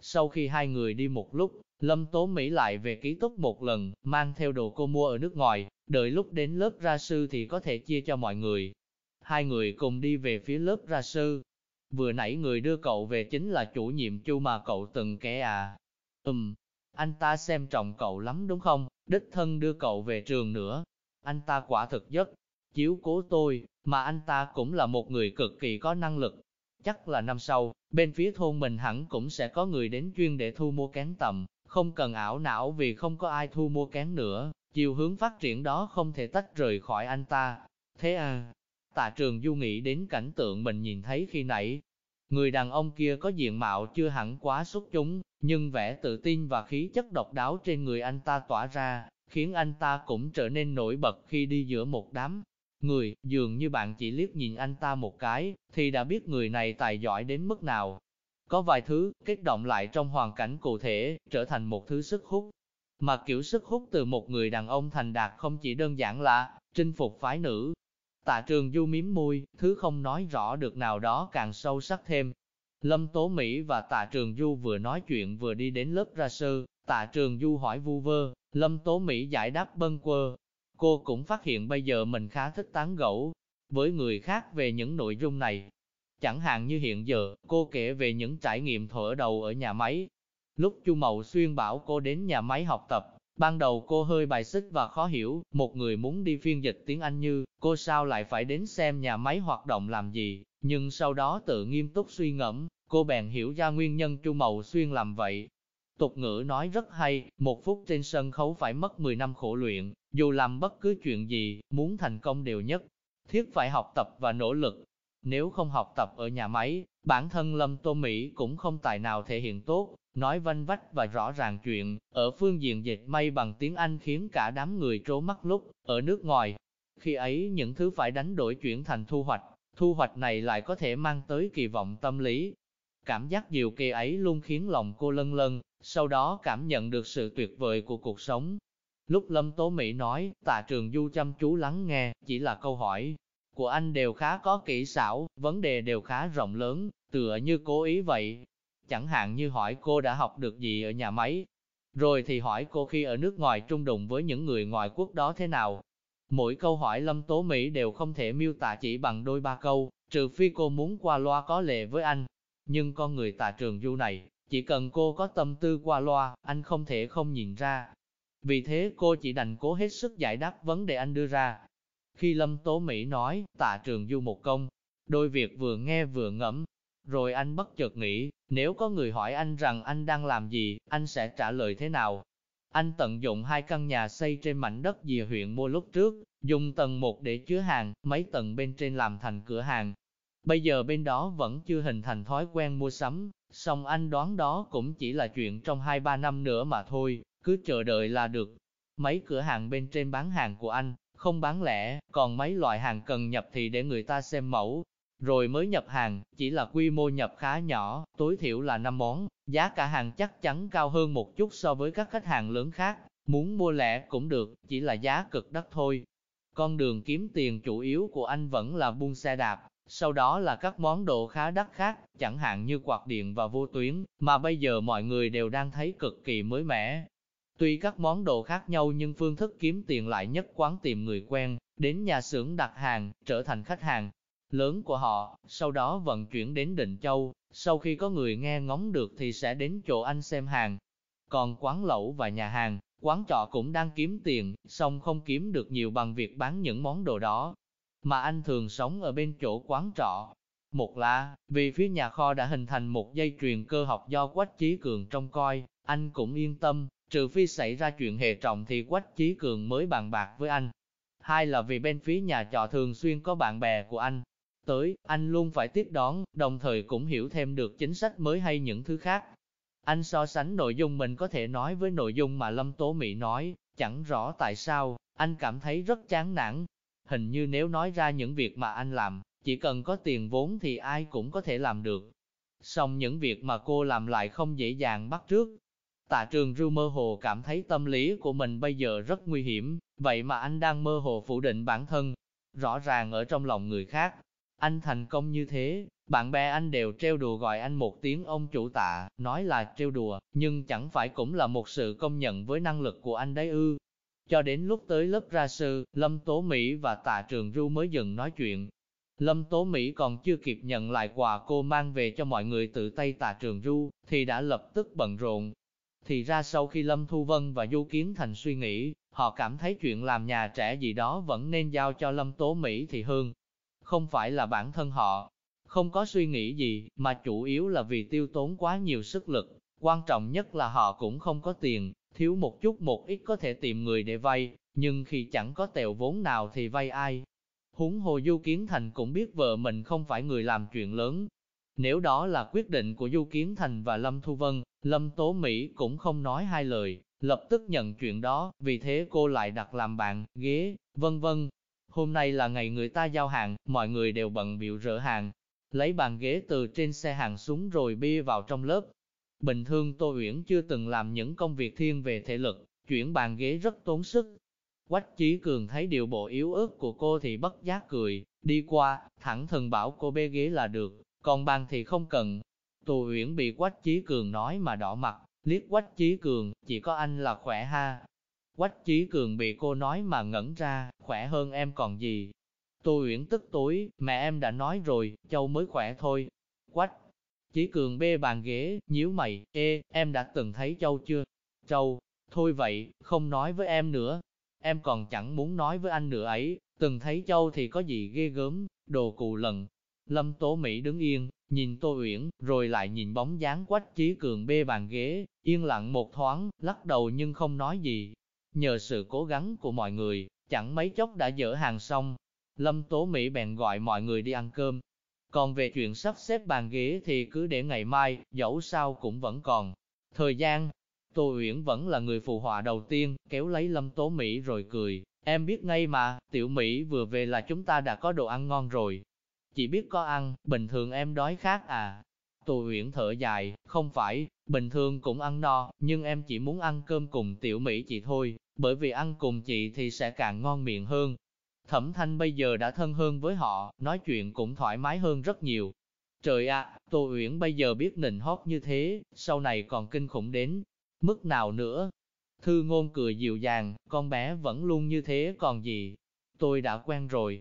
Sau khi hai người đi một lúc, Lâm Tố Mỹ lại về ký túc một lần, mang theo đồ cô mua ở nước ngoài, đợi lúc đến lớp ra sư thì có thể chia cho mọi người. Hai người cùng đi về phía lớp ra sư. Vừa nãy người đưa cậu về chính là chủ nhiệm chu mà cậu từng kể à. Ừm, anh ta xem trọng cậu lắm đúng không, đích thân đưa cậu về trường nữa. Anh ta quả thực rất chiếu cố tôi, mà anh ta cũng là một người cực kỳ có năng lực. Chắc là năm sau, bên phía thôn mình hẳn cũng sẽ có người đến chuyên để thu mua kén tầm, không cần ảo não vì không có ai thu mua kén nữa, chiều hướng phát triển đó không thể tách rời khỏi anh ta. Thế à, tạ trường du nghĩ đến cảnh tượng mình nhìn thấy khi nãy. Người đàn ông kia có diện mạo chưa hẳn quá xuất chúng, nhưng vẻ tự tin và khí chất độc đáo trên người anh ta tỏa ra, khiến anh ta cũng trở nên nổi bật khi đi giữa một đám người, dường như bạn chỉ liếc nhìn anh ta một cái, thì đã biết người này tài giỏi đến mức nào. Có vài thứ, kết động lại trong hoàn cảnh cụ thể, trở thành một thứ sức hút. Mà kiểu sức hút từ một người đàn ông thành đạt không chỉ đơn giản là chinh phục phái nữ. Tạ trường du miếm môi, thứ không nói rõ được nào đó càng sâu sắc thêm. Lâm Tố Mỹ và Tạ Trường Du vừa nói chuyện vừa đi đến lớp ra sư, Tạ Trường Du hỏi vu vơ, Lâm Tố Mỹ giải đáp bâng quơ, Cô cũng phát hiện bây giờ mình khá thích tán gẫu với người khác về những nội dung này. Chẳng hạn như hiện giờ, cô kể về những trải nghiệm thở đầu ở nhà máy. Lúc Chu Mậu Xuyên bảo cô đến nhà máy học tập, ban đầu cô hơi bài xích và khó hiểu, một người muốn đi phiên dịch tiếng Anh như, cô sao lại phải đến xem nhà máy hoạt động làm gì, nhưng sau đó tự nghiêm túc suy ngẫm, cô bèn hiểu ra nguyên nhân Chu Mậu Xuyên làm vậy. Tục ngữ nói rất hay, một phút trên sân khấu phải mất 10 năm khổ luyện, dù làm bất cứ chuyện gì, muốn thành công đều nhất, thiết phải học tập và nỗ lực. Nếu không học tập ở nhà máy, bản thân Lâm Tô Mỹ cũng không tài nào thể hiện tốt, nói vanh vách và rõ ràng chuyện, ở phương diện dịch may bằng tiếng Anh khiến cả đám người trố mắt lúc, ở nước ngoài. Khi ấy những thứ phải đánh đổi chuyển thành thu hoạch, thu hoạch này lại có thể mang tới kỳ vọng tâm lý. Cảm giác diệu kỳ ấy luôn khiến lòng cô lân lân, sau đó cảm nhận được sự tuyệt vời của cuộc sống. Lúc Lâm Tố Mỹ nói, tạ trường du chăm chú lắng nghe, chỉ là câu hỏi của anh đều khá có kỹ xảo, vấn đề đều khá rộng lớn, tựa như cố ý vậy. Chẳng hạn như hỏi cô đã học được gì ở nhà máy, rồi thì hỏi cô khi ở nước ngoài trung đụng với những người ngoại quốc đó thế nào. Mỗi câu hỏi Lâm Tố Mỹ đều không thể miêu tả chỉ bằng đôi ba câu, trừ phi cô muốn qua loa có lệ với anh. Nhưng con người tạ trường du này, chỉ cần cô có tâm tư qua loa, anh không thể không nhìn ra. Vì thế cô chỉ đành cố hết sức giải đáp vấn đề anh đưa ra. Khi Lâm Tố Mỹ nói, tạ trường du một công, đôi việc vừa nghe vừa ngẫm. Rồi anh bất chợt nghĩ, nếu có người hỏi anh rằng anh đang làm gì, anh sẽ trả lời thế nào? Anh tận dụng hai căn nhà xây trên mảnh đất dìa huyện mua lúc trước, dùng tầng một để chứa hàng, mấy tầng bên trên làm thành cửa hàng. Bây giờ bên đó vẫn chưa hình thành thói quen mua sắm, song anh đoán đó cũng chỉ là chuyện trong 2-3 năm nữa mà thôi, cứ chờ đợi là được. Mấy cửa hàng bên trên bán hàng của anh, không bán lẻ, còn mấy loại hàng cần nhập thì để người ta xem mẫu, rồi mới nhập hàng, chỉ là quy mô nhập khá nhỏ, tối thiểu là 5 món, giá cả hàng chắc chắn cao hơn một chút so với các khách hàng lớn khác, muốn mua lẻ cũng được, chỉ là giá cực đắt thôi. Con đường kiếm tiền chủ yếu của anh vẫn là buôn xe đạp, sau đó là các món đồ khá đắt khác, chẳng hạn như quạt điện và vô tuyến, mà bây giờ mọi người đều đang thấy cực kỳ mới mẻ. Tuy các món đồ khác nhau nhưng phương thức kiếm tiền lại nhất quán tìm người quen, đến nhà xưởng đặt hàng, trở thành khách hàng lớn của họ, sau đó vận chuyển đến Định Châu, sau khi có người nghe ngóng được thì sẽ đến chỗ anh xem hàng. Còn quán lẩu và nhà hàng, quán trọ cũng đang kiếm tiền, song không kiếm được nhiều bằng việc bán những món đồ đó, mà anh thường sống ở bên chỗ quán trọ. Một là, vì phía nhà kho đã hình thành một dây truyền cơ học do Quách Chí Cường trông coi, anh cũng yên tâm, trừ phi xảy ra chuyện hệ trọng thì Quách Chí Cường mới bàn bạc với anh. Hai là vì bên phía nhà trọ thường xuyên có bạn bè của anh. Tới, anh luôn phải tiếp đón, đồng thời cũng hiểu thêm được chính sách mới hay những thứ khác. Anh so sánh nội dung mình có thể nói với nội dung mà Lâm Tố Mỹ nói, chẳng rõ tại sao, anh cảm thấy rất chán nản, Hình như nếu nói ra những việc mà anh làm, chỉ cần có tiền vốn thì ai cũng có thể làm được. Song những việc mà cô làm lại không dễ dàng bắt trước. Tạ trường Rưu mơ hồ cảm thấy tâm lý của mình bây giờ rất nguy hiểm, vậy mà anh đang mơ hồ phủ định bản thân. Rõ ràng ở trong lòng người khác, anh thành công như thế, Bạn bè anh đều trêu đùa gọi anh một tiếng ông chủ tạ, nói là trêu đùa, nhưng chẳng phải cũng là một sự công nhận với năng lực của anh đấy ư. Cho đến lúc tới lớp ra sư, Lâm Tố Mỹ và Tạ Trường Du mới dừng nói chuyện. Lâm Tố Mỹ còn chưa kịp nhận lại quà cô mang về cho mọi người tự tay Tạ Trường Du, thì đã lập tức bận rộn. Thì ra sau khi Lâm Thu Vân và Du Kiến Thành suy nghĩ, họ cảm thấy chuyện làm nhà trẻ gì đó vẫn nên giao cho Lâm Tố Mỹ thì hơn. Không phải là bản thân họ, không có suy nghĩ gì, mà chủ yếu là vì tiêu tốn quá nhiều sức lực. Quan trọng nhất là họ cũng không có tiền, thiếu một chút một ít có thể tìm người để vay, nhưng khi chẳng có tèo vốn nào thì vay ai. Húng hồ Du Kiến Thành cũng biết vợ mình không phải người làm chuyện lớn. Nếu đó là quyết định của Du Kiến Thành và Lâm Thu Vân, Lâm Tố Mỹ cũng không nói hai lời, lập tức nhận chuyện đó, vì thế cô lại đặt làm bạn, ghế, vân vân. Hôm nay là ngày người ta giao hàng, mọi người đều bận biểu rỡ hàng, lấy bàn ghế từ trên xe hàng xuống rồi bia vào trong lớp. Bình thường Tô Uyển chưa từng làm những công việc thiên về thể lực, chuyển bàn ghế rất tốn sức. Quách Chí Cường thấy điều bộ yếu ớt của cô thì bất giác cười, đi qua, thẳng thừng bảo cô bê ghế là được, còn bàn thì không cần. Tô Uyển bị Quách Chí Cường nói mà đỏ mặt, liếc Quách Chí Cường, chỉ có anh là khỏe ha. Quách Chí Cường bị cô nói mà ngẩn ra, khỏe hơn em còn gì, Tô Uyển tức tối, mẹ em đã nói rồi, Châu mới khỏe thôi. Quách, Chí cường bê bàn ghế, nhíu mày, ê, em đã từng thấy Châu chưa? Châu, thôi vậy, không nói với em nữa. Em còn chẳng muốn nói với anh nữa ấy, từng thấy Châu thì có gì ghê gớm, đồ cù lần. Lâm Tố Mỹ đứng yên, nhìn Tô Uyển, rồi lại nhìn bóng dáng quách chí cường bê bàn ghế, yên lặng một thoáng, lắc đầu nhưng không nói gì. Nhờ sự cố gắng của mọi người, chẳng mấy chốc đã dỡ hàng xong, Lâm Tố Mỹ bèn gọi mọi người đi ăn cơm. Còn về chuyện sắp xếp bàn ghế thì cứ để ngày mai, dẫu sao cũng vẫn còn. Thời gian, Tô Uyển vẫn là người phụ họa đầu tiên, kéo lấy Lâm Tố Mỹ rồi cười. Em biết ngay mà, tiểu Mỹ vừa về là chúng ta đã có đồ ăn ngon rồi. Chỉ biết có ăn, bình thường em đói khác à. Tô Uyển thở dài, không phải, bình thường cũng ăn no, nhưng em chỉ muốn ăn cơm cùng tiểu Mỹ chị thôi, bởi vì ăn cùng chị thì sẽ càng ngon miệng hơn. Thẩm thanh bây giờ đã thân hơn với họ, nói chuyện cũng thoải mái hơn rất nhiều. Trời ạ, Tô Uyển bây giờ biết nịnh hót như thế, sau này còn kinh khủng đến, mức nào nữa. Thư ngôn cười dịu dàng, con bé vẫn luôn như thế còn gì. Tôi đã quen rồi.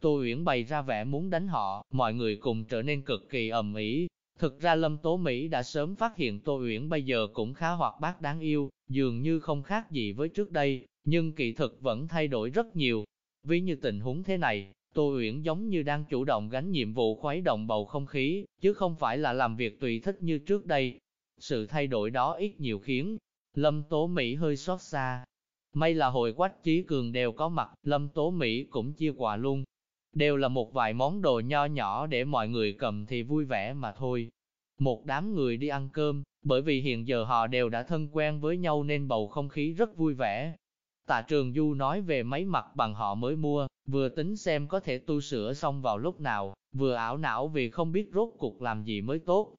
Tô Uyển bày ra vẻ muốn đánh họ, mọi người cùng trở nên cực kỳ ầm ĩ. Thực ra Lâm Tố Mỹ đã sớm phát hiện Tô Uyển bây giờ cũng khá hoạt bát đáng yêu, dường như không khác gì với trước đây, nhưng kỳ thực vẫn thay đổi rất nhiều. Ví như tình huống thế này, Tô Uyển giống như đang chủ động gánh nhiệm vụ khuấy động bầu không khí, chứ không phải là làm việc tùy thích như trước đây. Sự thay đổi đó ít nhiều khiến Lâm Tố Mỹ hơi xót xa. May là hồi quách trí cường đều có mặt, Lâm Tố Mỹ cũng chia quà luôn. Đều là một vài món đồ nho nhỏ để mọi người cầm thì vui vẻ mà thôi. Một đám người đi ăn cơm, bởi vì hiện giờ họ đều đã thân quen với nhau nên bầu không khí rất vui vẻ. Tạ Trường Du nói về máy mặt bằng họ mới mua, vừa tính xem có thể tu sửa xong vào lúc nào, vừa ảo não vì không biết rốt cuộc làm gì mới tốt.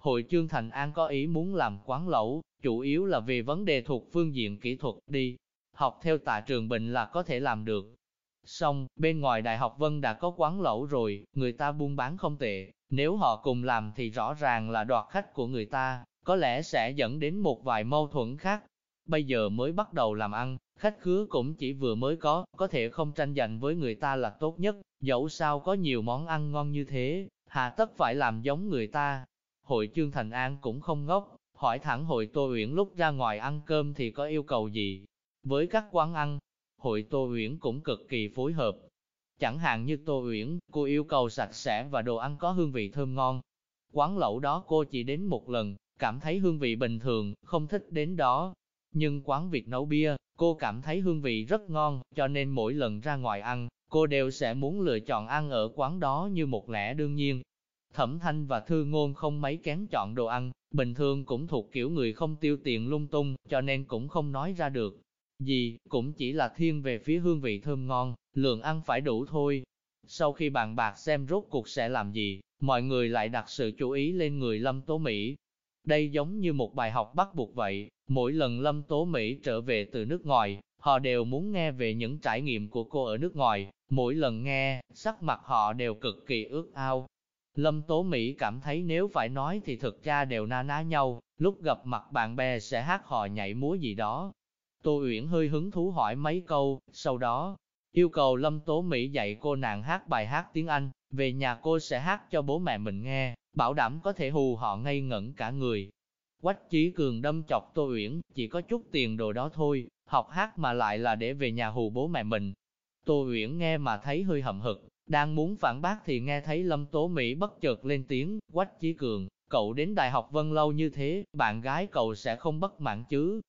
Hội Trương Thành An có ý muốn làm quán lẩu, chủ yếu là vì vấn đề thuộc phương diện kỹ thuật đi. Học theo tạ trường Bình là có thể làm được. Xong, bên ngoài Đại học Vân đã có quán lẩu rồi, người ta buôn bán không tệ. Nếu họ cùng làm thì rõ ràng là đoạt khách của người ta, có lẽ sẽ dẫn đến một vài mâu thuẫn khác. Bây giờ mới bắt đầu làm ăn, Khách khứa cũng chỉ vừa mới có, có thể không tranh giành với người ta là tốt nhất, dẫu sao có nhiều món ăn ngon như thế, hà tất phải làm giống người ta. Hội Trương Thành An cũng không ngốc, hỏi thẳng hội Tô Uyển lúc ra ngoài ăn cơm thì có yêu cầu gì. Với các quán ăn, hội Tô Uyển cũng cực kỳ phối hợp. Chẳng hạn như Tô Uyển, cô yêu cầu sạch sẽ và đồ ăn có hương vị thơm ngon. Quán lẩu đó cô chỉ đến một lần, cảm thấy hương vị bình thường, không thích đến đó, nhưng quán Việt nấu bia, cô cảm thấy hương vị rất ngon, cho nên mỗi lần ra ngoài ăn, cô đều sẽ muốn lựa chọn ăn ở quán đó như một lẽ đương nhiên. Thẩm Thanh và Thư Ngôn không mấy kén chọn đồ ăn, bình thường cũng thuộc kiểu người không tiêu tiền lung tung, cho nên cũng không nói ra được. Gì, cũng chỉ là thiên về phía hương vị thơm ngon, lượng ăn phải đủ thôi. Sau khi bàn bạc xem rốt cuộc sẽ làm gì, mọi người lại đặt sự chú ý lên người Lâm Tố Mỹ, đây giống như một bài học bắt buộc vậy, mỗi lần Lâm Tố Mỹ trở về từ nước ngoài, họ đều muốn nghe về những trải nghiệm của cô ở nước ngoài, mỗi lần nghe, sắc mặt họ đều cực kỳ ước ao. Lâm Tố Mỹ cảm thấy nếu phải nói thì thực ra đều na ná nhau, lúc gặp mặt bạn bè sẽ hát hò nhảy múa gì đó. Tô Uyển hơi hứng thú hỏi mấy câu, sau đó, yêu cầu Lâm Tố Mỹ dạy cô nàng hát bài hát tiếng Anh, về nhà cô sẽ hát cho bố mẹ mình nghe, bảo đảm có thể hù họ ngây ngẩn cả người. Quách Chí Cường đâm chọc Tô Uyển, chỉ có chút tiền đồ đó thôi, học hát mà lại là để về nhà hù bố mẹ mình. Tô Uyển nghe mà thấy hơi hậm hực, đang muốn phản bác thì nghe thấy Lâm Tố Mỹ bất chợt lên tiếng, Quách Chí Cường, cậu đến Đại học Vân Lâu như thế, bạn gái cậu sẽ không bất mãn chứ.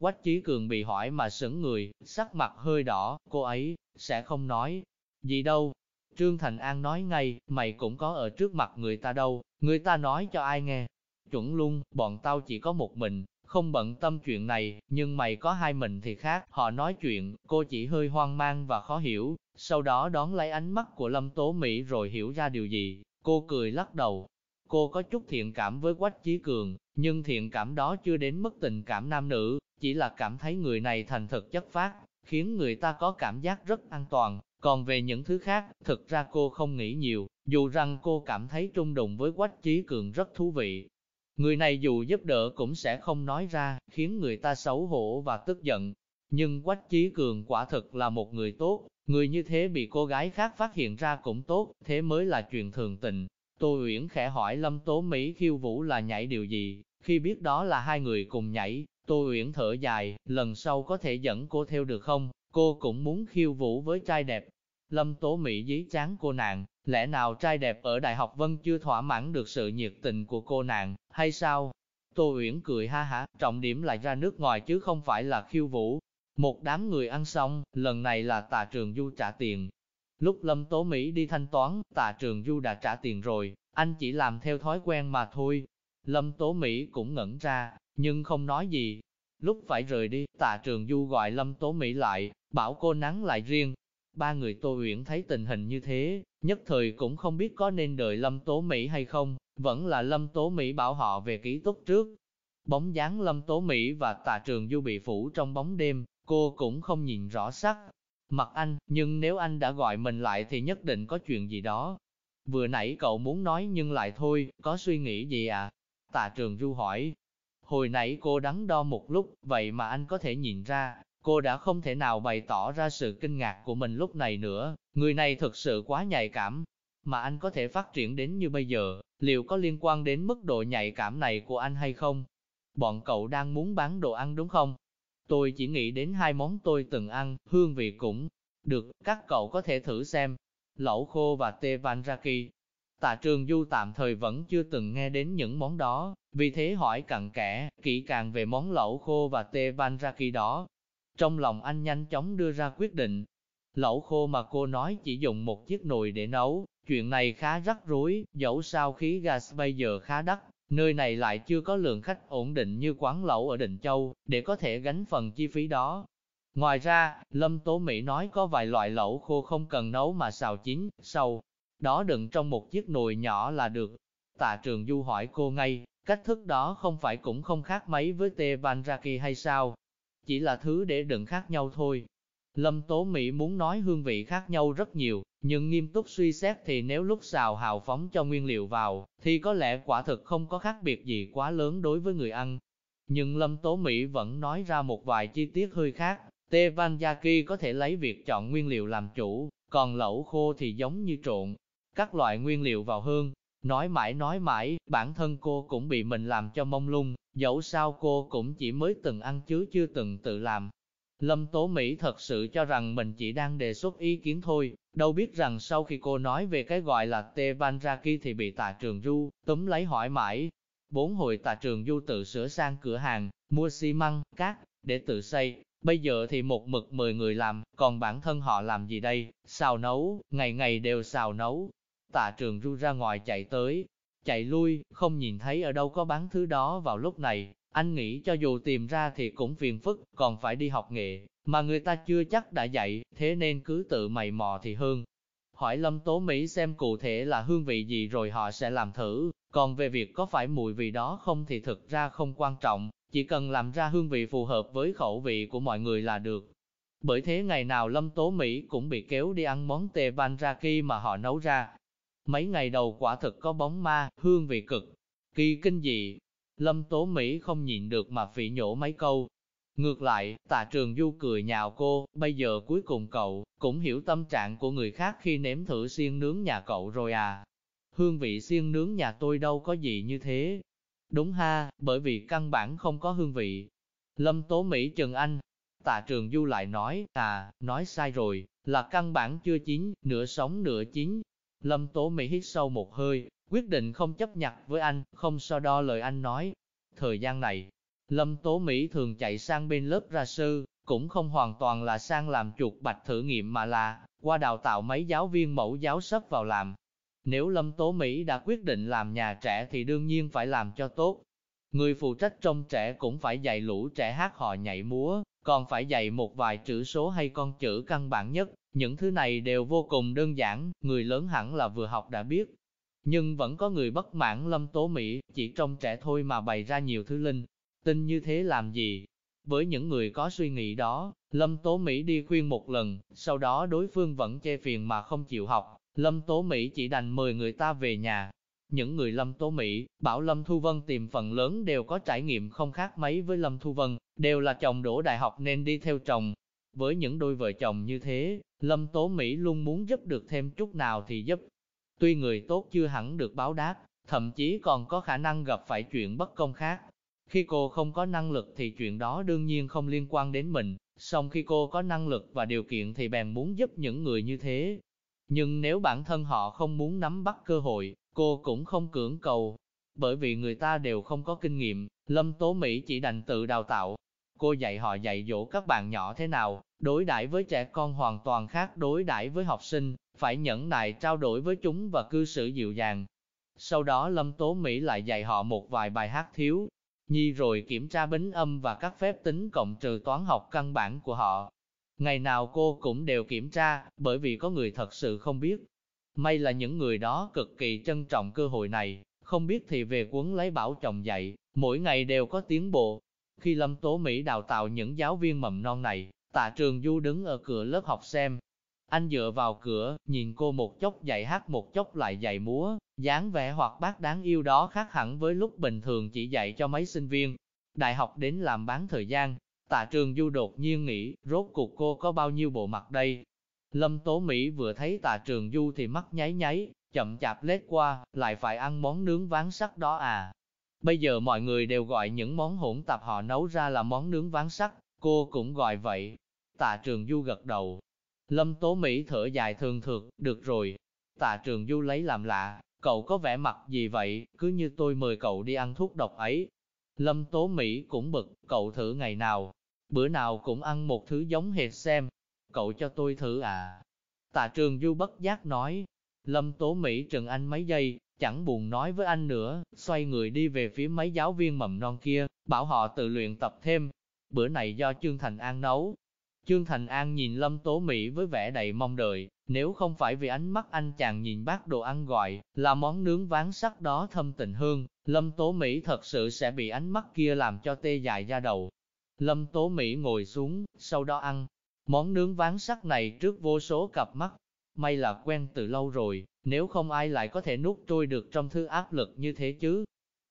Quách Chí Cường bị hỏi mà sững người, sắc mặt hơi đỏ, cô ấy, sẽ không nói gì đâu. Trương Thành An nói ngay, mày cũng có ở trước mặt người ta đâu, người ta nói cho ai nghe. Chuẩn luôn, bọn tao chỉ có một mình, không bận tâm chuyện này, nhưng mày có hai mình thì khác. Họ nói chuyện, cô chỉ hơi hoang mang và khó hiểu, sau đó đón lấy ánh mắt của Lâm Tố Mỹ rồi hiểu ra điều gì. Cô cười lắc đầu. Cô có chút thiện cảm với Quách Chí Cường, nhưng thiện cảm đó chưa đến mức tình cảm nam nữ, chỉ là cảm thấy người này thành thật chất phát, khiến người ta có cảm giác rất an toàn. Còn về những thứ khác, thực ra cô không nghĩ nhiều, dù rằng cô cảm thấy trung đụng với Quách Chí Cường rất thú vị, Người này dù giúp đỡ cũng sẽ không nói ra, khiến người ta xấu hổ và tức giận. Nhưng Quách Chí Cường quả thực là một người tốt, người như thế bị cô gái khác phát hiện ra cũng tốt, thế mới là chuyện thường tình. Tô Uyển khẽ hỏi Lâm Tố Mỹ khiêu vũ là nhảy điều gì, khi biết đó là hai người cùng nhảy, Tô Uyển thở dài, lần sau có thể dẫn cô theo được không, cô cũng muốn khiêu vũ với trai đẹp. Lâm Tố Mỹ dí chán cô nàng, Lẽ nào trai đẹp ở Đại học Vân chưa thỏa mãn được sự nhiệt tình của cô nàng, hay sao? Tô Uyển cười ha hả, trọng điểm lại ra nước ngoài chứ không phải là khiêu vũ. Một đám người ăn xong, lần này là tà trường du trả tiền. Lúc Lâm Tố Mỹ đi thanh toán, Tạ trường du đã trả tiền rồi, anh chỉ làm theo thói quen mà thôi. Lâm Tố Mỹ cũng ngẩn ra, nhưng không nói gì. Lúc phải rời đi, Tạ trường du gọi Lâm Tố Mỹ lại, bảo cô nắng lại riêng, Ba người Tô Uyển thấy tình hình như thế, nhất thời cũng không biết có nên đợi Lâm Tố Mỹ hay không, vẫn là Lâm Tố Mỹ bảo họ về ký túc trước. Bóng dáng Lâm Tố Mỹ và Tạ trường du bị phủ trong bóng đêm, cô cũng không nhìn rõ sắc. Mặt anh, nhưng nếu anh đã gọi mình lại thì nhất định có chuyện gì đó. Vừa nãy cậu muốn nói nhưng lại thôi, có suy nghĩ gì à? Tà trường du hỏi. Hồi nãy cô đắn đo một lúc, vậy mà anh có thể nhìn ra, Cô đã không thể nào bày tỏ ra sự kinh ngạc của mình lúc này nữa, người này thực sự quá nhạy cảm. Mà anh có thể phát triển đến như bây giờ, liệu có liên quan đến mức độ nhạy cảm này của anh hay không? Bọn cậu đang muốn bán đồ ăn đúng không? Tôi chỉ nghĩ đến hai món tôi từng ăn, hương vị cũng được, các cậu có thể thử xem. Lẩu khô và tê vanraki. Tạ trường du tạm thời vẫn chưa từng nghe đến những món đó, vì thế hỏi cặn kẽ, kỹ càng về món lẩu khô và tê vanraki đó. Trong lòng anh nhanh chóng đưa ra quyết định. Lẩu khô mà cô nói chỉ dùng một chiếc nồi để nấu, chuyện này khá rắc rối, dẫu sao khí gas bây giờ khá đắt, nơi này lại chưa có lượng khách ổn định như quán lẩu ở Định Châu, để có thể gánh phần chi phí đó. Ngoài ra, Lâm Tố Mỹ nói có vài loại lẩu khô không cần nấu mà xào chín, sau đó đựng trong một chiếc nồi nhỏ là được. Tạ Trường Du hỏi cô ngay, cách thức đó không phải cũng không khác mấy với tê banraki hay sao? chỉ là thứ để đựng khác nhau thôi. Lâm Tố Mỹ muốn nói hương vị khác nhau rất nhiều, nhưng nghiêm túc suy xét thì nếu lúc xào hào phóng cho nguyên liệu vào, thì có lẽ quả thực không có khác biệt gì quá lớn đối với người ăn. Nhưng Lâm Tố Mỹ vẫn nói ra một vài chi tiết hơi khác. Tê Văn Gia Kỳ có thể lấy việc chọn nguyên liệu làm chủ, còn lẩu khô thì giống như trộn các loại nguyên liệu vào hương. Nói mãi nói mãi, bản thân cô cũng bị mình làm cho mông lung, Dẫu sao cô cũng chỉ mới từng ăn chứ chưa từng tự làm. Lâm Tố Mỹ thật sự cho rằng mình chỉ đang đề xuất ý kiến thôi, đâu biết rằng sau khi cô nói về cái gọi là tê van raki thì bị tạ trường du, túm lấy hỏi mãi. Bốn hồi tạ trường du tự sửa sang cửa hàng, mua xi măng, cát, để tự xây, bây giờ thì một mực mười người làm, còn bản thân họ làm gì đây, xào nấu, ngày ngày đều xào nấu. Tạ trường du ra ngoài chạy tới, chạy lui, không nhìn thấy ở đâu có bán thứ đó vào lúc này, anh nghĩ cho dù tìm ra thì cũng phiền phức, còn phải đi học nghệ, mà người ta chưa chắc đã dạy, thế nên cứ tự mày mò thì hơn. Hỏi Lâm Tố Mỹ xem cụ thể là hương vị gì rồi họ sẽ làm thử, còn về việc có phải mùi vị đó không thì thực ra không quan trọng, chỉ cần làm ra hương vị phù hợp với khẩu vị của mọi người là được. Bởi thế ngày nào Lâm Tố Mỹ cũng bị kéo đi ăn món tê ban ra khi mà họ nấu ra, Mấy ngày đầu quả thực có bóng ma, hương vị cực, kỳ kinh dị. Lâm Tố Mỹ không nhịn được mà phỉ nhổ mấy câu. Ngược lại, tạ trường du cười nhạo cô, bây giờ cuối cùng cậu, cũng hiểu tâm trạng của người khác khi nếm thử xiên nướng nhà cậu rồi à. Hương vị xiên nướng nhà tôi đâu có gì như thế. Đúng ha, bởi vì căn bản không có hương vị. Lâm Tố Mỹ Trần Anh, tạ trường du lại nói, à, nói sai rồi, là căn bản chưa chín, nửa sống nửa chín. Lâm Tố Mỹ hít sâu một hơi, quyết định không chấp nhặt với anh, không so đo lời anh nói. Thời gian này, Lâm Tố Mỹ thường chạy sang bên lớp ra sư, cũng không hoàn toàn là sang làm chuột bạch thử nghiệm mà là, qua đào tạo mấy giáo viên mẫu giáo sắp vào làm. Nếu Lâm Tố Mỹ đã quyết định làm nhà trẻ thì đương nhiên phải làm cho tốt. Người phụ trách trong trẻ cũng phải dạy lũ trẻ hát họ nhảy múa, còn phải dạy một vài chữ số hay con chữ căn bản nhất. Những thứ này đều vô cùng đơn giản, người lớn hẳn là vừa học đã biết. Nhưng vẫn có người bất mãn Lâm Tố Mỹ, chỉ trong trẻ thôi mà bày ra nhiều thứ linh. Tin như thế làm gì? Với những người có suy nghĩ đó, Lâm Tố Mỹ đi khuyên một lần, sau đó đối phương vẫn che phiền mà không chịu học. Lâm Tố Mỹ chỉ đành mời người ta về nhà. Những người Lâm Tố Mỹ, bảo Lâm Thu Vân tìm phần lớn đều có trải nghiệm không khác mấy với Lâm Thu Vân, đều là chồng đổ đại học nên đi theo chồng. Với những đôi vợ chồng như thế, Lâm Tố Mỹ luôn muốn giúp được thêm chút nào thì giúp. Tuy người tốt chưa hẳn được báo đáp, thậm chí còn có khả năng gặp phải chuyện bất công khác. Khi cô không có năng lực thì chuyện đó đương nhiên không liên quan đến mình, song khi cô có năng lực và điều kiện thì bèn muốn giúp những người như thế. Nhưng nếu bản thân họ không muốn nắm bắt cơ hội, cô cũng không cưỡng cầu. Bởi vì người ta đều không có kinh nghiệm, Lâm Tố Mỹ chỉ đành tự đào tạo. Cô dạy họ dạy dỗ các bạn nhỏ thế nào, đối đãi với trẻ con hoàn toàn khác đối đãi với học sinh, phải nhẫn nại trao đổi với chúng và cư xử dịu dàng. Sau đó Lâm Tố Mỹ lại dạy họ một vài bài hát thiếu, nhi rồi kiểm tra bính âm và các phép tính cộng trừ toán học căn bản của họ. Ngày nào cô cũng đều kiểm tra, bởi vì có người thật sự không biết. May là những người đó cực kỳ trân trọng cơ hội này, không biết thì về quấn lấy bảo chồng dạy, mỗi ngày đều có tiến bộ. Khi Lâm Tố Mỹ đào tạo những giáo viên mầm non này, tạ trường Du đứng ở cửa lớp học xem. Anh dựa vào cửa, nhìn cô một chốc dạy hát một chốc lại dạy múa, dáng vẻ hoặc bác đáng yêu đó khác hẳn với lúc bình thường chỉ dạy cho mấy sinh viên. Đại học đến làm bán thời gian, tạ trường Du đột nhiên nghĩ, rốt cuộc cô có bao nhiêu bộ mặt đây? Lâm Tố Mỹ vừa thấy tạ trường Du thì mắt nháy nháy, chậm chạp lết qua, lại phải ăn món nướng ván sắt đó à. Bây giờ mọi người đều gọi những món hỗn tạp họ nấu ra là món nướng ván sắt, cô cũng gọi vậy. Tạ trường Du gật đầu. Lâm Tố Mỹ thở dài thường thượt, được rồi. Tạ trường Du lấy làm lạ, cậu có vẻ mặt gì vậy, cứ như tôi mời cậu đi ăn thuốc độc ấy. Lâm Tố Mỹ cũng bực, cậu thử ngày nào, bữa nào cũng ăn một thứ giống hệt xem, cậu cho tôi thử à. Tạ trường Du bất giác nói, Lâm Tố Mỹ trừng anh mấy giây, chẳng buồn nói với anh nữa, xoay người đi về phía mấy giáo viên mầm non kia, bảo họ tự luyện tập thêm. Bữa này do Trương Thành An nấu. Trương Thành An nhìn Lâm Tố Mỹ với vẻ đầy mong đợi, nếu không phải vì ánh mắt anh chàng nhìn bát đồ ăn gọi, là món nướng ván sắt đó thâm tình hương, Lâm Tố Mỹ thật sự sẽ bị ánh mắt kia làm cho tê dại da đầu. Lâm Tố Mỹ ngồi xuống, sau đó ăn. Món nướng ván sắt này trước vô số cặp mắt, may là quen từ lâu rồi, nếu không ai lại có thể nuốt trôi được trong thứ áp lực như thế chứ.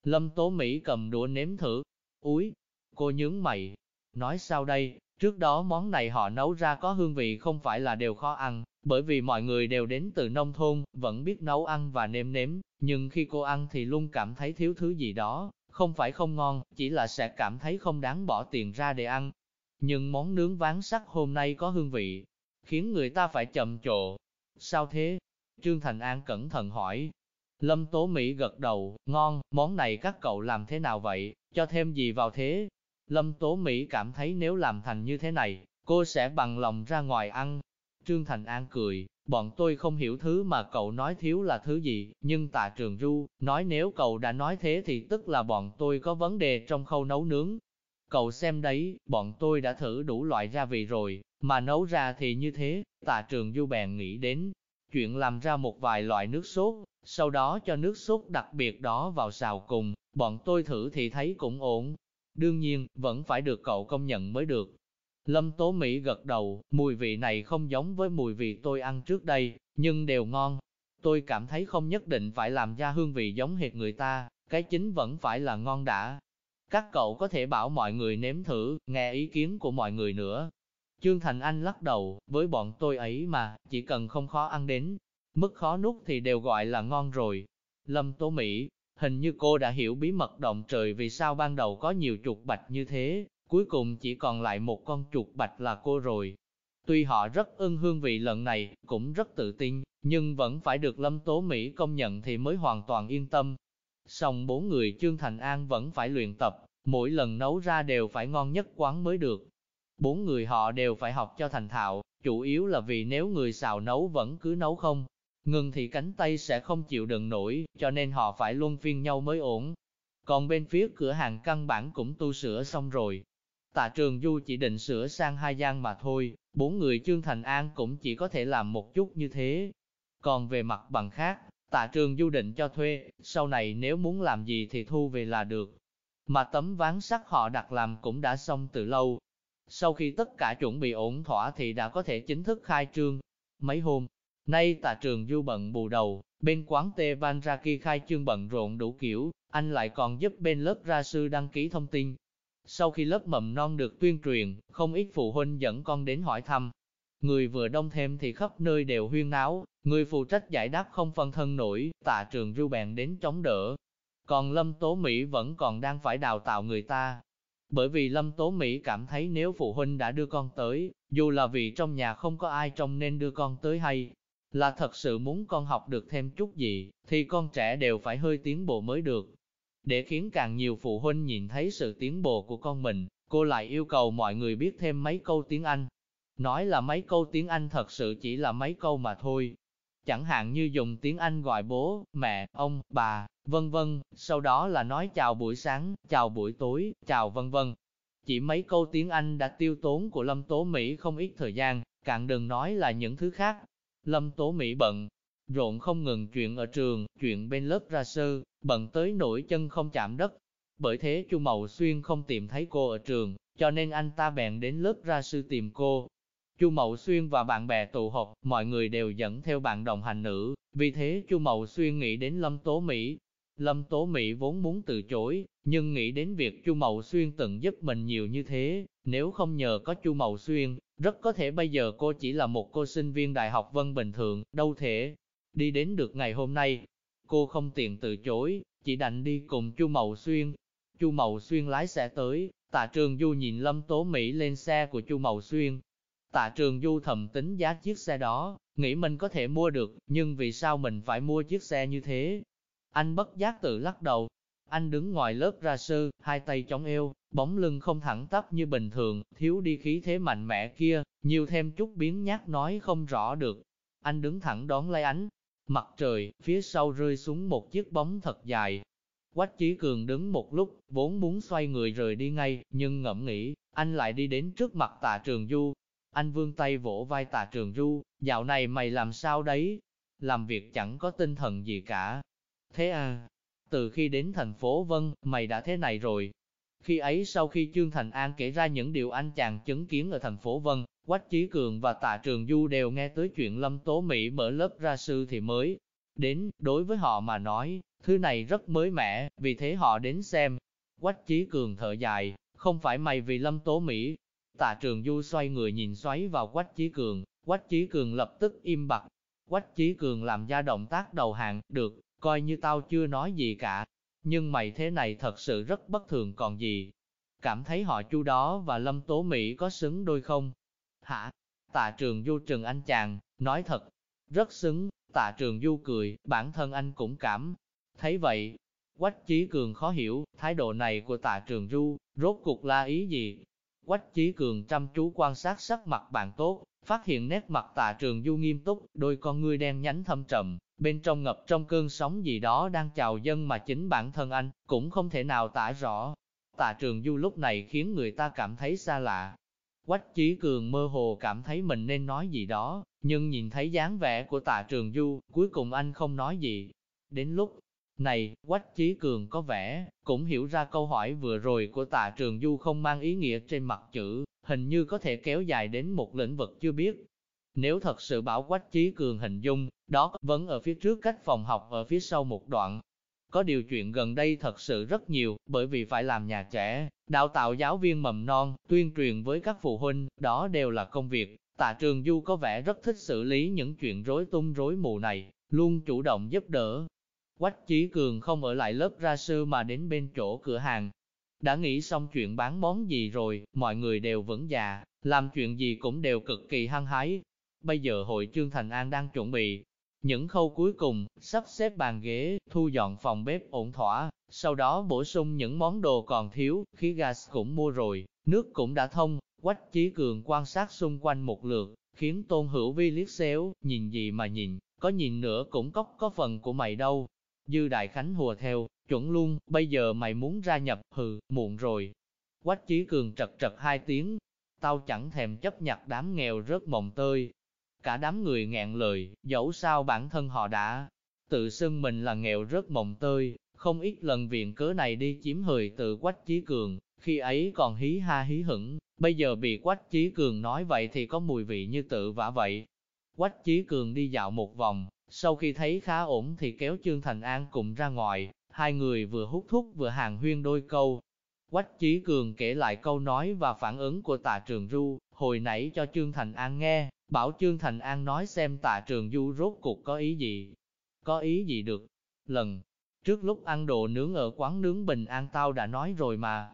Lâm Tố Mỹ cầm đũa nếm thử, úi, cô nhướng mày, nói sao đây, trước đó món này họ nấu ra có hương vị không phải là đều khó ăn, bởi vì mọi người đều đến từ nông thôn, vẫn biết nấu ăn và nêm nếm, nhưng khi cô ăn thì luôn cảm thấy thiếu thứ gì đó, không phải không ngon, chỉ là sẽ cảm thấy không đáng bỏ tiền ra để ăn. Nhưng món nướng ván sắt hôm nay có hương vị, khiến người ta phải chậm trộ. Sao thế? Trương Thành An cẩn thận hỏi. Lâm Tố Mỹ gật đầu, ngon, món này các cậu làm thế nào vậy, cho thêm gì vào thế? Lâm Tố Mỹ cảm thấy nếu làm thành như thế này, cô sẽ bằng lòng ra ngoài ăn. Trương Thành An cười, bọn tôi không hiểu thứ mà cậu nói thiếu là thứ gì, nhưng tạ trường ru, nói nếu cậu đã nói thế thì tức là bọn tôi có vấn đề trong khâu nấu nướng. Cậu xem đấy, bọn tôi đã thử đủ loại gia vị rồi, mà nấu ra thì như thế, tạ trường du bèn nghĩ đến chuyện làm ra một vài loại nước sốt, sau đó cho nước sốt đặc biệt đó vào xào cùng, bọn tôi thử thì thấy cũng ổn. Đương nhiên, vẫn phải được cậu công nhận mới được. Lâm Tố Mỹ gật đầu, mùi vị này không giống với mùi vị tôi ăn trước đây, nhưng đều ngon. Tôi cảm thấy không nhất định phải làm ra hương vị giống hệt người ta, cái chính vẫn phải là ngon đã. Các cậu có thể bảo mọi người nếm thử, nghe ý kiến của mọi người nữa. Trương Thành Anh lắc đầu, với bọn tôi ấy mà, chỉ cần không khó ăn đến, mức khó nuốt thì đều gọi là ngon rồi. Lâm Tố Mỹ, hình như cô đã hiểu bí mật động trời vì sao ban đầu có nhiều chuột bạch như thế, cuối cùng chỉ còn lại một con chuột bạch là cô rồi. Tuy họ rất ưng hương vị lần này, cũng rất tự tin, nhưng vẫn phải được Lâm Tố Mỹ công nhận thì mới hoàn toàn yên tâm. Song bốn người Trương Thành An vẫn phải luyện tập, mỗi lần nấu ra đều phải ngon nhất quán mới được. Bốn người họ đều phải học cho thành thạo, chủ yếu là vì nếu người xào nấu vẫn cứ nấu không, ngừng thì cánh tay sẽ không chịu đựng nổi, cho nên họ phải luân phiên nhau mới ổn. Còn bên phía cửa hàng căn bản cũng tu sửa xong rồi. Tạ trường Du chỉ định sửa sang hai gian mà thôi, bốn người Trương Thành An cũng chỉ có thể làm một chút như thế. Còn về mặt bằng khác, tạ trường Du định cho thuê, sau này nếu muốn làm gì thì thu về là được. Mà tấm ván sắt họ đặt làm cũng đã xong từ lâu. Sau khi tất cả chuẩn bị ổn thỏa thì đã có thể chính thức khai trương. Mấy hôm, nay tạ trường Du bận bù đầu, bên quán tê Van Raki khai trương bận rộn đủ kiểu, anh lại còn giúp bên lớp ra sư đăng ký thông tin. Sau khi lớp mầm non được tuyên truyền, không ít phụ huynh dẫn con đến hỏi thăm. Người vừa đông thêm thì khắp nơi đều huyên náo, người phụ trách giải đáp không phân thân nổi, tạ trường Du bèn đến chống đỡ, còn Lâm Tố Mỹ vẫn còn đang phải đào tạo người ta. Bởi vì Lâm Tố Mỹ cảm thấy nếu phụ huynh đã đưa con tới, dù là vì trong nhà không có ai trông nên đưa con tới hay, là thật sự muốn con học được thêm chút gì, thì con trẻ đều phải hơi tiến bộ mới được. Để khiến càng nhiều phụ huynh nhìn thấy sự tiến bộ của con mình, cô lại yêu cầu mọi người biết thêm mấy câu tiếng Anh. Nói là mấy câu tiếng Anh thật sự chỉ là mấy câu mà thôi, chẳng hạn như dùng tiếng Anh gọi bố, mẹ, ông, bà, vân vân, sau đó là nói chào buổi sáng, chào buổi tối, chào vân vân. Chỉ mấy câu tiếng Anh đã tiêu tốn của Lâm Tố Mỹ không ít thời gian, cạn đừng nói là những thứ khác. Lâm Tố Mỹ bận, rộn không ngừng chuyện ở trường, chuyện bên lớp ra sư, bận tới nổi chân không chạm đất. Bởi thế Chu Mậu Xuyên không tìm thấy cô ở trường, cho nên anh ta bèn đến lớp ra sư tìm cô, Chu Mậu Xuyên và bạn bè tụ họp, mọi người đều dẫn theo bạn đồng hành nữ, vì thế Chu Mậu Xuyên nghĩ đến Lâm Tố Mỹ. Lâm Tố Mỹ vốn muốn từ chối, nhưng nghĩ đến việc Chu Mậu Xuyên từng giúp mình nhiều như thế, nếu không nhờ có Chu Mậu Xuyên, rất có thể bây giờ cô chỉ là một cô sinh viên đại học vân bình thường, đâu thể đi đến được ngày hôm nay. Cô không tiện từ chối, chỉ đành đi cùng Chu Mậu Xuyên. Chu Mậu Xuyên lái xe tới, Tạ Trường Du nhìn Lâm Tố Mỹ lên xe của Chu Mậu Xuyên, Tạ trường du thầm tính giá chiếc xe đó, nghĩ mình có thể mua được, nhưng vì sao mình phải mua chiếc xe như thế? Anh bất giác tự lắc đầu. Anh đứng ngoài lớp ra sư, hai tay chống eo, bóng lưng không thẳng tắp như bình thường, thiếu đi khí thế mạnh mẽ kia, nhiều thêm chút biến nhát nói không rõ được. Anh đứng thẳng đón lấy ánh, mặt trời, phía sau rơi xuống một chiếc bóng thật dài. Quách Chí Cường đứng một lúc, vốn muốn xoay người rời đi ngay, nhưng ngẫm nghĩ, anh lại đi đến trước mặt tạ trường du, anh vương tay vỗ vai tạ trường du, dạo này mày làm sao đấy? Làm việc chẳng có tinh thần gì cả. Thế à, từ khi đến thành phố Vân, mày đã thế này rồi. Khi ấy sau khi Trương Thành An kể ra những điều anh chàng chứng kiến ở thành phố Vân, Quách Chí Cường và Tạ Trường Du đều nghe tới chuyện Lâm Tố Mỹ mở lớp ra sư thì mới. Đến, đối với họ mà nói, thứ này rất mới mẻ, vì thế họ đến xem. Quách Chí Cường thở dài, không phải mày vì Lâm Tố Mỹ, Tạ Trường Du xoay người nhìn xoáy vào Quách Chí Cường, Quách Chí Cường lập tức im bặt. Quách Chí Cường làm ra động tác đầu hàng, được, coi như tao chưa nói gì cả. Nhưng mày thế này thật sự rất bất thường còn gì. Cảm thấy họ chu đó và Lâm Tố Mỹ có xứng đôi không? Hả? Tạ Trường Du trừng anh chàng, nói thật, rất xứng. Tạ Trường Du cười, bản thân anh cũng cảm. Thấy vậy, Quách Chí Cường khó hiểu, thái độ này của Tạ Trường Du, rốt cuộc là ý gì? Quách Chí Cường chăm chú quan sát sắc mặt bạn tốt, phát hiện nét mặt tạ trường du nghiêm túc, đôi con ngươi đen nhánh thâm trầm, bên trong ngập trong cơn sóng gì đó đang chào dân mà chính bản thân anh, cũng không thể nào tả rõ. Tạ trường du lúc này khiến người ta cảm thấy xa lạ. Quách Chí Cường mơ hồ cảm thấy mình nên nói gì đó, nhưng nhìn thấy dáng vẻ của tạ trường du, cuối cùng anh không nói gì. Đến lúc này, Quách Chí Cường có vẻ, cũng hiểu ra câu hỏi vừa rồi của tạ trường du không mang ý nghĩa trên mặt chữ, hình như có thể kéo dài đến một lĩnh vực chưa biết. Nếu thật sự bảo Quách Chí Cường hình dung, đó vẫn ở phía trước cách phòng học ở phía sau một đoạn. Có điều chuyện gần đây thật sự rất nhiều, bởi vì phải làm nhà trẻ, đào tạo giáo viên mầm non, tuyên truyền với các phụ huynh, đó đều là công việc. Tạ Trường Du có vẻ rất thích xử lý những chuyện rối tung rối mù này, luôn chủ động giúp đỡ. Quách Chí Cường không ở lại lớp ra sư mà đến bên chỗ cửa hàng. Đã nghĩ xong chuyện bán món gì rồi, mọi người đều vững già, làm chuyện gì cũng đều cực kỳ hăng hái. Bây giờ hội Trương Thành An đang chuẩn bị những khâu cuối cùng, sắp xếp bàn ghế, thu dọn phòng bếp ổn thỏa, sau đó bổ sung những món đồ còn thiếu, khí gas cũng mua rồi, nước cũng đã thông, Quách Chí Cường quan sát xung quanh một lượt, khiến Tôn Hữu Vi liếc xéo, nhìn gì mà nhìn, có nhìn nữa cũng cóc có phần của mày đâu. Dư Đại Khánh hùa theo, chuẩn luôn, bây giờ mày muốn gia nhập, hừ, muộn rồi. Quách Chí Cường trật trật hai tiếng, tao chẳng thèm chấp nhặt đám nghèo rớt mộng tơi. Cả đám người ngẹn lời, dẫu sao bản thân họ đã tự xưng mình là nghèo rớt mộng tơi, không ít lần viện cớ này đi chiếm hời từ Quách Chí Cường, khi ấy còn hí ha hí hửng, bây giờ bị Quách Chí Cường nói vậy thì có mùi vị như tự vả vậy. Quách Chí Cường đi dạo một vòng, sau khi thấy khá ổn thì kéo Trương Thành An cùng ra ngoài, hai người vừa hút thuốc vừa hàng huyên đôi câu. Quách Chí Cường kể lại câu nói và phản ứng của tạ trường du hồi nãy cho Trương Thành An nghe, bảo Trương Thành An nói xem tạ trường du rốt cuộc có ý gì. Có ý gì được? Lần trước lúc ăn đồ nướng ở quán nướng Bình An tao đã nói rồi mà.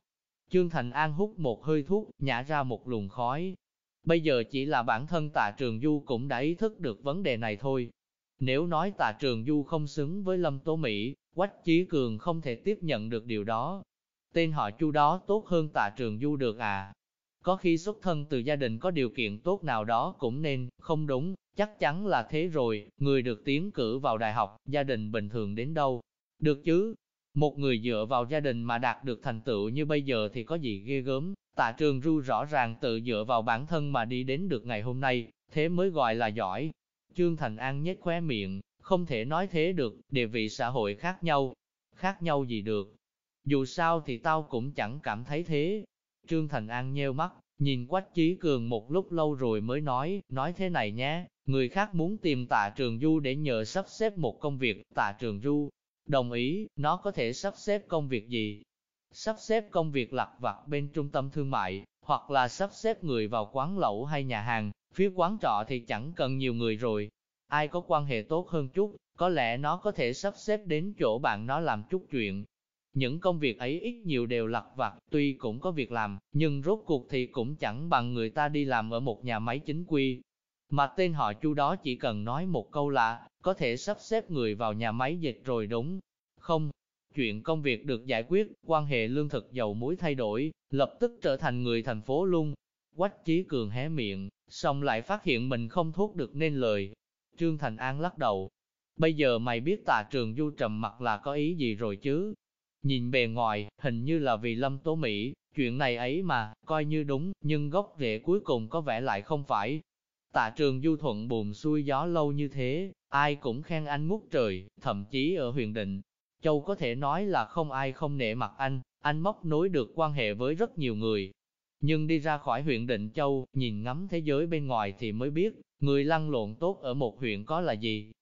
Trương Thành An hút một hơi thuốc, nhả ra một luồng khói. Bây giờ chỉ là bản thân tạ trường du cũng đã ý thức được vấn đề này thôi. Nếu nói tạ trường du không xứng với Lâm Tố Mỹ, Quách Chí Cường không thể tiếp nhận được điều đó. Tên họ chu đó tốt hơn tạ trường du được à? Có khi xuất thân từ gia đình có điều kiện tốt nào đó cũng nên, không đúng, chắc chắn là thế rồi, người được tiến cử vào đại học, gia đình bình thường đến đâu. Được chứ, một người dựa vào gia đình mà đạt được thành tựu như bây giờ thì có gì ghê gớm, tạ trường Du rõ ràng tự dựa vào bản thân mà đi đến được ngày hôm nay, thế mới gọi là giỏi. Trương Thành An nhếch khóe miệng, không thể nói thế được, địa vị xã hội khác nhau. Khác nhau gì được? Dù sao thì tao cũng chẳng cảm thấy thế. Trương Thành An nheo mắt, nhìn Quách Chí Cường một lúc lâu rồi mới nói, nói thế này nhé, người khác muốn tìm tạ trường du để nhờ sắp xếp một công việc, tạ trường du, đồng ý, nó có thể sắp xếp công việc gì? Sắp xếp công việc lặt vặt bên trung tâm thương mại, hoặc là sắp xếp người vào quán lẩu hay nhà hàng, phía quán trọ thì chẳng cần nhiều người rồi. Ai có quan hệ tốt hơn chút, có lẽ nó có thể sắp xếp đến chỗ bạn nó làm chút chuyện. Những công việc ấy ít nhiều đều lặt vặt, tuy cũng có việc làm, nhưng rốt cuộc thì cũng chẳng bằng người ta đi làm ở một nhà máy chính quy. Mà tên họ chu đó chỉ cần nói một câu là, có thể sắp xếp người vào nhà máy dịch rồi đúng không? Chuyện công việc được giải quyết, quan hệ lương thực dầu muối thay đổi, lập tức trở thành người thành phố luôn. Quách Chí Cường hé miệng, xong lại phát hiện mình không thốt được nên lời. Trương Thành An lắc đầu. Bây giờ mày biết tà trường du trầm mặt là có ý gì rồi chứ? Nhìn bề ngoài, hình như là vì Lâm Tố Mỹ, chuyện này ấy mà, coi như đúng, nhưng gốc rễ cuối cùng có vẻ lại không phải. Tạ trường du thuận buồm xuôi gió lâu như thế, ai cũng khen anh ngút trời, thậm chí ở huyền định. Châu có thể nói là không ai không nể mặt anh, anh móc nối được quan hệ với rất nhiều người. Nhưng đi ra khỏi huyện Định Châu, nhìn ngắm thế giới bên ngoài thì mới biết, người lăn lộn tốt ở một huyện có là gì.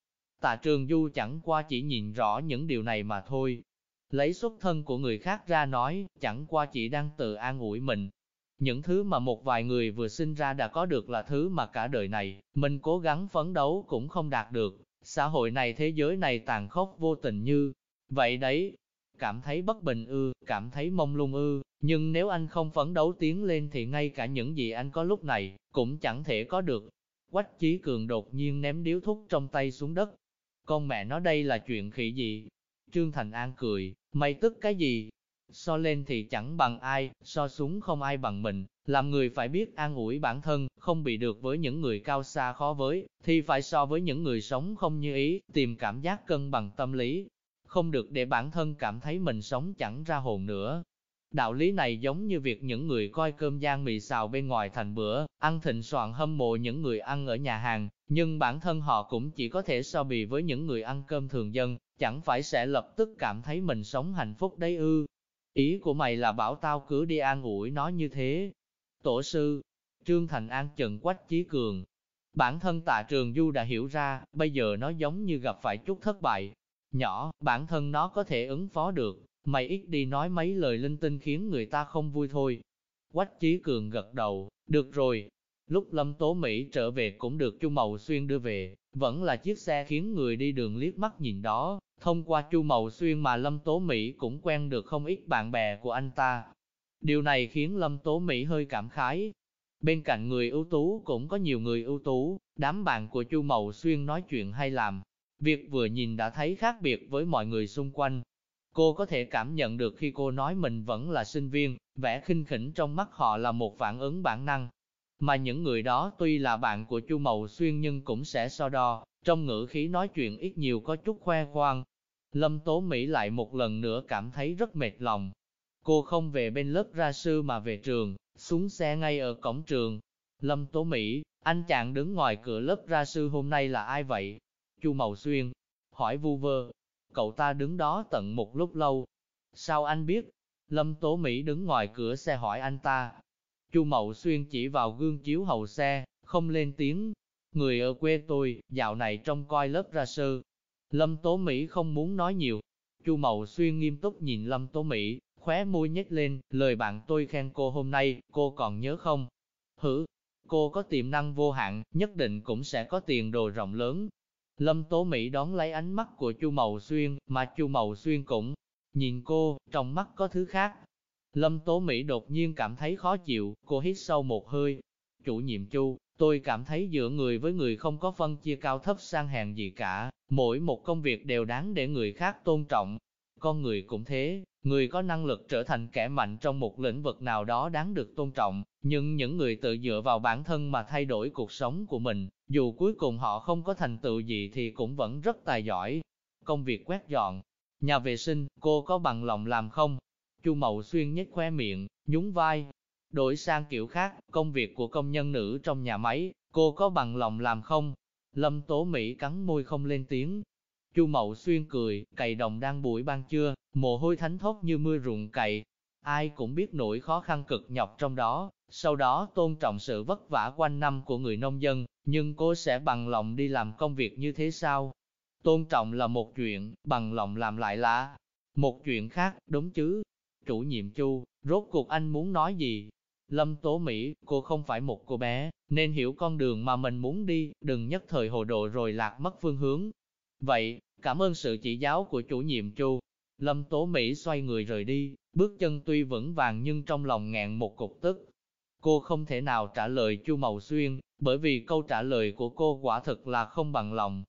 Tạ trường du chẳng qua chỉ nhìn rõ những điều này mà thôi. Lấy xuất thân của người khác ra nói, chẳng qua chỉ đang tự an ủi mình, những thứ mà một vài người vừa sinh ra đã có được là thứ mà cả đời này, mình cố gắng phấn đấu cũng không đạt được. Xã hội này thế giới này tàn khốc vô tình như vậy đấy. Cảm thấy bất bình ư, cảm thấy mông lung ư, nhưng nếu anh không phấn đấu tiến lên thì ngay cả những gì anh có lúc này, cũng chẳng thể có được. Quách Chí Cường đột nhiên ném điếu thuốc trong tay xuống đất. Con mẹ nó đây là chuyện khỉ gì? Trương Thành An cười, mày tức cái gì? So lên thì chẳng bằng ai, so xuống không ai bằng mình, làm người phải biết an ủi bản thân, không bị được với những người cao xa khó với, thì phải so với những người sống không như ý, tìm cảm giác cân bằng tâm lý, không được để bản thân cảm thấy mình sống chẳng ra hồn nữa. Đạo lý này giống như việc những người coi cơm giang mì xào bên ngoài thành bữa, ăn thịnh soạn hâm mộ những người ăn ở nhà hàng, nhưng bản thân họ cũng chỉ có thể so bì với những người ăn cơm thường dân, chẳng phải sẽ lập tức cảm thấy mình sống hạnh phúc đấy ư. Ý của mày là bảo tao cứ đi an ủi nó như thế. Tổ sư, Trương Thành An trần quách chí cường. Bản thân tạ trường du đã hiểu ra, bây giờ nó giống như gặp phải chút thất bại. Nhỏ, bản thân nó có thể ứng phó được, mày ít đi nói mấy lời linh tinh khiến người ta không vui thôi. Quách Chí Cường gật đầu, được rồi. Lúc Lâm Tố Mỹ trở về cũng được Chu Mậu Xuyên đưa về, vẫn là chiếc xe khiến người đi đường liếc mắt nhìn đó. Thông qua Chu Mậu Xuyên mà Lâm Tố Mỹ cũng quen được không ít bạn bè của anh ta. Điều này khiến Lâm Tố Mỹ hơi cảm khái. Bên cạnh người ưu tú cũng có nhiều người ưu tú, đám bạn của Chu Mậu Xuyên nói chuyện hay làm. Việc vừa nhìn đã thấy khác biệt với mọi người xung quanh, Cô có thể cảm nhận được khi cô nói mình vẫn là sinh viên, vẻ khinh khỉnh trong mắt họ là một phản ứng bản năng. Mà những người đó tuy là bạn của Chu Mậu Xuyên nhưng cũng sẽ so đo, trong ngữ khí nói chuyện ít nhiều có chút khoe khoang. Lâm Tố Mỹ lại một lần nữa cảm thấy rất mệt lòng. Cô không về bên lớp ra sư mà về trường, xuống xe ngay ở cổng trường. Lâm Tố Mỹ, anh chàng đứng ngoài cửa lớp ra sư hôm nay là ai vậy? Chu Mậu Xuyên, hỏi vu vơ, Cậu ta đứng đó tận một lúc lâu. Sao anh biết? Lâm Tố Mỹ đứng ngoài cửa xe hỏi anh ta. Chu Mậu Xuyên chỉ vào gương chiếu hậu xe, không lên tiếng. Người ở quê tôi, dạo này trông coi lớp ra sư. Lâm Tố Mỹ không muốn nói nhiều. Chu Mậu Xuyên nghiêm túc nhìn Lâm Tố Mỹ, khóe môi nhếch lên, lời bạn tôi khen cô hôm nay, cô còn nhớ không? Hử, cô có tiềm năng vô hạn, nhất định cũng sẽ có tiền đồ rộng lớn, Lâm Tố Mỹ đón lấy ánh mắt của Chu Mậu Xuyên, mà Chu Mậu Xuyên cũng nhìn cô, trong mắt có thứ khác. Lâm Tố Mỹ đột nhiên cảm thấy khó chịu, cô hít sâu một hơi. Chủ nhiệm Chu, tôi cảm thấy giữa người với người không có phân chia cao thấp sang hèn gì cả, mỗi một công việc đều đáng để người khác tôn trọng. Con người cũng thế, người có năng lực trở thành kẻ mạnh trong một lĩnh vực nào đó đáng được tôn trọng, nhưng những người tự dựa vào bản thân mà thay đổi cuộc sống của mình, dù cuối cùng họ không có thành tựu gì thì cũng vẫn rất tài giỏi. Công việc quét dọn, nhà vệ sinh, cô có bằng lòng làm không? Chu Mậu Xuyên nhếch khóe miệng, nhún vai. Đổi sang kiểu khác, công việc của công nhân nữ trong nhà máy, cô có bằng lòng làm không? Lâm Tố Mỹ cắn môi không lên tiếng. Chu Mậu Xuyên cười, cày đồng đang buổi ban trưa, mồ hôi thánh thốt như mưa rụng cày. Ai cũng biết nỗi khó khăn cực nhọc trong đó, sau đó tôn trọng sự vất vả quanh năm của người nông dân, nhưng cô sẽ bằng lòng đi làm công việc như thế sao? Tôn trọng là một chuyện, bằng lòng làm lại là một chuyện khác, đúng chứ? Chủ nhiệm Chu, rốt cuộc anh muốn nói gì? Lâm Tố Mỹ, cô không phải một cô bé, nên hiểu con đường mà mình muốn đi, đừng nhất thời hồ đồ rồi lạc mất phương hướng. Vậy, cảm ơn sự chỉ giáo của chủ nhiệm Chu. Lâm Tố Mỹ xoay người rời đi, bước chân tuy vững vàng nhưng trong lòng ngẹn một cục tức. Cô không thể nào trả lời Chu Mậu Xuyên, bởi vì câu trả lời của cô quả thực là không bằng lòng.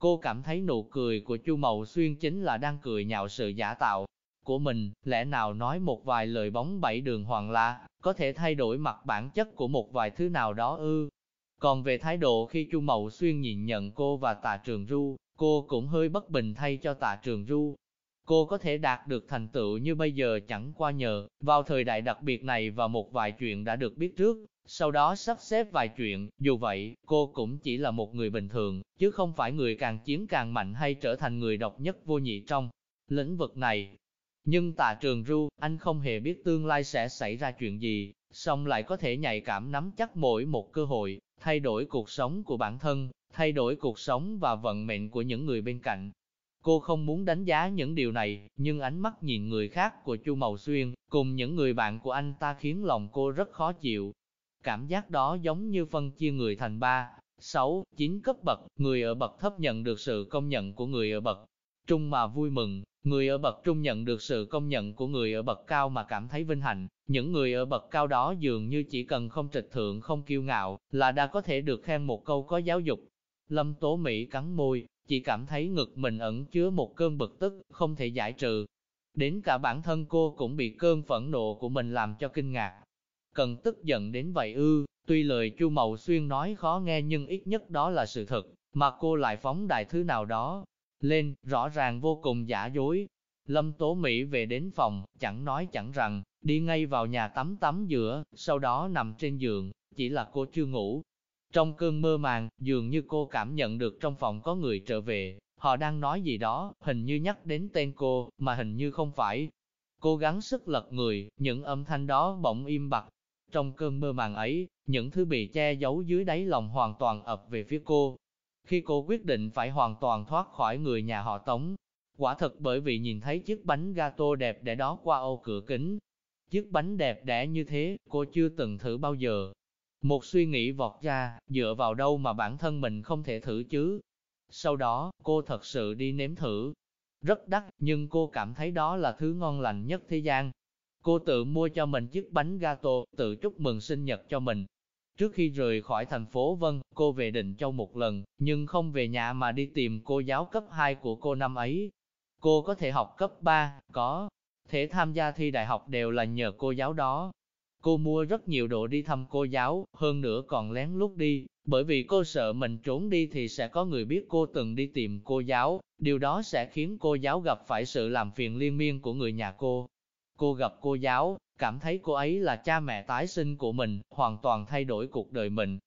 Cô cảm thấy nụ cười của Chu Mậu Xuyên chính là đang cười nhạo sự giả tạo của mình, lẽ nào nói một vài lời bóng bảy đường hoàng la, có thể thay đổi mặt bản chất của một vài thứ nào đó ư. Còn về thái độ khi Chu Mậu Xuyên nhìn nhận cô và tà Trường Du, cô cũng hơi bất bình thay cho Tạ Trường Du. Cô có thể đạt được thành tựu như bây giờ chẳng qua nhờ, vào thời đại đặc biệt này và một vài chuyện đã được biết trước, sau đó sắp xếp vài chuyện, dù vậy, cô cũng chỉ là một người bình thường, chứ không phải người càng chiến càng mạnh hay trở thành người độc nhất vô nhị trong lĩnh vực này. Nhưng tạ trường ru, anh không hề biết tương lai sẽ xảy ra chuyện gì, song lại có thể nhạy cảm nắm chắc mỗi một cơ hội, thay đổi cuộc sống của bản thân, thay đổi cuộc sống và vận mệnh của những người bên cạnh. Cô không muốn đánh giá những điều này, nhưng ánh mắt nhìn người khác của Chu Mậu Xuyên, cùng những người bạn của anh ta khiến lòng cô rất khó chịu. Cảm giác đó giống như phân chia người thành ba, sáu, chín cấp bậc, người ở bậc thấp nhận được sự công nhận của người ở bậc trung mà vui mừng, người ở bậc trung nhận được sự công nhận của người ở bậc cao mà cảm thấy vinh hạnh, những người ở bậc cao đó dường như chỉ cần không trịch thượng không kiêu ngạo, là đã có thể được khen một câu có giáo dục. Lâm Tố Mỹ cắn môi, chỉ cảm thấy ngực mình ẩn chứa một cơn bực tức, không thể giải trừ. Đến cả bản thân cô cũng bị cơn phẫn nộ của mình làm cho kinh ngạc. Cần tức giận đến vậy ư, tuy lời Chu Mậu Xuyên nói khó nghe nhưng ít nhất đó là sự thật, mà cô lại phóng đại thứ nào đó lên, rõ ràng vô cùng giả dối. Lâm Tố Mỹ về đến phòng, chẳng nói chẳng rằng, đi ngay vào nhà tắm tắm giữa, sau đó nằm trên giường, chỉ là cô chưa ngủ, trong cơn mơ màng, dường như cô cảm nhận được trong phòng có người trở về, họ đang nói gì đó, hình như nhắc đến tên cô, mà hình như không phải. Cô gắng sức lật người, những âm thanh đó bỗng im bặt. Trong cơn mơ màng ấy, những thứ bị che giấu dưới đáy lòng hoàn toàn ập về phía cô. Khi cô quyết định phải hoàn toàn thoát khỏi người nhà họ Tống, quả thật bởi vì nhìn thấy chiếc bánh gato đẹp đẽ đó qua ô cửa kính. Chiếc bánh đẹp đẽ như thế, cô chưa từng thử bao giờ. Một suy nghĩ vọt ra, dựa vào đâu mà bản thân mình không thể thử chứ. Sau đó, cô thật sự đi nếm thử. Rất đắt, nhưng cô cảm thấy đó là thứ ngon lành nhất thế gian. Cô tự mua cho mình chiếc bánh gato, tự chúc mừng sinh nhật cho mình. Trước khi rời khỏi thành phố Vân, cô về Định Châu một lần, nhưng không về nhà mà đi tìm cô giáo cấp 2 của cô năm ấy. Cô có thể học cấp 3, có thể tham gia thi đại học đều là nhờ cô giáo đó. Cô mua rất nhiều đồ đi thăm cô giáo, hơn nữa còn lén lút đi, bởi vì cô sợ mình trốn đi thì sẽ có người biết cô từng đi tìm cô giáo, điều đó sẽ khiến cô giáo gặp phải sự làm phiền liên miên của người nhà cô. Cô gặp cô giáo, cảm thấy cô ấy là cha mẹ tái sinh của mình, hoàn toàn thay đổi cuộc đời mình.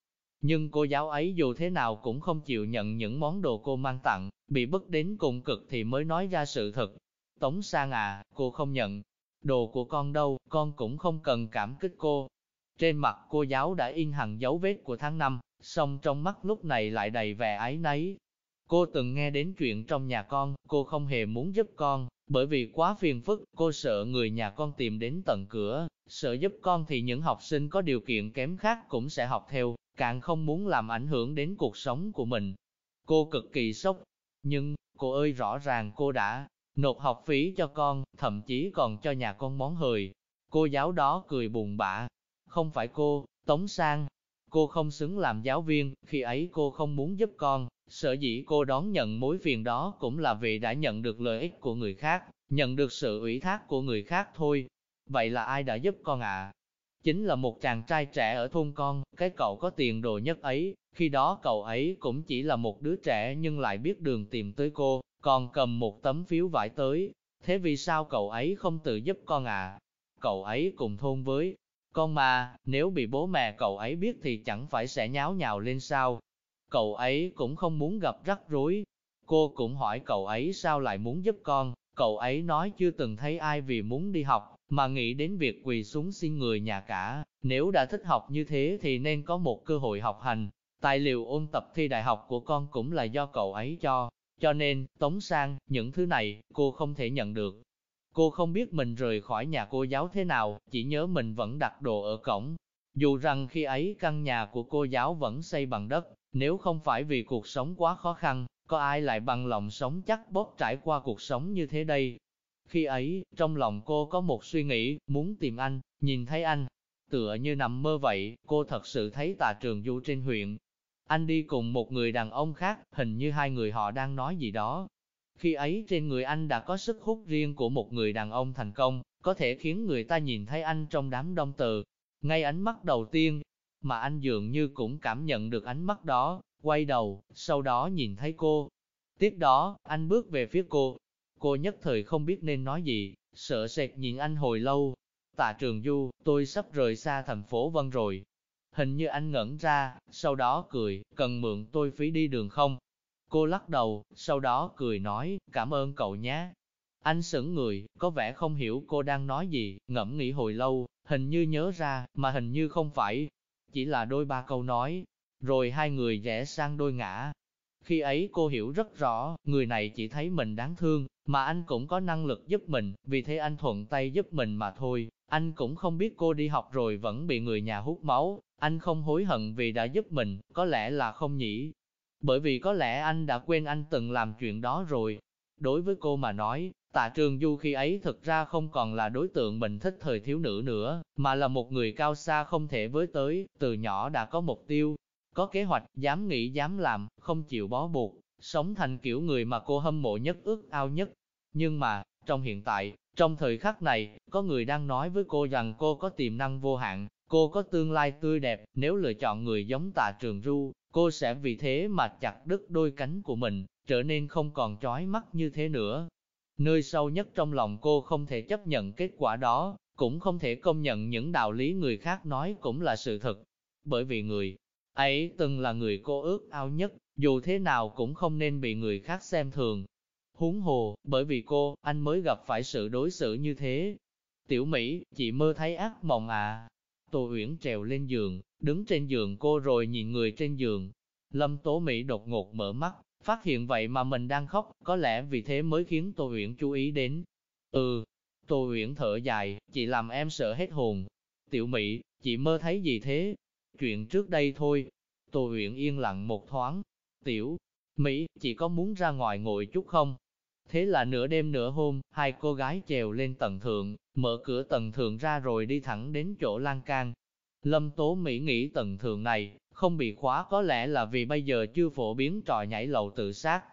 Nhưng cô giáo ấy dù thế nào cũng không chịu nhận những món đồ cô mang tặng, bị bức đến cùng cực thì mới nói ra sự thật. Tống Sang à, cô không nhận đồ của con đâu, con cũng không cần cảm kích cô. Trên mặt cô giáo đã in hẳn dấu vết của tháng năm, song trong mắt lúc này lại đầy vẻ ái náy. Cô từng nghe đến chuyện trong nhà con, cô không hề muốn giúp con, bởi vì quá phiền phức, cô sợ người nhà con tìm đến tận cửa, sợ giúp con thì những học sinh có điều kiện kém khác cũng sẽ học theo, càng không muốn làm ảnh hưởng đến cuộc sống của mình. Cô cực kỳ sốc, nhưng, cô ơi rõ ràng cô đã nộp học phí cho con, thậm chí còn cho nhà con món hời. Cô giáo đó cười buồn bã, không phải cô, Tống Sang, cô không xứng làm giáo viên, khi ấy cô không muốn giúp con, sở dĩ cô đón nhận mối phiền đó cũng là vì đã nhận được lợi ích của người khác, nhận được sự ủy thác của người khác thôi. Vậy là ai đã giúp con ạ? À? Chính là một chàng trai trẻ ở thôn con, cái cậu có tiền đồ nhất ấy, khi đó cậu ấy cũng chỉ là một đứa trẻ nhưng lại biết đường tìm tới cô, còn cầm một tấm phiếu vải tới. Thế vì sao cậu ấy không tự giúp con à? Cậu ấy cùng thôn với con mà, nếu bị bố mẹ cậu ấy biết thì chẳng phải sẽ nháo nhào lên sao. Cậu ấy cũng không muốn gặp rắc rối. Cô cũng hỏi cậu ấy sao lại muốn giúp con, cậu ấy nói chưa từng thấy ai vì muốn đi học, mà nghĩ đến việc quỳ xuống xin người nhà cả. Nếu đã thích học như thế thì nên có một cơ hội học hành. Tài liệu ôn tập thi đại học của con cũng là do cậu ấy cho. Cho nên, Tống Sang, những thứ này, cô không thể nhận được. Cô không biết mình rời khỏi nhà cô giáo thế nào, chỉ nhớ mình vẫn đặt đồ ở cổng. Dù rằng khi ấy căn nhà của cô giáo vẫn xây bằng đất, nếu không phải vì cuộc sống quá khó khăn, có ai lại bằng lòng sống chắc bóp trải qua cuộc sống như thế đây? Khi ấy, trong lòng cô có một suy nghĩ, muốn tìm anh, nhìn thấy anh. Tựa như nằm mơ vậy, cô thật sự thấy tà trường du trên huyện. Anh đi cùng một người đàn ông khác, hình như hai người họ đang nói gì đó, khi ấy trên người anh đã có sức hút riêng của một người đàn ông thành công, có thể khiến người ta nhìn thấy anh trong đám đông từ. Ngay ánh mắt đầu tiên, mà anh dường như cũng cảm nhận được ánh mắt đó, quay đầu, sau đó nhìn thấy cô. Tiếp đó, anh bước về phía cô. Cô nhất thời không biết nên nói gì, sợ sệt nhìn anh hồi lâu. Tạ Trường Du, tôi sắp rời xa thành phố Vân rồi. Hình như anh ngẩn ra, sau đó cười, cần mượn tôi phí đi đường không? Cô lắc đầu, sau đó cười nói, cảm ơn cậu nhé. Anh sững người, có vẻ không hiểu cô đang nói gì, ngẫm nghĩ hồi lâu, hình như nhớ ra, mà hình như không phải. Chỉ là đôi ba câu nói, rồi hai người rẽ sang đôi ngã. Khi ấy cô hiểu rất rõ, người này chỉ thấy mình đáng thương, mà anh cũng có năng lực giúp mình, vì thế anh thuận tay giúp mình mà thôi. Anh cũng không biết cô đi học rồi vẫn bị người nhà hút máu, anh không hối hận vì đã giúp mình, có lẽ là không nhỉ, bởi vì có lẽ anh đã quên anh từng làm chuyện đó rồi. Đối với cô mà nói, tạ trường du khi ấy thực ra không còn là đối tượng mình thích thời thiếu nữ nữa, mà là một người cao xa không thể với tới, từ nhỏ đã có mục tiêu, có kế hoạch, dám nghĩ dám làm, không chịu bó buộc, sống thành kiểu người mà cô hâm mộ nhất ước ao nhất. Nhưng mà, trong hiện tại, trong thời khắc này, có người đang nói với cô rằng cô có tiềm năng vô hạn, cô có tương lai tươi đẹp, nếu lựa chọn người giống tạ trường du, cô sẽ vì thế mà chặt đứt đôi cánh của mình, trở nên không còn chói mắt như thế nữa. Nơi sâu nhất trong lòng cô không thể chấp nhận kết quả đó, cũng không thể công nhận những đạo lý người khác nói cũng là sự thật. Bởi vì người ấy từng là người cô ước ao nhất, dù thế nào cũng không nên bị người khác xem thường. Huống hồ, bởi vì cô, anh mới gặp phải sự đối xử như thế. Tiểu Mỹ, chị mơ thấy ác mộng à. Tô Uyển trèo lên giường, đứng trên giường cô rồi nhìn người trên giường. Lâm Tố Mỹ đột ngột mở mắt, phát hiện vậy mà mình đang khóc, có lẽ vì thế mới khiến Tô Uyển chú ý đến. Ừ, Tô Uyển thở dài, chị làm em sợ hết hồn. Tiểu Mỹ, chị mơ thấy gì thế? Chuyện trước đây thôi. Tô Uyển yên lặng một thoáng. Tiểu Mỹ, chỉ có muốn ra ngoài ngồi chút không? Thế là nửa đêm nửa hôm, hai cô gái trèo lên tầng thượng, mở cửa tầng thượng ra rồi đi thẳng đến chỗ lan can. Lâm Tố Mỹ nghĩ tầng thượng này, không bị khóa có lẽ là vì bây giờ chưa phổ biến trò nhảy lầu tự sát.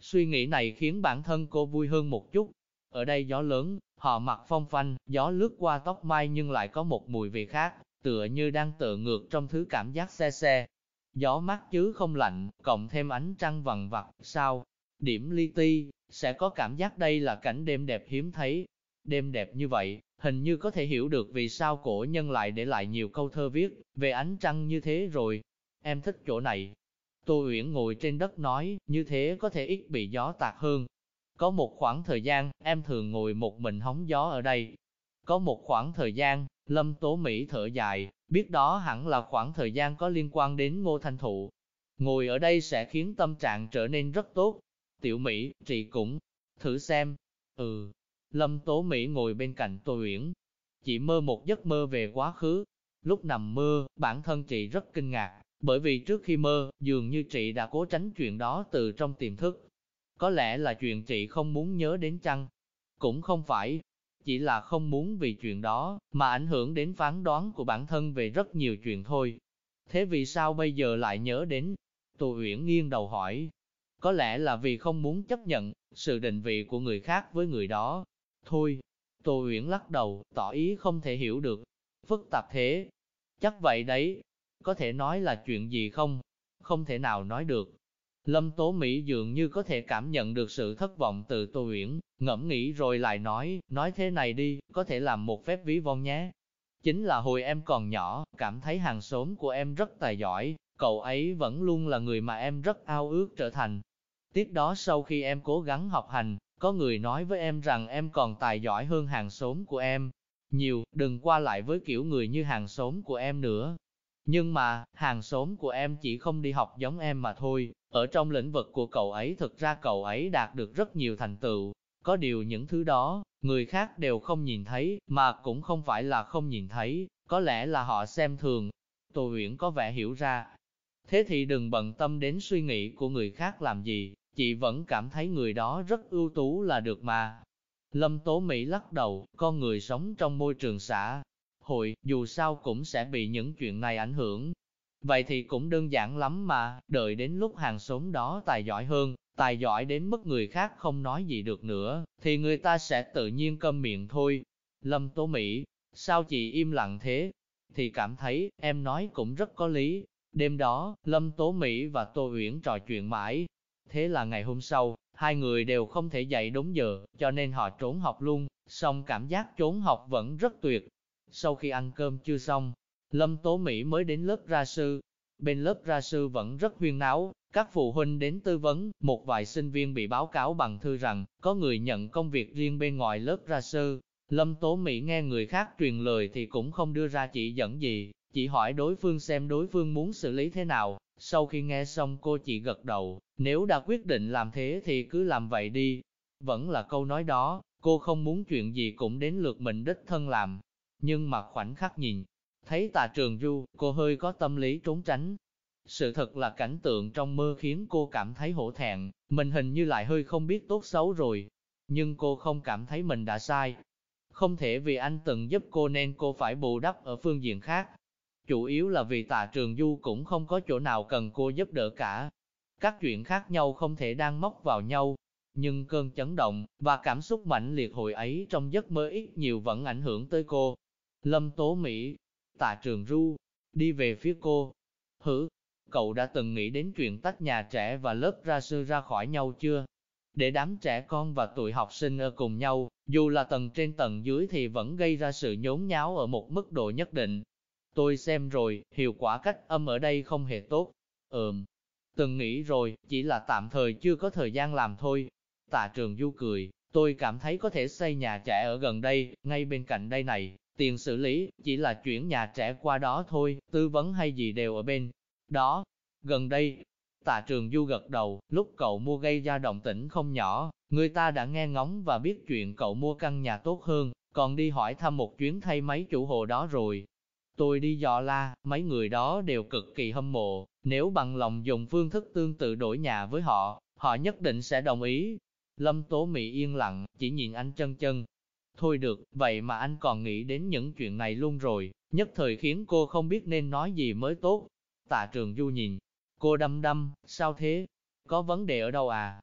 Suy nghĩ này khiến bản thân cô vui hơn một chút. Ở đây gió lớn, họ mặc phong phanh, gió lướt qua tóc mai nhưng lại có một mùi vị khác, tựa như đang tự ngược trong thứ cảm giác xe xe. Gió mát chứ không lạnh, cộng thêm ánh trăng vằn vặt, sao? Điểm li ti, sẽ có cảm giác đây là cảnh đêm đẹp hiếm thấy. Đêm đẹp như vậy, hình như có thể hiểu được vì sao cổ nhân lại để lại nhiều câu thơ viết về ánh trăng như thế rồi. Em thích chỗ này. Tô Uyển ngồi trên đất nói, như thế có thể ít bị gió tạt hơn. Có một khoảng thời gian, em thường ngồi một mình hóng gió ở đây. Có một khoảng thời gian, Lâm Tố Mỹ thở dài, biết đó hẳn là khoảng thời gian có liên quan đến ngô thanh thụ. Ngồi ở đây sẽ khiến tâm trạng trở nên rất tốt. Tiểu Mỹ, chị cũng thử xem. Ừ, Lâm Tố Mỹ ngồi bên cạnh Tô Uyển. Chị mơ một giấc mơ về quá khứ. Lúc nằm mơ, bản thân chị rất kinh ngạc, bởi vì trước khi mơ, dường như chị đã cố tránh chuyện đó từ trong tiềm thức. Có lẽ là chuyện chị không muốn nhớ đến chăng? Cũng không phải, chỉ là không muốn vì chuyện đó mà ảnh hưởng đến phán đoán của bản thân về rất nhiều chuyện thôi. Thế vì sao bây giờ lại nhớ đến? Tô Uyển nghiêng đầu hỏi. Có lẽ là vì không muốn chấp nhận sự định vị của người khác với người đó. Thôi, Tô Uyển lắc đầu, tỏ ý không thể hiểu được. Phức tạp thế. Chắc vậy đấy. Có thể nói là chuyện gì không? Không thể nào nói được. Lâm Tố Mỹ dường như có thể cảm nhận được sự thất vọng từ Tô Uyển, ngẫm nghĩ rồi lại nói, nói thế này đi, có thể làm một phép ví von nhé. Chính là hồi em còn nhỏ, cảm thấy hàng xóm của em rất tài giỏi, cậu ấy vẫn luôn là người mà em rất ao ước trở thành. Tiếp đó sau khi em cố gắng học hành, có người nói với em rằng em còn tài giỏi hơn hàng xóm của em. Nhiều, đừng qua lại với kiểu người như hàng xóm của em nữa. Nhưng mà, hàng xóm của em chỉ không đi học giống em mà thôi. Ở trong lĩnh vực của cậu ấy thực ra cậu ấy đạt được rất nhiều thành tựu. Có điều những thứ đó, người khác đều không nhìn thấy, mà cũng không phải là không nhìn thấy, có lẽ là họ xem thường. Tô Uyển có vẻ hiểu ra. Thế thì đừng bận tâm đến suy nghĩ của người khác làm gì, chị vẫn cảm thấy người đó rất ưu tú là được mà. Lâm Tố Mỹ lắc đầu, con người sống trong môi trường xã hội, dù sao cũng sẽ bị những chuyện này ảnh hưởng. Vậy thì cũng đơn giản lắm mà, đợi đến lúc hàng xóm đó tài giỏi hơn, tài giỏi đến mức người khác không nói gì được nữa, thì người ta sẽ tự nhiên câm miệng thôi. Lâm Tố Mỹ, sao chị im lặng thế? Thì cảm thấy, em nói cũng rất có lý. Đêm đó, Lâm Tố Mỹ và Tô Uyển trò chuyện mãi, Thế là ngày hôm sau, hai người đều không thể dậy đúng giờ, cho nên họ trốn học luôn, song cảm giác trốn học vẫn rất tuyệt. Sau khi ăn cơm chưa xong, Lâm Tố Mỹ mới đến lớp ra sư. Bên lớp ra sư vẫn rất huyên náo, các phụ huynh đến tư vấn, một vài sinh viên bị báo cáo bằng thư rằng, có người nhận công việc riêng bên ngoài lớp ra sư. Lâm Tố Mỹ nghe người khác truyền lời thì cũng không đưa ra chỉ dẫn gì, chỉ hỏi đối phương xem đối phương muốn xử lý thế nào, sau khi nghe xong cô chỉ gật đầu, nếu đã quyết định làm thế thì cứ làm vậy đi. Vẫn là câu nói đó, cô không muốn chuyện gì cũng đến lượt mình đích thân làm. Nhưng mà khoảnh khắc nhìn, thấy tà trường du, cô hơi có tâm lý trốn tránh. Sự thật là cảnh tượng trong mơ khiến cô cảm thấy hổ thẹn, mình hình như lại hơi không biết tốt xấu rồi. Nhưng cô không cảm thấy mình đã sai. Không thể vì anh từng giúp cô nên cô phải bù đắp ở phương diện khác. Chủ yếu là vì tạ trường du cũng không có chỗ nào cần cô giúp đỡ cả. Các chuyện khác nhau không thể đang móc vào nhau, nhưng cơn chấn động và cảm xúc mạnh liệt hồi ấy trong giấc mơ ít nhiều vẫn ảnh hưởng tới cô. Lâm Tố Mỹ, tạ trường du, đi về phía cô. Hử, cậu đã từng nghĩ đến chuyện tách nhà trẻ và lớp ra sư ra khỏi nhau chưa? Để đám trẻ con và tuổi học sinh ở cùng nhau, dù là tầng trên tầng dưới thì vẫn gây ra sự nhốn nháo ở một mức độ nhất định. Tôi xem rồi, hiệu quả cách âm ở đây không hề tốt. Ừm, từng nghĩ rồi, chỉ là tạm thời chưa có thời gian làm thôi. Tạ trường du cười, tôi cảm thấy có thể xây nhà trẻ ở gần đây, ngay bên cạnh đây này, tiền xử lý, chỉ là chuyển nhà trẻ qua đó thôi, tư vấn hay gì đều ở bên đó. Gần đây, tạ trường du gật đầu, lúc cậu mua gây ra động tĩnh không nhỏ, người ta đã nghe ngóng và biết chuyện cậu mua căn nhà tốt hơn, còn đi hỏi thăm một chuyến thay mấy chủ hồ đó rồi. Tôi đi dò la, mấy người đó đều cực kỳ hâm mộ, nếu bằng lòng dùng phương thức tương tự đổi nhà với họ, họ nhất định sẽ đồng ý. Lâm Tố Mỹ yên lặng, chỉ nhìn anh chân chân. Thôi được, vậy mà anh còn nghĩ đến những chuyện này luôn rồi, nhất thời khiến cô không biết nên nói gì mới tốt. Tạ trường du nhìn, cô đâm đâm, sao thế? Có vấn đề ở đâu à?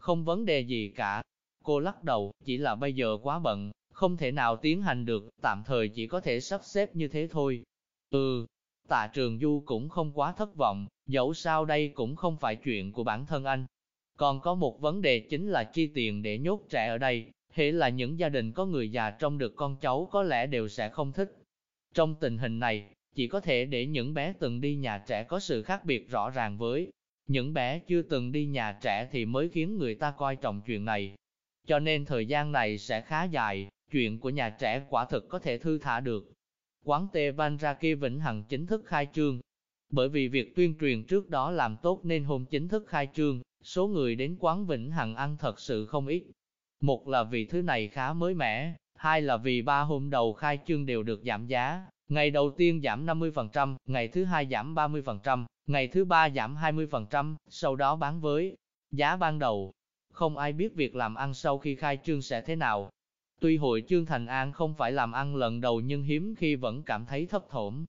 Không vấn đề gì cả. Cô lắc đầu, chỉ là bây giờ quá bận, không thể nào tiến hành được, tạm thời chỉ có thể sắp xếp như thế thôi. Ừ, tạ trường du cũng không quá thất vọng, dẫu sao đây cũng không phải chuyện của bản thân anh. Còn có một vấn đề chính là chi tiền để nhốt trẻ ở đây, hễ là những gia đình có người già trong được con cháu có lẽ đều sẽ không thích. Trong tình hình này, chỉ có thể để những bé từng đi nhà trẻ có sự khác biệt rõ ràng với những bé chưa từng đi nhà trẻ thì mới khiến người ta coi trọng chuyện này. Cho nên thời gian này sẽ khá dài, chuyện của nhà trẻ quả thực có thể thư thả được. Quán tê Van ra kia Vĩnh Hằng chính thức khai trương. Bởi vì việc tuyên truyền trước đó làm tốt nên hôm chính thức khai trương, số người đến quán Vĩnh Hằng ăn thật sự không ít. Một là vì thứ này khá mới mẻ, hai là vì ba hôm đầu khai trương đều được giảm giá. Ngày đầu tiên giảm 50%, ngày thứ hai giảm 30%, ngày thứ ba giảm 20%, sau đó bán với giá ban đầu. Không ai biết việc làm ăn sau khi khai trương sẽ thế nào, Tuy hội Trương Thành An không phải làm ăn lần đầu nhưng hiếm khi vẫn cảm thấy thấp thỏm.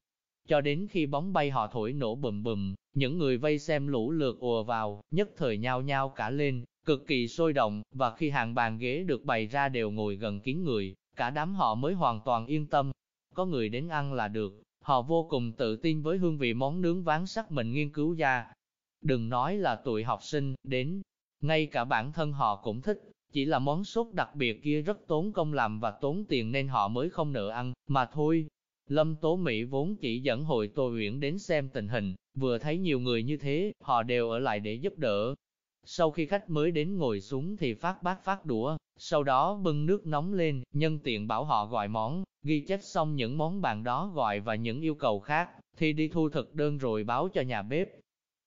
Cho đến khi bóng bay họ thổi nổ bùm bùm, những người vây xem lũ lượt ùa vào, nhất thời nhao nhao cả lên, cực kỳ sôi động, và khi hàng bàn ghế được bày ra đều ngồi gần kín người, cả đám họ mới hoàn toàn yên tâm. Có người đến ăn là được, họ vô cùng tự tin với hương vị món nướng ván sắt mình nghiên cứu ra. Đừng nói là tuổi học sinh, đến, ngay cả bản thân họ cũng thích, chỉ là món sốt đặc biệt kia rất tốn công làm và tốn tiền nên họ mới không nỡ ăn, mà thôi. Lâm Tố Mỹ vốn chỉ dẫn hội Tô Uyển đến xem tình hình, vừa thấy nhiều người như thế, họ đều ở lại để giúp đỡ. Sau khi khách mới đến ngồi xuống thì phát bát phát đũa, sau đó bưng nước nóng lên, nhân tiện bảo họ gọi món, ghi chép xong những món bàn đó gọi và những yêu cầu khác, thì đi thu thực đơn rồi báo cho nhà bếp.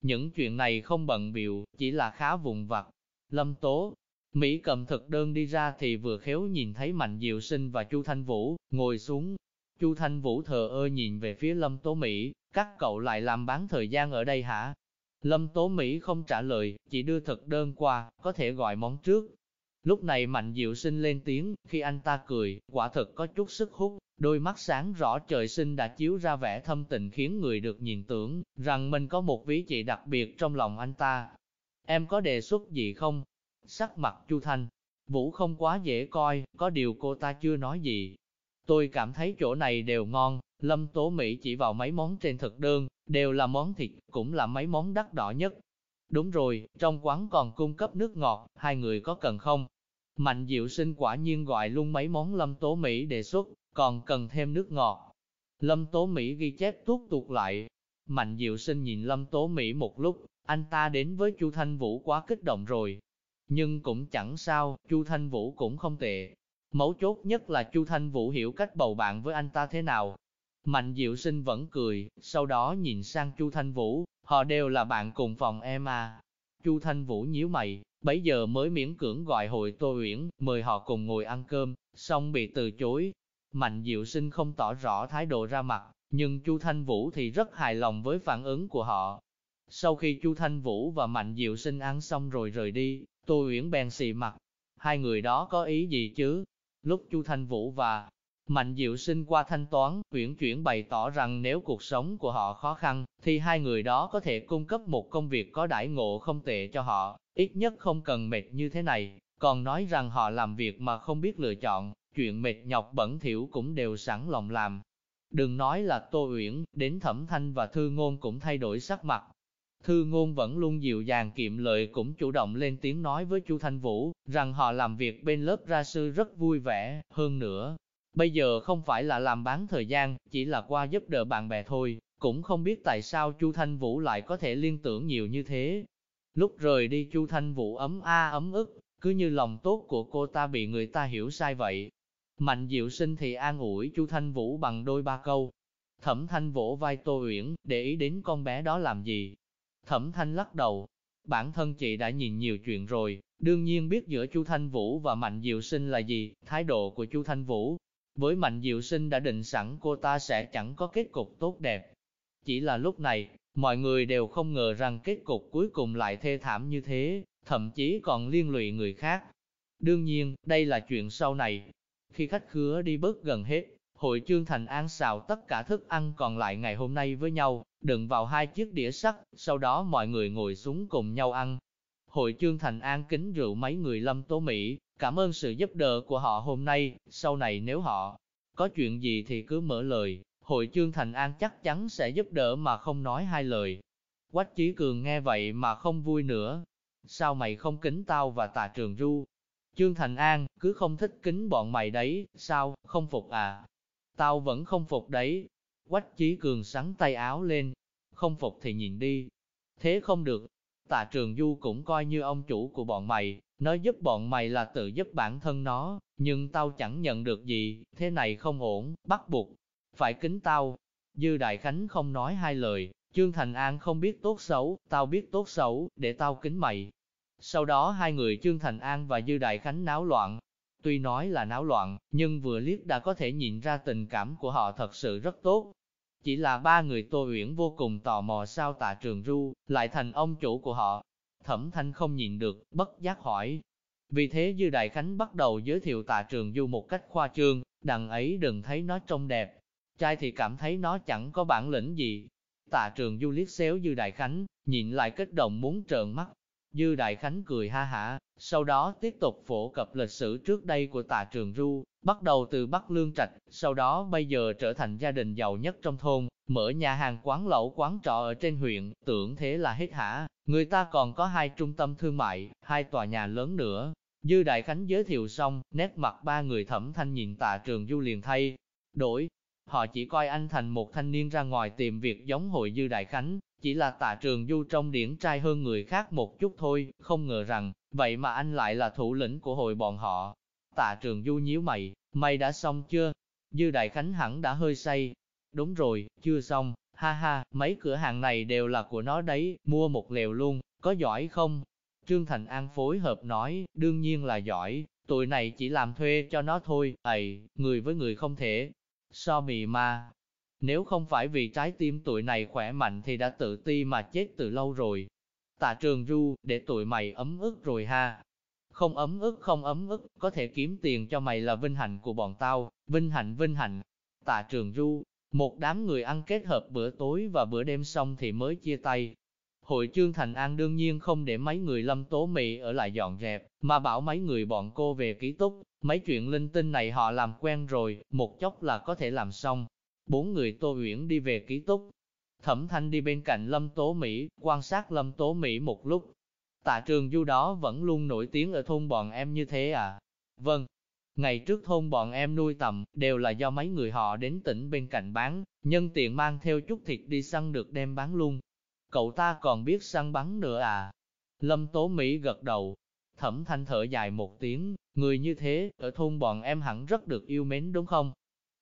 Những chuyện này không bận biệu, chỉ là khá vùng vặt. Lâm Tố Mỹ cầm thực đơn đi ra thì vừa khéo nhìn thấy Mạnh Diệu Sinh và Chu Thanh Vũ, ngồi xuống. Chu Thanh Vũ thờ ơ nhìn về phía Lâm Tố Mỹ, các cậu lại làm bán thời gian ở đây hả? Lâm Tố Mỹ không trả lời, chỉ đưa thực đơn qua, có thể gọi món trước. Lúc này Mạnh Diệu Sinh lên tiếng, khi anh ta cười, quả thực có chút sức hút, đôi mắt sáng rõ trời sinh đã chiếu ra vẻ thâm tình khiến người được nhìn tưởng, rằng mình có một ví chị đặc biệt trong lòng anh ta. Em có đề xuất gì không? Sắc mặt Chu Thanh, Vũ không quá dễ coi, có điều cô ta chưa nói gì. Tôi cảm thấy chỗ này đều ngon, Lâm Tố Mỹ chỉ vào mấy món trên thực đơn, đều là món thịt, cũng là mấy món đắt đỏ nhất. Đúng rồi, trong quán còn cung cấp nước ngọt, hai người có cần không? Mạnh Diệu Sinh quả nhiên gọi luôn mấy món Lâm Tố Mỹ đề xuất, còn cần thêm nước ngọt. Lâm Tố Mỹ ghi chép tuốt tuột lại. Mạnh Diệu Sinh nhìn Lâm Tố Mỹ một lúc, anh ta đến với Chu Thanh Vũ quá kích động rồi, nhưng cũng chẳng sao, Chu Thanh Vũ cũng không tệ. Mấu chốt nhất là Chu Thanh Vũ hiểu cách bầu bạn với anh ta thế nào. Mạnh Diệu Sinh vẫn cười, sau đó nhìn sang Chu Thanh Vũ, họ đều là bạn cùng phòng em à. Chu Thanh Vũ nhíu mày, bấy giờ mới miễn cưỡng gọi hội Tô Uyển, mời họ cùng ngồi ăn cơm, xong bị từ chối. Mạnh Diệu Sinh không tỏ rõ thái độ ra mặt, nhưng Chu Thanh Vũ thì rất hài lòng với phản ứng của họ. Sau khi Chu Thanh Vũ và Mạnh Diệu Sinh ăn xong rồi rời đi, Tô Uyển bèn xì mặt, hai người đó có ý gì chứ? Lúc Chu Thanh Vũ và Mạnh Diệu Sinh qua thanh toán, Uyển chuyển bày tỏ rằng nếu cuộc sống của họ khó khăn, thì hai người đó có thể cung cấp một công việc có đãi ngộ không tệ cho họ, ít nhất không cần mệt như thế này, còn nói rằng họ làm việc mà không biết lựa chọn, chuyện mệt nhọc bẩn thỉu cũng đều sẵn lòng làm. Đừng nói là Tô Uyển, đến Thẩm Thanh và Thư Ngôn cũng thay đổi sắc mặt, Thư ngôn vẫn luôn dịu dàng kiệm lợi cũng chủ động lên tiếng nói với Chu Thanh Vũ, rằng họ làm việc bên lớp ra sư rất vui vẻ, hơn nữa. Bây giờ không phải là làm bán thời gian, chỉ là qua giúp đỡ bạn bè thôi, cũng không biết tại sao Chu Thanh Vũ lại có thể liên tưởng nhiều như thế. Lúc rời đi Chu Thanh Vũ ấm a ấm ức, cứ như lòng tốt của cô ta bị người ta hiểu sai vậy. Mạnh Diệu Sinh thì an ủi Chu Thanh Vũ bằng đôi ba câu. Thẩm Thanh vỗ vai Tô Uyển, để ý đến con bé đó làm gì? Thẩm Thanh lắc đầu. Bản thân chị đã nhìn nhiều chuyện rồi, đương nhiên biết giữa Chu Thanh Vũ và Mạnh Diệu Sinh là gì, thái độ của Chu Thanh Vũ. Với Mạnh Diệu Sinh đã định sẵn cô ta sẽ chẳng có kết cục tốt đẹp. Chỉ là lúc này, mọi người đều không ngờ rằng kết cục cuối cùng lại thê thảm như thế, thậm chí còn liên lụy người khác. Đương nhiên, đây là chuyện sau này. Khi khách khứa đi bớt gần hết, hội chương thành an xào tất cả thức ăn còn lại ngày hôm nay với nhau, đựng vào hai chiếc đĩa sắt, sau đó mọi người ngồi xuống cùng nhau ăn. Hội chương thành an kính rượu mấy người lâm tố Mỹ, cảm ơn sự giúp đỡ của họ hôm nay, sau này nếu họ có chuyện gì thì cứ mở lời, hội chương thành an chắc chắn sẽ giúp đỡ mà không nói hai lời. Quách Chí Cường nghe vậy mà không vui nữa. Sao mày không kính tao và tà trường ru? Chương Thành An, cứ không thích kính bọn mày đấy, sao, không phục à? Tao vẫn không phục đấy. Quách Chí Cường sắn tay áo lên. Không phục thì nhìn đi. Thế không được. Tạ Trường Du cũng coi như ông chủ của bọn mày, nó giúp bọn mày là tự giúp bản thân nó, nhưng tao chẳng nhận được gì, thế này không ổn, bắt buộc. Phải kính tao. Dư Đại Khánh không nói hai lời, Trương Thành An không biết tốt xấu, tao biết tốt xấu, để tao kính mày. Sau đó hai người Trương Thành An và Dư Đại Khánh náo loạn, Tuy nói là náo loạn, nhưng vừa liếc đã có thể nhìn ra tình cảm của họ thật sự rất tốt. Chỉ là ba người Tô Uyển vô cùng tò mò sao tạ trường ru, lại thành ông chủ của họ. Thẩm thanh không nhìn được, bất giác hỏi. Vì thế Dư Đại Khánh bắt đầu giới thiệu tạ trường du một cách khoa trương, đằng ấy đừng thấy nó trông đẹp. Trai thì cảm thấy nó chẳng có bản lĩnh gì. Tạ trường du liếc xéo Dư Đại Khánh, nhìn lại kích động muốn trợn mắt. Dư Đại Khánh cười ha hả, sau đó tiếp tục phổ cập lịch sử trước đây của tạ trường ru, bắt đầu từ Bắc Lương Trạch, sau đó bây giờ trở thành gia đình giàu nhất trong thôn, mở nhà hàng quán lẩu quán trọ ở trên huyện, tưởng thế là hết hả, người ta còn có hai trung tâm thương mại, hai tòa nhà lớn nữa. Dư Đại Khánh giới thiệu xong, nét mặt ba người thẩm thanh nhìn tạ trường du liền thay, đổi. Họ chỉ coi anh thành một thanh niên ra ngoài tìm việc giống hội Dư Đại Khánh, chỉ là tạ trường du trong điển trai hơn người khác một chút thôi, không ngờ rằng, vậy mà anh lại là thủ lĩnh của hội bọn họ. Tạ trường du nhíu mày, mày đã xong chưa? Dư Đại Khánh hẳn đã hơi say. Đúng rồi, chưa xong, ha ha, mấy cửa hàng này đều là của nó đấy, mua một lèo luôn, có giỏi không? Trương Thành An phối hợp nói, đương nhiên là giỏi, tụi này chỉ làm thuê cho nó thôi, ầy, người với người không thể. So mì ma, nếu không phải vì trái tim tụi này khỏe mạnh thì đã tự ti mà chết từ lâu rồi. Tạ trường ru, để tụi mày ấm ức rồi ha. Không ấm ức không ấm ức, có thể kiếm tiền cho mày là vinh hạnh của bọn tao, vinh hạnh vinh hạnh. Tạ trường ru, một đám người ăn kết hợp bữa tối và bữa đêm xong thì mới chia tay. Hội Trương Thành An đương nhiên không để mấy người lâm tố mị ở lại dọn dẹp, mà bảo mấy người bọn cô về ký túc, mấy chuyện linh tinh này họ làm quen rồi, một chốc là có thể làm xong. Bốn người Tô Uyển đi về ký túc. Thẩm Thanh đi bên cạnh Lâm Tố Mỹ, quan sát Lâm Tố Mỹ một lúc. Tạ trường du đó vẫn luôn nổi tiếng ở thôn bọn em như thế à? Vâng. Ngày trước thôn bọn em nuôi tầm, đều là do mấy người họ đến tỉnh bên cạnh bán, nhân tiện mang theo chút thịt đi săn được đem bán luôn. Cậu ta còn biết săn bắn nữa à? Lâm Tố Mỹ gật đầu. Thẩm Thanh thở dài một tiếng, người như thế, ở thôn bọn em hẳn rất được yêu mến đúng không?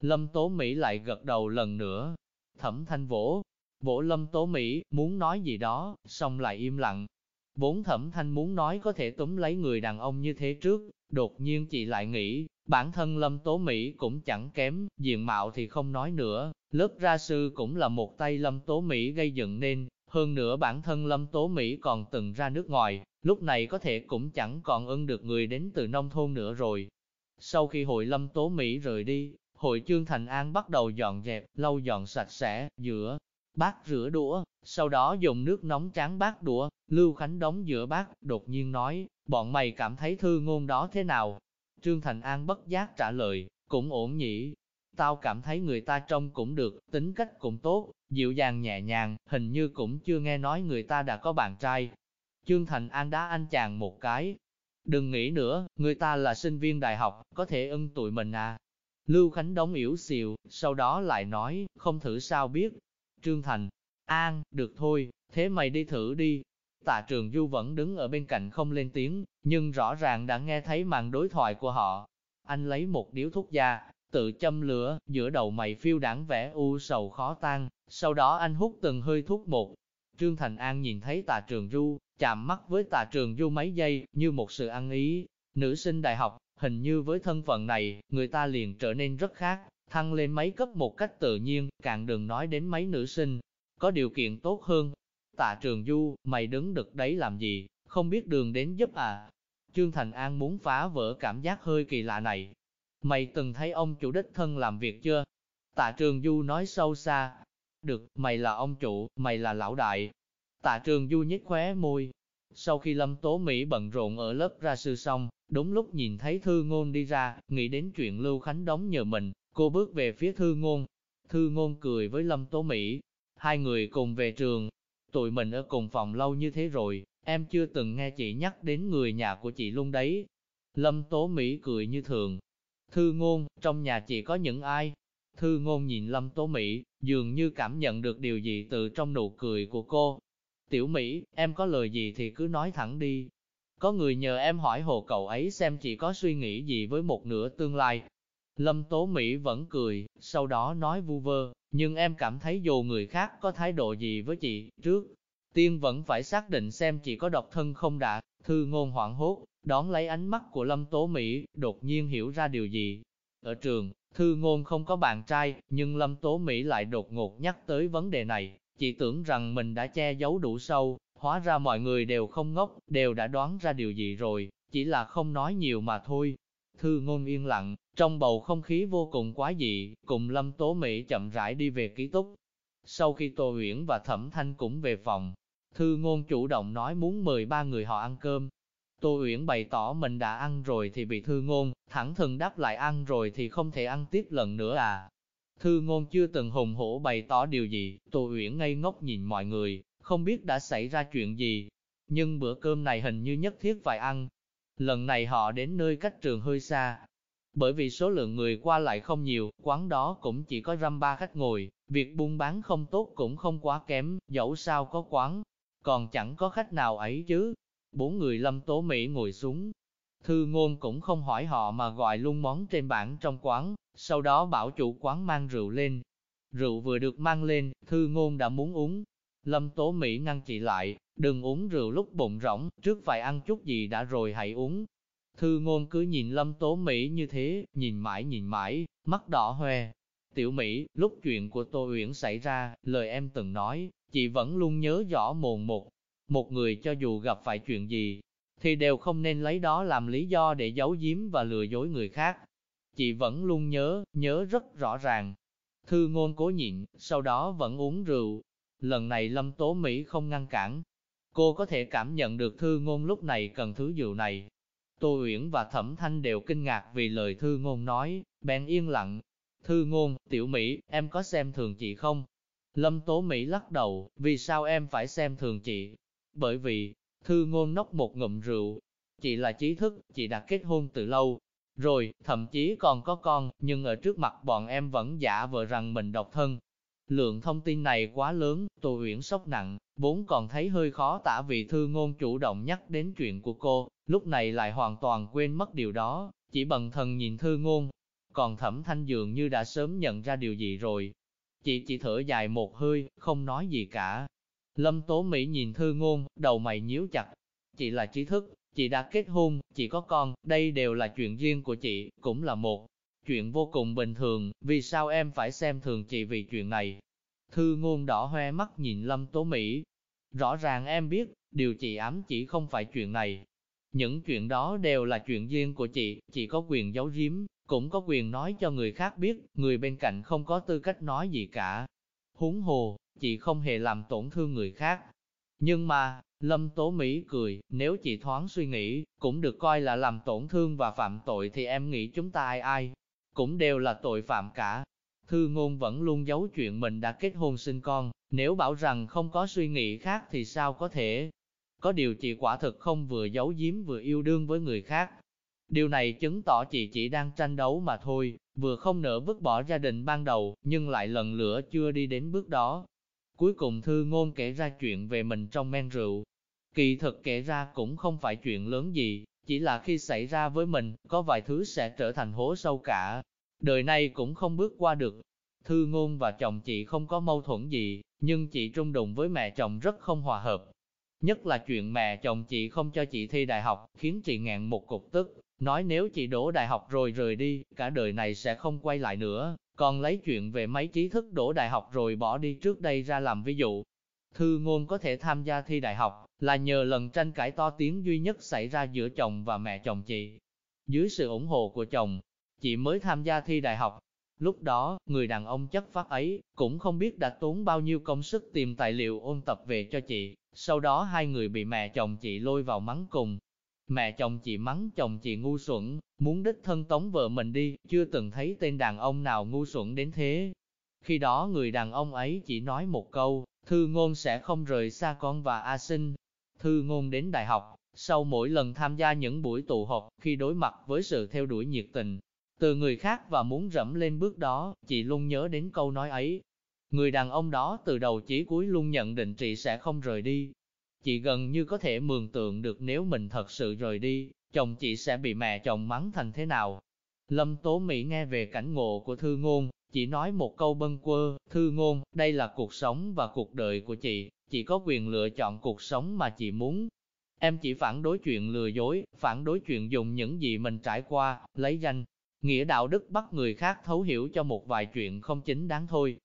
Lâm Tố Mỹ lại gật đầu lần nữa. Thẩm thanh vỗ, vỗ Lâm Tố Mỹ, muốn nói gì đó, xong lại im lặng. Vốn thẩm thanh muốn nói có thể túm lấy người đàn ông như thế trước, đột nhiên chị lại nghĩ, bản thân Lâm Tố Mỹ cũng chẳng kém, diện mạo thì không nói nữa, lớp ra sư cũng là một tay Lâm Tố Mỹ gây dựng nên, hơn nữa bản thân Lâm Tố Mỹ còn từng ra nước ngoài, lúc này có thể cũng chẳng còn ưng được người đến từ nông thôn nữa rồi. Sau khi hội Lâm Tố Mỹ rời đi, Hội Trương Thành An bắt đầu dọn dẹp, lau dọn sạch sẽ, giữa bát rửa đũa, sau đó dùng nước nóng tráng bát đũa, Lưu Khánh đóng giữa bát, đột nhiên nói, bọn mày cảm thấy thư ngôn đó thế nào? Trương Thành An bất giác trả lời, cũng ổn nhỉ. Tao cảm thấy người ta trông cũng được, tính cách cũng tốt, dịu dàng nhẹ nhàng, hình như cũng chưa nghe nói người ta đã có bạn trai. Trương Thành An đá anh chàng một cái. Đừng nghĩ nữa, người ta là sinh viên đại học, có thể ưng tụi mình à, Lưu Khánh đóng yếu xìu, sau đó lại nói, không thử sao biết. Trương Thành, An, được thôi, thế mày đi thử đi. Tạ Trường Du vẫn đứng ở bên cạnh không lên tiếng, nhưng rõ ràng đã nghe thấy màn đối thoại của họ. anh lấy một điếu thuốc da, tự châm lửa, giữa đầu mày phiêu đảng vẻ u sầu khó tan, sau đó anh hút từng hơi thuốc một. Trương Thành An nhìn thấy Tạ trường du, chạm mắt với Tạ trường du mấy giây, như một sự ăn ý. Nữ sinh đại học, hình như với thân phận này, người ta liền trở nên rất khác, thăng lên mấy cấp một cách tự nhiên, càng đừng nói đến mấy nữ sinh, có điều kiện tốt hơn. Tạ trường du, mày đứng được đấy làm gì, không biết đường đến giúp à? Trương Thành An muốn phá vỡ cảm giác hơi kỳ lạ này. Mày từng thấy ông chủ đích thân làm việc chưa? Tạ trường du nói sâu xa. Được, mày là ông chủ, mày là lão đại. Tạ trường du nhếch khóe môi. Sau khi Lâm Tố Mỹ bận rộn ở lớp ra sư xong, đúng lúc nhìn thấy Thư Ngôn đi ra, nghĩ đến chuyện Lưu Khánh đóng nhờ mình, cô bước về phía Thư Ngôn. Thư Ngôn cười với Lâm Tố Mỹ. Hai người cùng về trường. Tụi mình ở cùng phòng lâu như thế rồi, em chưa từng nghe chị nhắc đến người nhà của chị luôn đấy. Lâm Tố Mỹ cười như thường. Thư Ngôn, trong nhà chị có những ai? Thư Ngôn nhìn Lâm Tố Mỹ, dường như cảm nhận được điều gì từ trong nụ cười của cô, Tiểu Mỹ, em có lời gì thì cứ nói thẳng đi. Có người nhờ em hỏi hồ cậu ấy xem chị có suy nghĩ gì với một nửa tương lai. Lâm Tố Mỹ vẫn cười, sau đó nói vu vơ, nhưng em cảm thấy dù người khác có thái độ gì với chị, trước tiên vẫn phải xác định xem chị có độc thân không đã. Thư ngôn hoảng hốt, đón lấy ánh mắt của Lâm Tố Mỹ, đột nhiên hiểu ra điều gì. Ở trường, Thư ngôn không có bạn trai, nhưng Lâm Tố Mỹ lại đột ngột nhắc tới vấn đề này, Chị tưởng rằng mình đã che giấu đủ sâu, hóa ra mọi người đều không ngốc, đều đã đoán ra điều gì rồi, chỉ là không nói nhiều mà thôi. Thư ngôn yên lặng, trong bầu không khí vô cùng quá dị, cùng Lâm Tố Mỹ chậm rãi đi về ký túc. Sau khi Tô Uyển và Thẩm Thanh cũng về phòng, Thư ngôn chủ động nói muốn mời ba người họ ăn cơm. Tô Uyển bày tỏ mình đã ăn rồi thì bị Thư ngôn, thẳng thừng đáp lại ăn rồi thì không thể ăn tiếp lần nữa à. Thư ngôn chưa từng hùng hổ bày tỏ điều gì, Tô Uyển ngây ngốc nhìn mọi người, không biết đã xảy ra chuyện gì. Nhưng bữa cơm này hình như nhất thiết phải ăn. Lần này họ đến nơi cách trường hơi xa. Bởi vì số lượng người qua lại không nhiều, quán đó cũng chỉ có răm ba khách ngồi, việc buôn bán không tốt cũng không quá kém, dẫu sao có quán, còn chẳng có khách nào ấy chứ. Bốn người lâm tố Mỹ ngồi xuống. Thư ngôn cũng không hỏi họ mà gọi luôn món trên bảng trong quán, sau đó bảo chủ quán mang rượu lên. Rượu vừa được mang lên, thư ngôn đã muốn uống. Lâm Tố Mỹ ngăn chị lại, đừng uống rượu lúc bụng rỗng, trước phải ăn chút gì đã rồi hãy uống. Thư ngôn cứ nhìn Lâm Tố Mỹ như thế, nhìn mãi nhìn mãi, mắt đỏ hoe. Tiểu Mỹ, lúc chuyện của Tô Uyển xảy ra, lời em từng nói, chị vẫn luôn nhớ rõ mồn một. Một người cho dù gặp phải chuyện gì, thì đều không nên lấy đó làm lý do để giấu giếm và lừa dối người khác chị vẫn luôn nhớ, nhớ rất rõ ràng. Thư ngôn cố nhịn, sau đó vẫn uống rượu. Lần này Lâm Tố Mỹ không ngăn cản. Cô có thể cảm nhận được thư ngôn lúc này cần thứ rượu này. Tô Uyển và Thẩm Thanh đều kinh ngạc vì lời thư ngôn nói, bèn yên lặng. Thư ngôn, tiểu Mỹ, em có xem thường chị không? Lâm Tố Mỹ lắc đầu, vì sao em phải xem thường chị? Bởi vì, thư ngôn nốc một ngụm rượu. Chị là trí thức, chị đã kết hôn từ lâu, rồi, thậm chí còn có con, nhưng ở trước mặt bọn em vẫn giả vờ rằng mình độc thân. Lượng thông tin này quá lớn, Tô Uyển sốc nặng, vốn còn thấy hơi khó tả vì thư ngôn chủ động nhắc đến chuyện của cô, lúc này lại hoàn toàn quên mất điều đó, chỉ bần thần nhìn thư ngôn. Còn thẩm thanh dường như đã sớm nhận ra điều gì rồi. Chị chỉ thở dài một hơi, không nói gì cả. Lâm Tố Mỹ nhìn thư ngôn, đầu mày nhíu chặt. Chị là trí thức, Chị đã kết hôn, chị có con, đây đều là chuyện riêng của chị, cũng là một chuyện vô cùng bình thường, vì sao em phải xem thường chị vì chuyện này? Thư ngôn đỏ hoe mắt nhìn Lâm Tố Mỹ. Rõ ràng em biết, điều chị ám chỉ không phải chuyện này. Những chuyện đó đều là chuyện riêng của chị, chị có quyền giấu giếm, cũng có quyền nói cho người khác biết, người bên cạnh không có tư cách nói gì cả. Huống hồ, chị không hề làm tổn thương người khác. Nhưng mà, Lâm Tố Mỹ cười, nếu chị thoáng suy nghĩ, cũng được coi là làm tổn thương và phạm tội thì em nghĩ chúng ta ai ai, cũng đều là tội phạm cả. Thư ngôn vẫn luôn giấu chuyện mình đã kết hôn sinh con, nếu bảo rằng không có suy nghĩ khác thì sao có thể. Có điều chị quả thực không vừa giấu giếm vừa yêu đương với người khác. Điều này chứng tỏ chị chỉ đang tranh đấu mà thôi, vừa không nỡ vứt bỏ gia đình ban đầu, nhưng lại lần lửa chưa đi đến bước đó. Cuối cùng thư ngôn kể ra chuyện về mình trong men rượu, Kỳ thực kể ra cũng không phải chuyện lớn gì, Chỉ là khi xảy ra với mình, có vài thứ sẽ trở thành hố sâu cả. Đời này cũng không bước qua được. Thư ngôn và chồng chị không có mâu thuẫn gì, nhưng chị trung đụng với mẹ chồng rất không hòa hợp. Nhất là chuyện mẹ chồng chị không cho chị thi đại học, khiến chị ngạn một cục tức, nói nếu chị đổ đại học rồi rời đi, cả đời này sẽ không quay lại nữa, còn lấy chuyện về mấy trí thức đổ đại học rồi bỏ đi trước đây ra làm ví dụ. Thư ngôn có thể tham gia thi đại học, là nhờ lần tranh cãi to tiếng duy nhất xảy ra giữa chồng và mẹ chồng chị. Dưới sự ủng hộ của chồng, chị mới tham gia thi đại học. Lúc đó, người đàn ông chất phát ấy, cũng không biết đã tốn bao nhiêu công sức tìm tài liệu ôn tập về cho chị. Sau đó hai người bị mẹ chồng chị lôi vào mắng cùng. Mẹ chồng chị mắng chồng chị ngu xuẩn, muốn đích thân tống vợ mình đi, chưa từng thấy tên đàn ông nào ngu xuẩn đến thế. Khi đó người đàn ông ấy chỉ nói một câu, thư ngôn sẽ không rời xa con và A sinh. Thư ngôn đến đại học, sau mỗi lần tham gia những buổi tụ họp, khi đối mặt với sự theo đuổi nhiệt tình, từ người khác và muốn rẫm lên bước đó, chị luôn nhớ đến câu nói ấy. Người đàn ông đó từ đầu chí cuối luôn nhận định chị sẽ không rời đi. Chị gần như có thể mường tượng được nếu mình thật sự rời đi, chồng chị sẽ bị mẹ chồng mắng thành thế nào. Lâm Tố Mỹ nghe về cảnh ngộ của Thư Ngôn, chỉ nói một câu bâng quơ, Thư Ngôn, đây là cuộc sống và cuộc đời của chị, chị có quyền lựa chọn cuộc sống mà chị muốn. Em chỉ phản đối chuyện lừa dối, phản đối chuyện dùng những gì mình trải qua, lấy danh, nghĩa đạo đức bắt người khác thấu hiểu cho một vài chuyện không chính đáng thôi.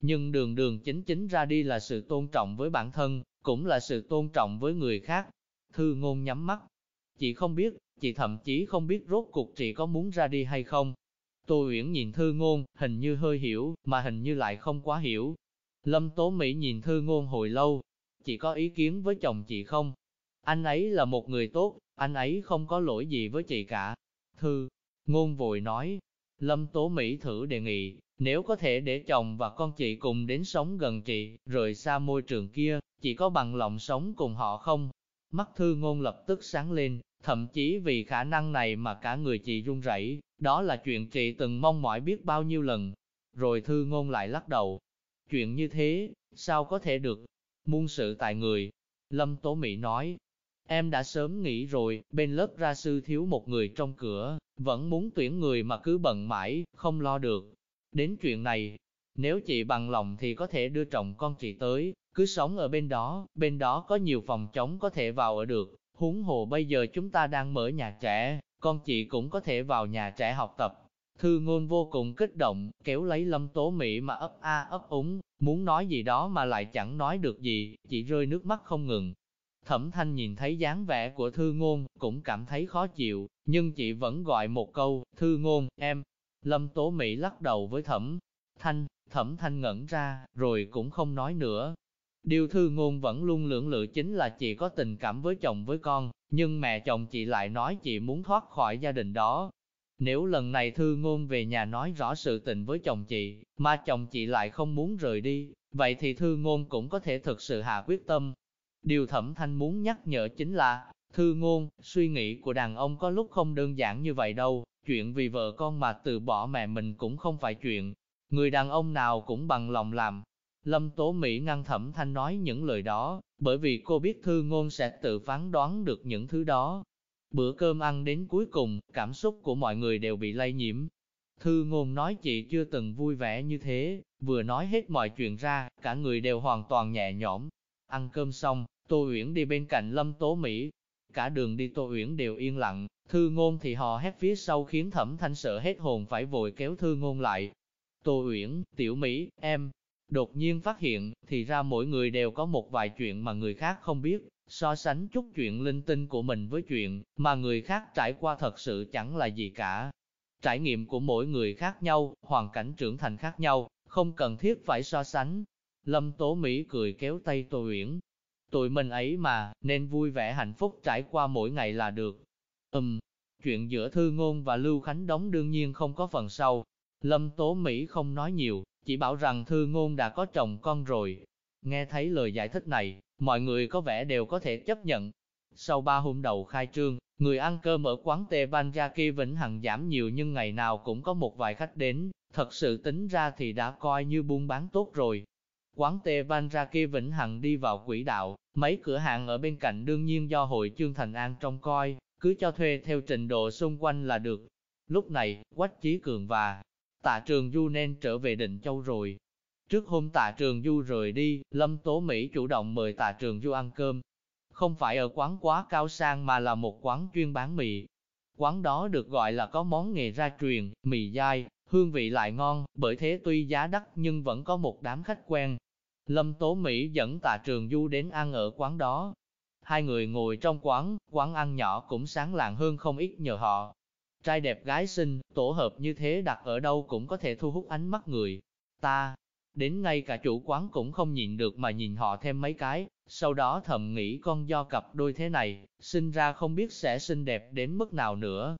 Nhưng đường đường chính chính ra đi là sự tôn trọng với bản thân, cũng là sự tôn trọng với người khác. Thư ngôn nhắm mắt. Chị không biết, chị thậm chí không biết rốt cuộc chị có muốn ra đi hay không. Tô Uyển nhìn Thư Ngôn, hình như hơi hiểu, mà hình như lại không quá hiểu. Lâm Tố Mỹ nhìn Thư Ngôn hồi lâu. Chị có ý kiến với chồng chị không? Anh ấy là một người tốt, anh ấy không có lỗi gì với chị cả. Thư Ngôn vội nói, Lâm Tố Mỹ thử đề nghị, nếu có thể để chồng và con chị cùng đến sống gần chị, rời xa môi trường kia, chị có bằng lòng sống cùng họ không? Mắt thư ngôn lập tức sáng lên, thậm chí vì khả năng này mà cả người chị run rẩy, đó là chuyện chị từng mong mỏi biết bao nhiêu lần. Rồi thư ngôn lại lắc đầu. Chuyện như thế, sao có thể được? Muôn sự tại người. Lâm Tố Mỹ nói, Em đã sớm nghĩ rồi, bên lớp ra sư thiếu một người trong cửa, vẫn muốn tuyển người mà cứ bận mãi, không lo được. Đến chuyện này, nếu chị bằng lòng thì có thể đưa chồng con chị tới, cứ sống ở bên đó, bên đó có nhiều phòng trống có thể vào ở được. Huống hồ bây giờ chúng ta đang mở nhà trẻ, con chị cũng có thể vào nhà trẻ học tập. Thư ngôn vô cùng kích động, kéo lấy lâm tố Mỹ mà ấp a ấp úng, muốn nói gì đó mà lại chẳng nói được gì, chỉ rơi nước mắt không ngừng. Thẩm thanh nhìn thấy dáng vẻ của thư ngôn, cũng cảm thấy khó chịu, nhưng chị vẫn gọi một câu, thư ngôn, em. Lâm Tố Mỹ lắc đầu với thẩm thanh, thẩm thanh ngẩn ra, rồi cũng không nói nữa. Điều thư ngôn vẫn luôn lưỡng lự chính là chị có tình cảm với chồng với con, nhưng mẹ chồng chị lại nói chị muốn thoát khỏi gia đình đó. Nếu lần này thư ngôn về nhà nói rõ sự tình với chồng chị, mà chồng chị lại không muốn rời đi, vậy thì thư ngôn cũng có thể thực sự hạ quyết tâm, Điều thẩm thanh muốn nhắc nhở chính là, thư ngôn, suy nghĩ của đàn ông có lúc không đơn giản như vậy đâu, chuyện vì vợ con mà từ bỏ mẹ mình cũng không phải chuyện, người đàn ông nào cũng bằng lòng làm. Lâm Tố Mỹ ngăn thẩm thanh nói những lời đó, bởi vì cô biết thư ngôn sẽ tự phán đoán được những thứ đó. Bữa cơm ăn đến cuối cùng, cảm xúc của mọi người đều bị lây nhiễm. Thư ngôn nói chị chưa từng vui vẻ như thế, vừa nói hết mọi chuyện ra, cả người đều hoàn toàn nhẹ nhõm. Ăn cơm xong, Tô Uyển đi bên cạnh Lâm Tố Mỹ. Cả đường đi Tô Uyển đều yên lặng, thư ngôn thì hò hét phía sau khiến thẩm thanh sợ hết hồn phải vội kéo thư ngôn lại. Tô Uyển, Tiểu Mỹ, em, đột nhiên phát hiện, thì ra mỗi người đều có một vài chuyện mà người khác không biết, so sánh chút chuyện linh tinh của mình với chuyện mà người khác trải qua thật sự chẳng là gì cả. Trải nghiệm của mỗi người khác nhau, hoàn cảnh trưởng thành khác nhau, không cần thiết phải so sánh. Lâm Tố Mỹ cười kéo tay Tô Uyển, Tụi mình ấy mà, nên vui vẻ hạnh phúc trải qua mỗi ngày là được. Ừm, chuyện giữa Thư Ngôn và Lưu Khánh Đống đương nhiên không có phần sau. Lâm Tố Mỹ không nói nhiều, chỉ bảo rằng Thư Ngôn đã có chồng con rồi. Nghe thấy lời giải thích này, mọi người có vẻ đều có thể chấp nhận. Sau ba hôm đầu khai trương, người ăn cơm ở quán tê ban Gia kia Vĩnh Hằng giảm nhiều nhưng ngày nào cũng có một vài khách đến, thật sự tính ra thì đã coi như buôn bán tốt rồi. Quán tê van ra kia vĩnh hằng đi vào quỹ đạo, mấy cửa hàng ở bên cạnh đương nhiên do hội Trương thành an trông coi, cứ cho thuê theo trình độ xung quanh là được. Lúc này, Quách Chí Cường và Tạ Trường Du nên trở về Định Châu rồi. Trước hôm Tạ Trường Du rời đi, Lâm Tố Mỹ chủ động mời Tạ Trường Du ăn cơm. Không phải ở quán quá cao sang mà là một quán chuyên bán mì. Quán đó được gọi là có món nghề ra truyền, mì dai, hương vị lại ngon, bởi thế tuy giá đắt nhưng vẫn có một đám khách quen. Lâm Tố Mỹ dẫn Tạ Trường Du đến ăn ở quán đó. Hai người ngồi trong quán, quán ăn nhỏ cũng sáng lạng hơn không ít nhờ họ. Trai đẹp gái xinh, tổ hợp như thế đặt ở đâu cũng có thể thu hút ánh mắt người. Ta, đến ngay cả chủ quán cũng không nhịn được mà nhìn họ thêm mấy cái, sau đó thầm nghĩ con do cặp đôi thế này, sinh ra không biết sẽ xinh đẹp đến mức nào nữa.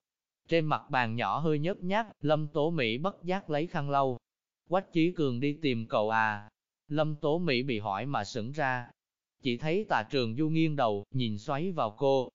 Trên mặt bàn nhỏ hơi nhớp nháp, Lâm Tố Mỹ bất giác lấy khăn lau. Quách Chí Cường đi tìm cậu à. Lâm Tố Mỹ bị hỏi mà sững ra. Chỉ thấy tà trường du nghiêng đầu, nhìn xoáy vào cô.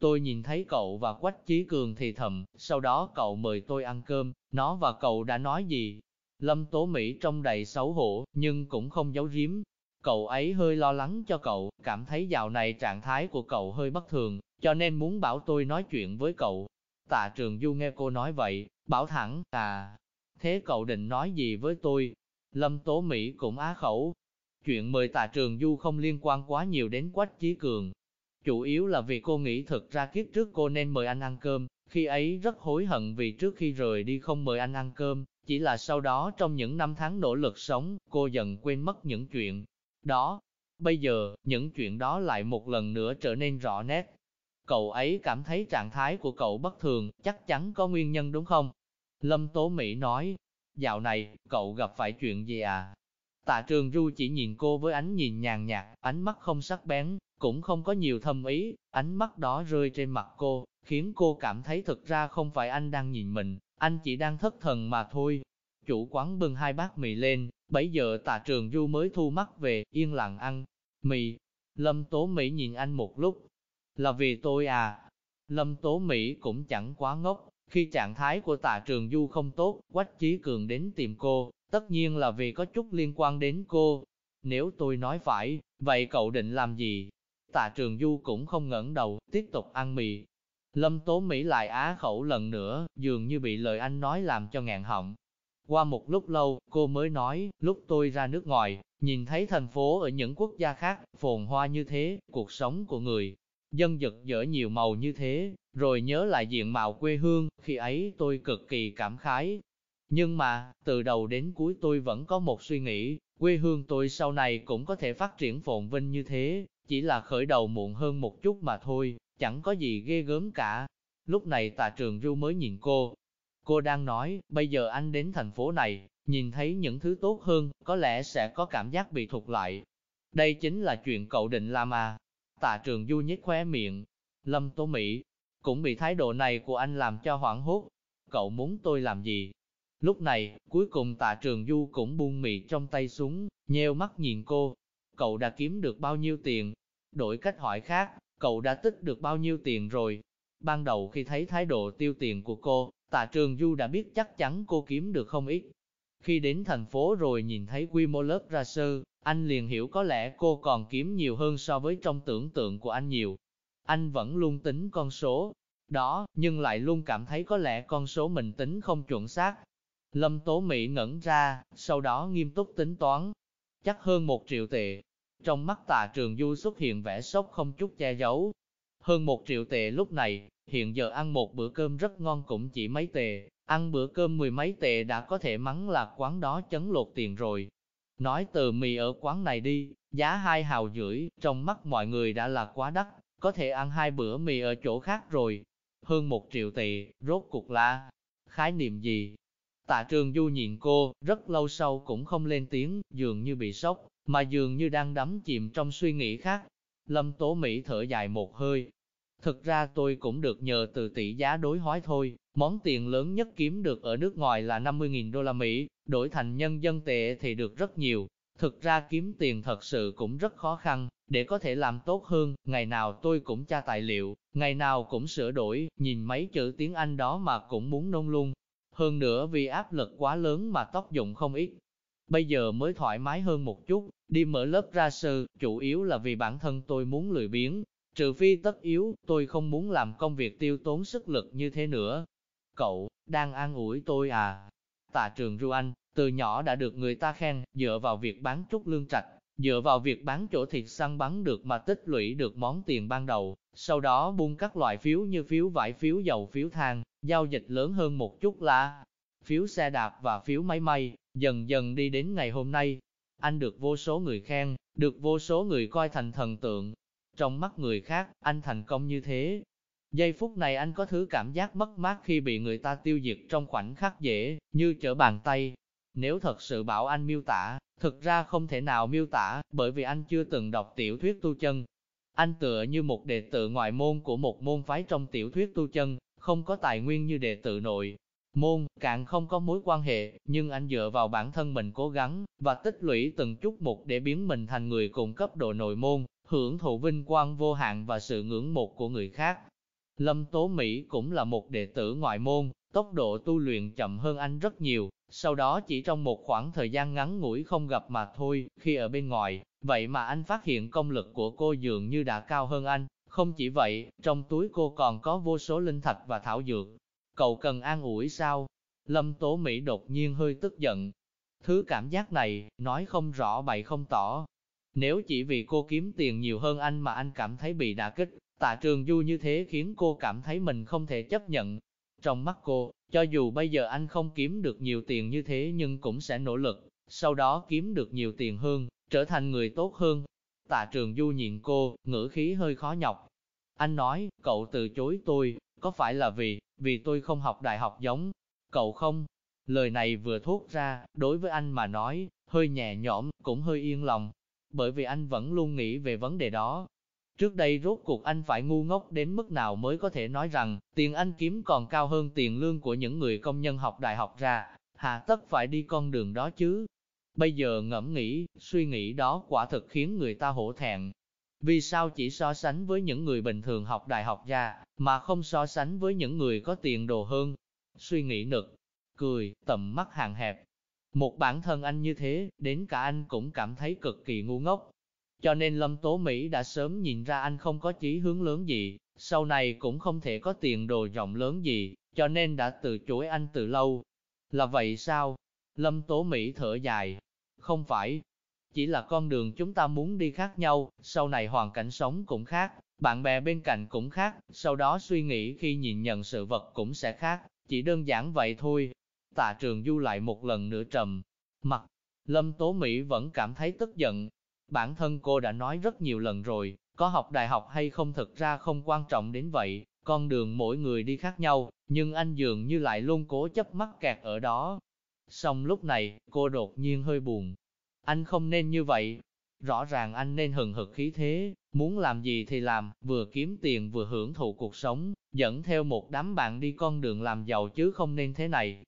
Tôi nhìn thấy cậu và Quách Chí Cường thì thầm, sau đó cậu mời tôi ăn cơm, nó và cậu đã nói gì? Lâm Tố Mỹ trông đầy xấu hổ, nhưng cũng không giấu giếm. Cậu ấy hơi lo lắng cho cậu, cảm thấy dạo này trạng thái của cậu hơi bất thường, cho nên muốn bảo tôi nói chuyện với cậu. Tạ Trường Du nghe cô nói vậy, bảo thẳng, à, thế cậu định nói gì với tôi? Lâm Tố Mỹ cũng á khẩu. Chuyện mời Tạ Trường Du không liên quan quá nhiều đến Quách Chí Cường. Chủ yếu là vì cô nghĩ thực ra kiếp trước cô nên mời anh ăn cơm, khi ấy rất hối hận vì trước khi rời đi không mời anh ăn cơm, chỉ là sau đó trong những năm tháng nỗ lực sống, cô dần quên mất những chuyện đó. Bây giờ, những chuyện đó lại một lần nữa trở nên rõ nét. Cậu ấy cảm thấy trạng thái của cậu bất thường, chắc chắn có nguyên nhân đúng không? Lâm Tố Mỹ nói, dạo này, cậu gặp phải chuyện gì à? Tạ Trường Du chỉ nhìn cô với ánh nhìn nhàn nhạt, ánh mắt không sắc bén, cũng không có nhiều thâm ý, ánh mắt đó rơi trên mặt cô, khiến cô cảm thấy thực ra không phải anh đang nhìn mình, anh chỉ đang thất thần mà thôi. Chủ quán bưng hai bát mì lên, bấy giờ tạ trường du mới thu mắt về, yên lặng ăn. Mì, Lâm Tố Mỹ nhìn anh một lúc. Là vì tôi à? Lâm Tố Mỹ cũng chẳng quá ngốc, khi trạng thái của tạ trường du không tốt, Quách Chí Cường đến tìm cô, tất nhiên là vì có chút liên quan đến cô. Nếu tôi nói phải, vậy cậu định làm gì? Tạ trường du cũng không ngẩng đầu, tiếp tục ăn mì. Lâm Tố Mỹ lại á khẩu lần nữa, dường như bị lời anh nói làm cho ngạn họng. Qua một lúc lâu, cô mới nói, lúc tôi ra nước ngoài, nhìn thấy thành phố ở những quốc gia khác, phồn hoa như thế, cuộc sống của người, dân giật dở nhiều màu như thế, rồi nhớ lại diện mạo quê hương, khi ấy tôi cực kỳ cảm khái. Nhưng mà, từ đầu đến cuối tôi vẫn có một suy nghĩ, quê hương tôi sau này cũng có thể phát triển phồn vinh như thế, chỉ là khởi đầu muộn hơn một chút mà thôi, chẳng có gì ghê gớm cả. Lúc này tà trường ru mới nhìn cô. Cô đang nói, bây giờ anh đến thành phố này, nhìn thấy những thứ tốt hơn, có lẽ sẽ có cảm giác bị thụt lại. Đây chính là chuyện cậu định làm à. Tạ trường du nhếch khóe miệng. Lâm Tố Mỹ, cũng bị thái độ này của anh làm cho hoảng hốt. Cậu muốn tôi làm gì? Lúc này, cuối cùng tạ trường du cũng buông mì trong tay xuống, nheo mắt nhìn cô. Cậu đã kiếm được bao nhiêu tiền? Đổi cách hỏi khác, cậu đã tích được bao nhiêu tiền rồi? Ban đầu khi thấy thái độ tiêu tiền của cô, tạ trường du đã biết chắc chắn cô kiếm được không ít. Khi đến thành phố rồi nhìn thấy quy mô lớp ra sơ, anh liền hiểu có lẽ cô còn kiếm nhiều hơn so với trong tưởng tượng của anh nhiều. Anh vẫn luôn tính con số đó, nhưng lại luôn cảm thấy có lẽ con số mình tính không chuẩn xác. Lâm Tố Mỹ ngẩn ra, sau đó nghiêm túc tính toán. Chắc hơn một triệu tệ, trong mắt tà trường du xuất hiện vẻ sốc không chút che giấu. Hơn một triệu tệ lúc này, hiện giờ ăn một bữa cơm rất ngon cũng chỉ mấy tệ, ăn bữa cơm mười mấy tệ đã có thể mắng là quán đó chấn lột tiền rồi. Nói từ mì ở quán này đi, giá hai hào rưỡi, trong mắt mọi người đã là quá đắt, có thể ăn hai bữa mì ở chỗ khác rồi. Hơn một triệu tệ, rốt cuộc là khái niệm gì? Tạ trường du nhìn cô, rất lâu sau cũng không lên tiếng, dường như bị sốc mà dường như đang đắm chìm trong suy nghĩ khác. Lâm Tố Mỹ thở dài một hơi. Thực ra tôi cũng được nhờ từ tỷ giá đối hói thôi, món tiền lớn nhất kiếm được ở nước ngoài là 50.000 đô la Mỹ, đổi thành nhân dân tệ thì được rất nhiều. Thực ra kiếm tiền thật sự cũng rất khó khăn, để có thể làm tốt hơn, ngày nào tôi cũng tra tài liệu, ngày nào cũng sửa đổi, nhìn mấy chữ tiếng Anh đó mà cũng muốn nôn luôn. Hơn nữa vì áp lực quá lớn mà tóc dụng không ít, Bây giờ mới thoải mái hơn một chút, đi mở lớp ra sư, chủ yếu là vì bản thân tôi muốn lười biếng. Trừ phi tất yếu, tôi không muốn làm công việc tiêu tốn sức lực như thế nữa. Cậu, đang an ủi tôi à? Tạ trường Ru Anh, từ nhỏ đã được người ta khen, dựa vào việc bán trúc lương trạch, dựa vào việc bán chỗ thịt săn bắn được mà tích lũy được món tiền ban đầu, sau đó buôn các loại phiếu như phiếu vải phiếu dầu phiếu than, giao dịch lớn hơn một chút là phiếu xe đạp và phiếu máy may, dần dần đi đến ngày hôm nay. Anh được vô số người khen, được vô số người coi thành thần tượng. Trong mắt người khác, anh thành công như thế. Giây phút này anh có thứ cảm giác mất mát khi bị người ta tiêu diệt trong khoảnh khắc dễ, như trở bàn tay. Nếu thật sự bảo anh miêu tả, thực ra không thể nào miêu tả, bởi vì anh chưa từng đọc tiểu thuyết tu chân. Anh tựa như một đệ tử ngoại môn của một môn phái trong tiểu thuyết tu chân, không có tài nguyên như đệ tử nội. Môn, càng không có mối quan hệ, nhưng anh dựa vào bản thân mình cố gắng, và tích lũy từng chút một để biến mình thành người cùng cấp độ nội môn, hưởng thụ vinh quang vô hạn và sự ngưỡng mộ của người khác. Lâm Tố Mỹ cũng là một đệ tử ngoại môn, tốc độ tu luyện chậm hơn anh rất nhiều, sau đó chỉ trong một khoảng thời gian ngắn ngủi không gặp mà thôi, khi ở bên ngoài, vậy mà anh phát hiện công lực của cô dường như đã cao hơn anh, không chỉ vậy, trong túi cô còn có vô số linh thạch và thảo dược. Cậu cần an ủi sao? Lâm Tố Mỹ đột nhiên hơi tức giận. Thứ cảm giác này, nói không rõ bày không tỏ. Nếu chỉ vì cô kiếm tiền nhiều hơn anh mà anh cảm thấy bị đả kích, tạ trường du như thế khiến cô cảm thấy mình không thể chấp nhận. Trong mắt cô, cho dù bây giờ anh không kiếm được nhiều tiền như thế nhưng cũng sẽ nỗ lực, sau đó kiếm được nhiều tiền hơn, trở thành người tốt hơn. Tạ trường du nhìn cô, ngữ khí hơi khó nhọc. Anh nói, cậu từ chối tôi, có phải là vì, vì tôi không học đại học giống cậu không? Lời này vừa thốt ra, đối với anh mà nói, hơi nhẹ nhõm, cũng hơi yên lòng, bởi vì anh vẫn luôn nghĩ về vấn đề đó. Trước đây rốt cuộc anh phải ngu ngốc đến mức nào mới có thể nói rằng, tiền anh kiếm còn cao hơn tiền lương của những người công nhân học đại học ra, hà tất phải đi con đường đó chứ. Bây giờ ngẫm nghĩ, suy nghĩ đó quả thực khiến người ta hổ thẹn. Vì sao chỉ so sánh với những người bình thường học đại học ra, mà không so sánh với những người có tiền đồ hơn? Suy nghĩ nực, cười, tầm mắt hàng hẹp. Một bản thân anh như thế, đến cả anh cũng cảm thấy cực kỳ ngu ngốc. Cho nên Lâm Tố Mỹ đã sớm nhìn ra anh không có chí hướng lớn gì, sau này cũng không thể có tiền đồ rộng lớn gì, cho nên đã từ chối anh từ lâu. Là vậy sao? Lâm Tố Mỹ thở dài. Không phải, chỉ là con đường chúng ta muốn đi khác nhau, sau này hoàn cảnh sống cũng khác, bạn bè bên cạnh cũng khác, sau đó suy nghĩ khi nhìn nhận sự vật cũng sẽ khác, chỉ đơn giản vậy thôi. Tạ trường du lại một lần nữa trầm, mặt, Lâm Tố Mỹ vẫn cảm thấy tức giận. Bản thân cô đã nói rất nhiều lần rồi, có học đại học hay không thực ra không quan trọng đến vậy, con đường mỗi người đi khác nhau, nhưng anh dường như lại luôn cố chấp mắc kẹt ở đó. Xong lúc này, cô đột nhiên hơi buồn. Anh không nên như vậy. Rõ ràng anh nên hừng hực khí thế, muốn làm gì thì làm, vừa kiếm tiền vừa hưởng thụ cuộc sống, dẫn theo một đám bạn đi con đường làm giàu chứ không nên thế này.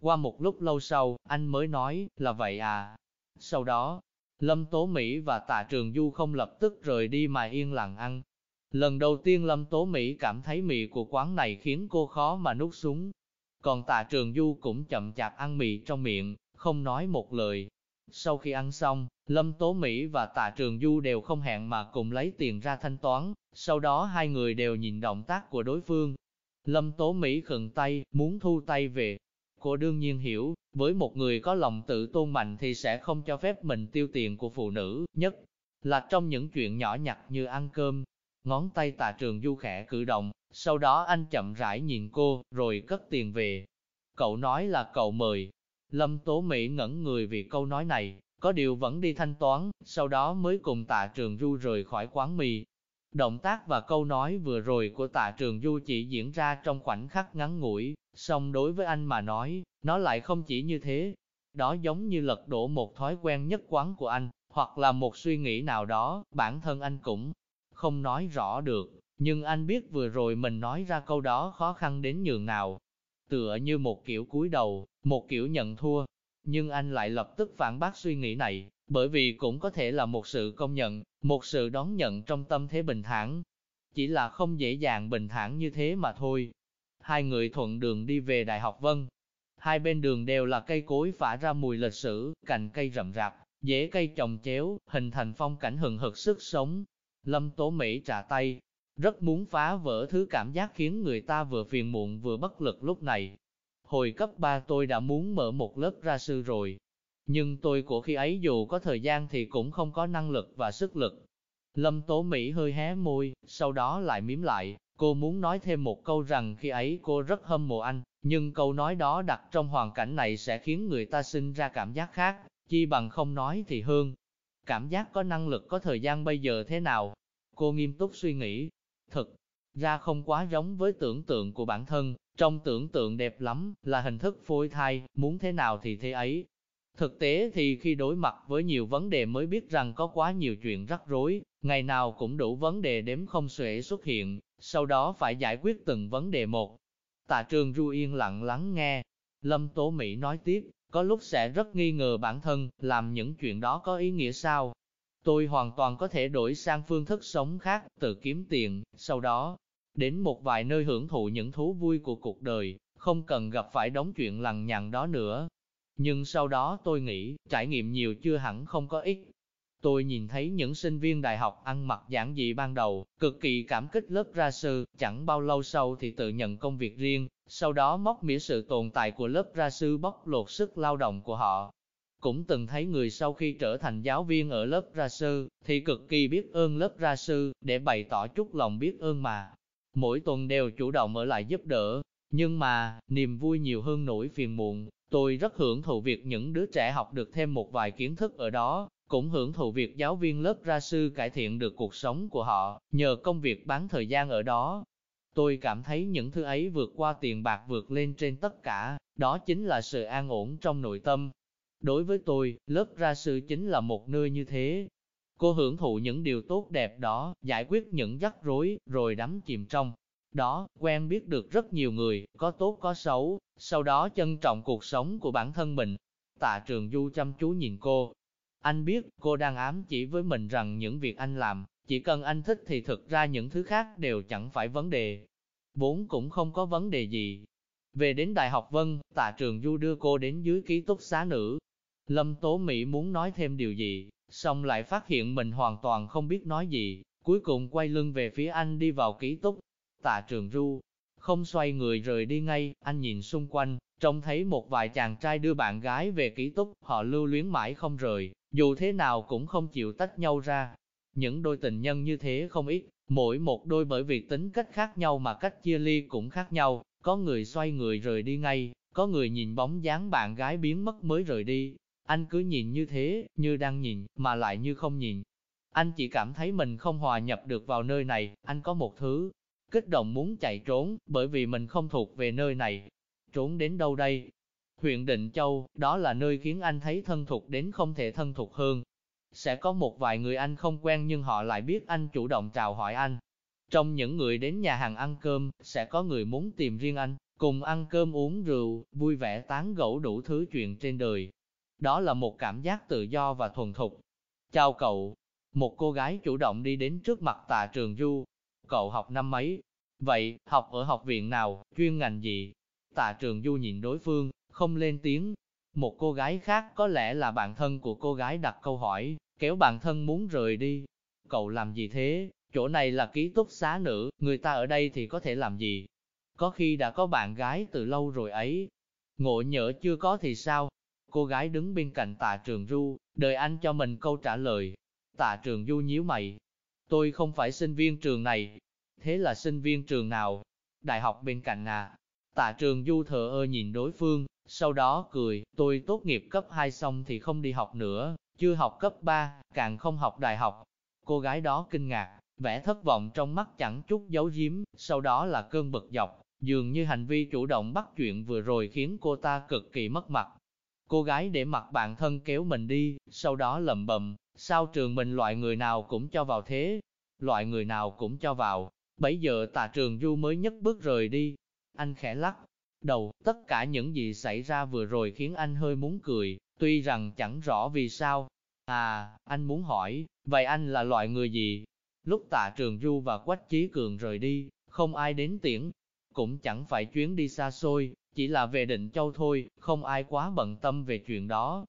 Qua một lúc lâu sau, anh mới nói, là vậy à. Sau đó, Lâm Tố Mỹ và Tạ Trường Du không lập tức rời đi mà yên lặng ăn. Lần đầu tiên Lâm Tố Mỹ cảm thấy mì của quán này khiến cô khó mà nuốt xuống. Còn Tạ Trường Du cũng chậm chạp ăn mì trong miệng, không nói một lời. Sau khi ăn xong, Lâm Tố Mỹ và Tạ Trường Du đều không hẹn mà cùng lấy tiền ra thanh toán, sau đó hai người đều nhìn động tác của đối phương. Lâm Tố Mỹ khựng tay, muốn thu tay về. Cô đương nhiên hiểu, với một người có lòng tự tôn mạnh thì sẽ không cho phép mình tiêu tiền của phụ nữ, nhất là trong những chuyện nhỏ nhặt như ăn cơm. Ngón tay Tạ Trường Du khẽ cử động, sau đó anh chậm rãi nhìn cô, rồi cất tiền về. Cậu nói là cậu mời. Lâm Tố Mỹ ngẩn người vì câu nói này, có điều vẫn đi thanh toán, sau đó mới cùng tạ trường du rời khỏi quán mì. Động tác và câu nói vừa rồi của tạ trường du chỉ diễn ra trong khoảnh khắc ngắn ngủi, song đối với anh mà nói, nó lại không chỉ như thế. Đó giống như lật đổ một thói quen nhất quán của anh, hoặc là một suy nghĩ nào đó, bản thân anh cũng không nói rõ được, nhưng anh biết vừa rồi mình nói ra câu đó khó khăn đến nhường nào. Tựa như một kiểu cúi đầu, một kiểu nhận thua, nhưng anh lại lập tức phản bác suy nghĩ này, bởi vì cũng có thể là một sự công nhận, một sự đón nhận trong tâm thế bình thản. Chỉ là không dễ dàng bình thản như thế mà thôi. Hai người thuận đường đi về Đại học Vân. Hai bên đường đều là cây cối phả ra mùi lịch sử, cành cây rậm rạp, dễ cây trồng chéo, hình thành phong cảnh hừng hực sức sống. Lâm Tố Mỹ trả tay, rất muốn phá vỡ thứ cảm giác khiến người ta vừa phiền muộn vừa bất lực lúc này. Hồi cấp 3 tôi đã muốn mở một lớp ra sư rồi, nhưng tôi của khi ấy dù có thời gian thì cũng không có năng lực và sức lực. Lâm Tố Mỹ hơi hé môi, sau đó lại miếm lại, cô muốn nói thêm một câu rằng khi ấy cô rất hâm mộ anh, nhưng câu nói đó đặt trong hoàn cảnh này sẽ khiến người ta sinh ra cảm giác khác, chi bằng không nói thì hơn. Cảm giác có năng lực có thời gian bây giờ thế nào? Cô nghiêm túc suy nghĩ, thực ra không quá giống với tưởng tượng của bản thân, trong tưởng tượng đẹp lắm, là hình thức phôi thai, muốn thế nào thì thế ấy. Thực tế thì khi đối mặt với nhiều vấn đề mới biết rằng có quá nhiều chuyện rắc rối, ngày nào cũng đủ vấn đề đếm không xuể xuất hiện, sau đó phải giải quyết từng vấn đề một. Tạ trường Du yên lặng lắng nghe. Lâm Tố Mỹ nói tiếp, có lúc sẽ rất nghi ngờ bản thân, làm những chuyện đó có ý nghĩa sao? Tôi hoàn toàn có thể đổi sang phương thức sống khác, tự kiếm tiền, sau đó, đến một vài nơi hưởng thụ những thú vui của cuộc đời, không cần gặp phải đống chuyện lằng nhằng đó nữa. Nhưng sau đó tôi nghĩ, trải nghiệm nhiều chưa hẳn không có ích. Tôi nhìn thấy những sinh viên đại học ăn mặc giản dị ban đầu, cực kỳ cảm kích lớp ra sư, chẳng bao lâu sau thì tự nhận công việc riêng, sau đó móc mỉa sự tồn tại của lớp ra sư bóc lột sức lao động của họ. Cũng từng thấy người sau khi trở thành giáo viên ở lớp ra sư, thì cực kỳ biết ơn lớp ra sư, để bày tỏ chút lòng biết ơn mà. Mỗi tuần đều chủ động ở lại giúp đỡ, nhưng mà, niềm vui nhiều hơn nỗi phiền muộn, tôi rất hưởng thụ việc những đứa trẻ học được thêm một vài kiến thức ở đó, cũng hưởng thụ việc giáo viên lớp ra sư cải thiện được cuộc sống của họ, nhờ công việc bán thời gian ở đó. Tôi cảm thấy những thứ ấy vượt qua tiền bạc vượt lên trên tất cả, đó chính là sự an ổn trong nội tâm. Đối với tôi, lớp ra sư chính là một nơi như thế. Cô hưởng thụ những điều tốt đẹp đó, giải quyết những rắc rối, rồi đắm chìm trong đó, quen biết được rất nhiều người, có tốt có xấu, sau đó trân trọng cuộc sống của bản thân mình. Tạ Trường Du chăm chú nhìn cô. Anh biết, cô đang ám chỉ với mình rằng những việc anh làm, chỉ cần anh thích thì thực ra những thứ khác đều chẳng phải vấn đề. Vốn cũng không có vấn đề gì. Về đến Đại học Vân, Tạ Trường Du đưa cô đến dưới ký túc xá nữ. Lâm Tố Mỹ muốn nói thêm điều gì, xong lại phát hiện mình hoàn toàn không biết nói gì, cuối cùng quay lưng về phía anh đi vào ký túc. Tạ Trường Du không xoay người rời đi ngay, anh nhìn xung quanh, trông thấy một vài chàng trai đưa bạn gái về ký túc, họ lưu luyến mãi không rời, dù thế nào cũng không chịu tách nhau ra. Những đôi tình nhân như thế không ít, mỗi một đôi bởi vì tính cách khác nhau mà cách chia ly cũng khác nhau, có người xoay người rời đi ngay, có người nhìn bóng dáng bạn gái biến mất mới rời đi. Anh cứ nhìn như thế, như đang nhìn, mà lại như không nhìn. Anh chỉ cảm thấy mình không hòa nhập được vào nơi này, anh có một thứ, kích động muốn chạy trốn, bởi vì mình không thuộc về nơi này. Trốn đến đâu đây? Huyện Định Châu, đó là nơi khiến anh thấy thân thuộc đến không thể thân thuộc hơn. Sẽ có một vài người anh không quen nhưng họ lại biết anh chủ động chào hỏi anh. Trong những người đến nhà hàng ăn cơm, sẽ có người muốn tìm riêng anh, cùng ăn cơm uống rượu, vui vẻ tán gẫu đủ thứ chuyện trên đời. Đó là một cảm giác tự do và thuần thục. Chào cậu, một cô gái chủ động đi đến trước mặt tạ trường du, cậu học năm mấy? Vậy, học ở học viện nào, chuyên ngành gì? Tạ trường du nhìn đối phương, không lên tiếng. Một cô gái khác có lẽ là bạn thân của cô gái đặt câu hỏi, kéo bạn thân muốn rời đi. Cậu làm gì thế? Chỗ này là ký túc xá nữ, người ta ở đây thì có thể làm gì? Có khi đã có bạn gái từ lâu rồi ấy. Ngộ nhỡ chưa có thì sao? Cô gái đứng bên cạnh tạ trường du, đợi anh cho mình câu trả lời. Tạ trường du nhíu mày, Tôi không phải sinh viên trường này. Thế là sinh viên trường nào? Đại học bên cạnh à? Tạ trường du thờ ơ nhìn đối phương, sau đó cười, tôi tốt nghiệp cấp 2 xong thì không đi học nữa, chưa học cấp 3, càng không học đại học. Cô gái đó kinh ngạc, vẻ thất vọng trong mắt chẳng chút giấu giếm, sau đó là cơn bực dọc, dường như hành vi chủ động bắt chuyện vừa rồi khiến cô ta cực kỳ mất mặt. Cô gái để mặt bạn thân kéo mình đi, sau đó lầm bầm, Sao trường mình loại người nào cũng cho vào thế? Loại người nào cũng cho vào. Bấy giờ tà trường du mới nhất bước rời đi. Anh khẽ lắc. Đầu, tất cả những gì xảy ra vừa rồi khiến anh hơi muốn cười, tuy rằng chẳng rõ vì sao. À, anh muốn hỏi, vậy anh là loại người gì? Lúc tạ trường du và quách chí cường rời đi, không ai đến tiễn. Cũng chẳng phải chuyến đi xa xôi, chỉ là về định châu thôi, không ai quá bận tâm về chuyện đó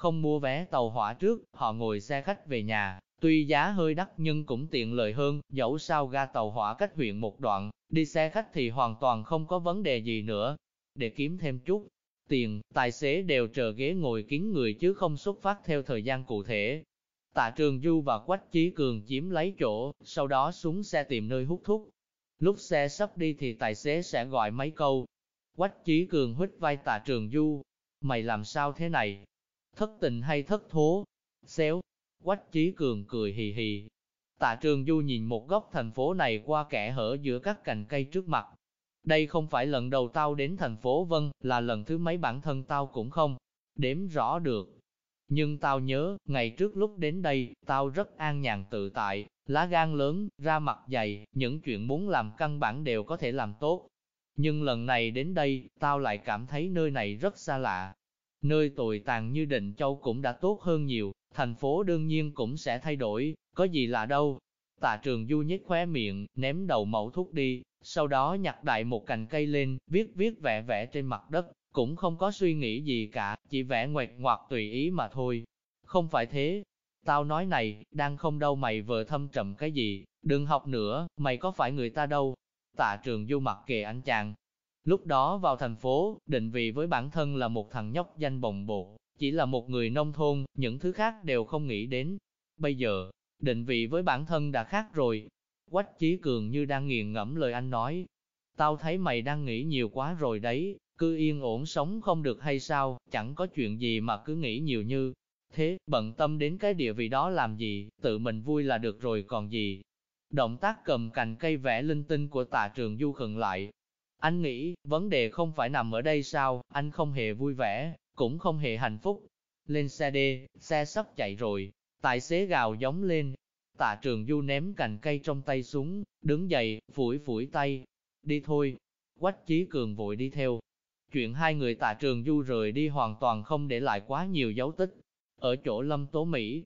không mua vé tàu hỏa trước, họ ngồi xe khách về nhà, Tuy giá hơi đắt nhưng cũng tiện lợi hơn, dẫu sao ga tàu hỏa cách huyện một đoạn, đi xe khách thì hoàn toàn không có vấn đề gì nữa. Để kiếm thêm chút tiền, tài xế đều chờ ghế ngồi kín người chứ không xuất phát theo thời gian cụ thể. Tạ Trường Du và Quách Chí Cường chiếm lấy chỗ, sau đó xuống xe tìm nơi hút thuốc. Lúc xe sắp đi thì tài xế sẽ gọi mấy câu. Quách Chí Cường hít vai Tạ Trường Du. Mày làm sao thế này? Thất tình hay thất thố? Xéo. Quách Chí Cường cười hì hì. Tạ Trường Du nhìn một góc thành phố này qua kẻ hở giữa các cành cây trước mặt. Đây không phải lần đầu tao đến thành phố Vân, là lần thứ mấy bản thân tao cũng không đếm rõ được. Nhưng tao nhớ, ngày trước lúc đến đây, tao rất an nhàn tự tại, lá gan lớn, ra mặt dày, những chuyện muốn làm căn bản đều có thể làm tốt. Nhưng lần này đến đây, tao lại cảm thấy nơi này rất xa lạ. Nơi tồi tàn như Định Châu cũng đã tốt hơn nhiều, thành phố đương nhiên cũng sẽ thay đổi, có gì lạ đâu. Tạ trường du nhếch khóe miệng, ném đầu mẫu thuốc đi, sau đó nhặt đại một cành cây lên, viết viết vẽ vẽ trên mặt đất, cũng không có suy nghĩ gì cả, chỉ vẽ ngoẹt ngoạc tùy ý mà thôi. Không phải thế, tao nói này, đang không đâu mày vừa thâm trầm cái gì, đừng học nữa, mày có phải người ta đâu. Tạ trường du mặt kề anh chàng. Lúc đó vào thành phố, định vị với bản thân là một thằng nhóc danh bồng bột, chỉ là một người nông thôn, những thứ khác đều không nghĩ đến. Bây giờ, định vị với bản thân đã khác rồi. Quách Chí Cường như đang nghiền ngẫm lời anh nói. Tao thấy mày đang nghĩ nhiều quá rồi đấy, cứ yên ổn sống không được hay sao, chẳng có chuyện gì mà cứ nghĩ nhiều như thế, bận tâm đến cái địa vị đó làm gì, tự mình vui là được rồi còn gì. Động tác cầm cành cây vẽ linh tinh của tạ trường du khừng lại. Anh nghĩ, vấn đề không phải nằm ở đây sao, anh không hề vui vẻ, cũng không hề hạnh phúc. Lên xe đi, xe sắp chạy rồi, tài xế gào giống lên. Tạ trường du ném cành cây trong tay xuống, đứng dậy, phủi phủi tay. Đi thôi. Quách Chí Cường vội đi theo, Chuyện hai người tạ trường du rời đi hoàn toàn không để lại quá nhiều dấu tích. Ở chỗ Lâm Tố Mỹ,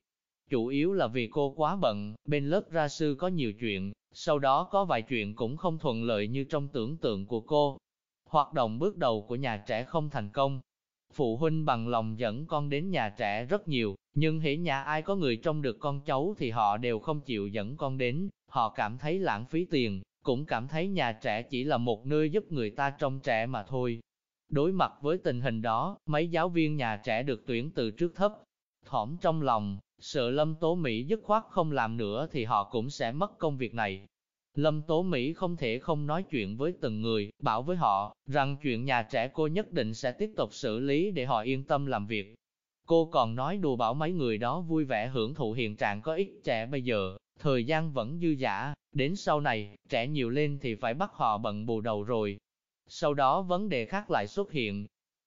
chủ yếu là vì cô quá bận, bên lớp ra sư có nhiều chuyện, sau đó có vài chuyện cũng không thuận lợi như trong tưởng tượng của cô. Hoạt động bước đầu của nhà trẻ không thành công. Phụ huynh bằng lòng dẫn con đến nhà trẻ rất nhiều, nhưng hễ nhà ai có người trông được con cháu thì họ đều không chịu dẫn con đến, họ cảm thấy lãng phí tiền, cũng cảm thấy nhà trẻ chỉ là một nơi giúp người ta trông trẻ mà thôi. Đối mặt với tình hình đó, mấy giáo viên nhà trẻ được tuyển từ trước thấp, thỏm trong lòng, sợ Lâm Tố Mỹ dứt khoát không làm nữa thì họ cũng sẽ mất công việc này. Lâm Tố Mỹ không thể không nói chuyện với từng người, bảo với họ, rằng chuyện nhà trẻ cô nhất định sẽ tiếp tục xử lý để họ yên tâm làm việc. Cô còn nói đùa bảo mấy người đó vui vẻ hưởng thụ hiện trạng có ít trẻ bây giờ, thời gian vẫn dư dả, đến sau này, trẻ nhiều lên thì phải bắt họ bận bù đầu rồi. Sau đó vấn đề khác lại xuất hiện.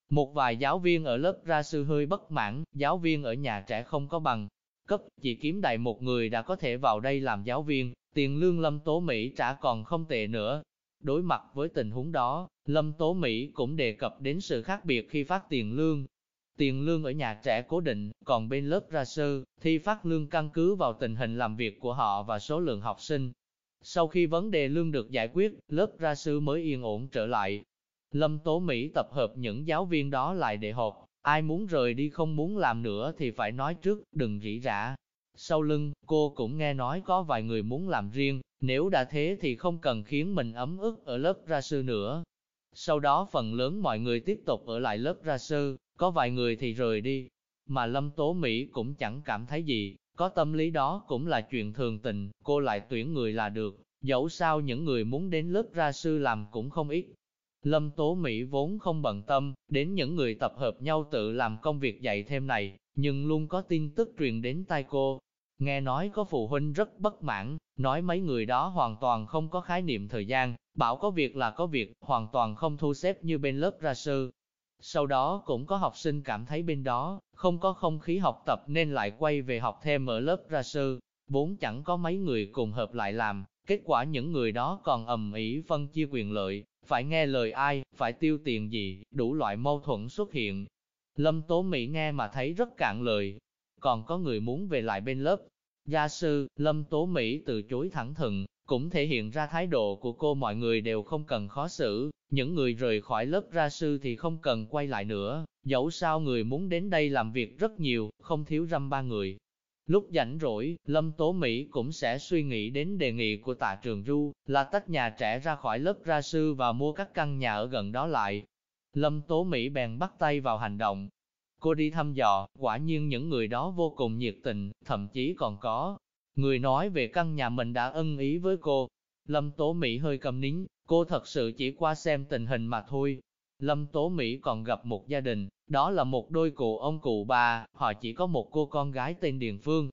Một vài giáo viên ở lớp ra sư hơi bất mãn, giáo viên ở nhà trẻ không có bằng cấp, chỉ kiếm đại một người đã có thể vào đây làm giáo viên, tiền lương Lâm Tố Mỹ trả còn không tệ nữa. Đối mặt với tình huống đó, Lâm Tố Mỹ cũng đề cập đến sự khác biệt khi phát tiền lương. Tiền lương ở nhà trẻ cố định, còn bên lớp ra sư, thì phát lương căn cứ vào tình hình làm việc của họ và số lượng học sinh. Sau khi vấn đề lương được giải quyết, lớp ra sư mới yên ổn trở lại. Lâm Tố Mỹ tập hợp những giáo viên đó lại để họp, ai muốn rời đi không muốn làm nữa thì phải nói trước, đừng rỉ rả. Sau lưng, cô cũng nghe nói có vài người muốn làm riêng, nếu đã thế thì không cần khiến mình ấm ức ở lớp ra sư nữa. Sau đó phần lớn mọi người tiếp tục ở lại lớp ra sư, có vài người thì rời đi, mà Lâm Tố Mỹ cũng chẳng cảm thấy gì, có tâm lý đó cũng là chuyện thường tình, cô lại tuyển người là được, dẫu sao những người muốn đến lớp ra sư làm cũng không ít. Lâm Tố Mỹ vốn không bận tâm, đến những người tập hợp nhau tự làm công việc dạy thêm này, nhưng luôn có tin tức truyền đến tai cô. Nghe nói có phụ huynh rất bất mãn, nói mấy người đó hoàn toàn không có khái niệm thời gian, bảo có việc là có việc, hoàn toàn không thu xếp như bên lớp ra sư. Sau đó cũng có học sinh cảm thấy bên đó, không có không khí học tập nên lại quay về học thêm ở lớp ra sư, vốn chẳng có mấy người cùng hợp lại làm, kết quả những người đó còn ầm ĩ phân chia quyền lợi, phải nghe lời ai, phải tiêu tiền gì, đủ loại mâu thuẫn xuất hiện. Lâm Tố Mỹ nghe mà thấy rất cạn lời, còn có người muốn về lại bên lớp. Gia sư, Lâm Tố Mỹ từ chối thẳng thừng, cũng thể hiện ra thái độ của cô mọi người đều không cần khó xử, những người rời khỏi lớp ra sư thì không cần quay lại nữa, dẫu sao người muốn đến đây làm việc rất nhiều, không thiếu răm ba người. Lúc rảnh rỗi, Lâm Tố Mỹ cũng sẽ suy nghĩ đến đề nghị của tạ trường Du, là tách nhà trẻ ra khỏi lớp ra sư và mua các căn nhà ở gần đó lại. Lâm Tố Mỹ bèn bắt tay vào hành động. Cô đi thăm dò, quả nhiên những người đó vô cùng nhiệt tình, thậm chí còn có. Người nói về căn nhà mình đã ân ý với cô. Lâm Tố Mỹ hơi cầm nín, cô thật sự chỉ qua xem tình hình mà thôi. Lâm Tố Mỹ còn gặp một gia đình, đó là một đôi cụ ông cụ bà, họ chỉ có một cô con gái tên Điền Phương.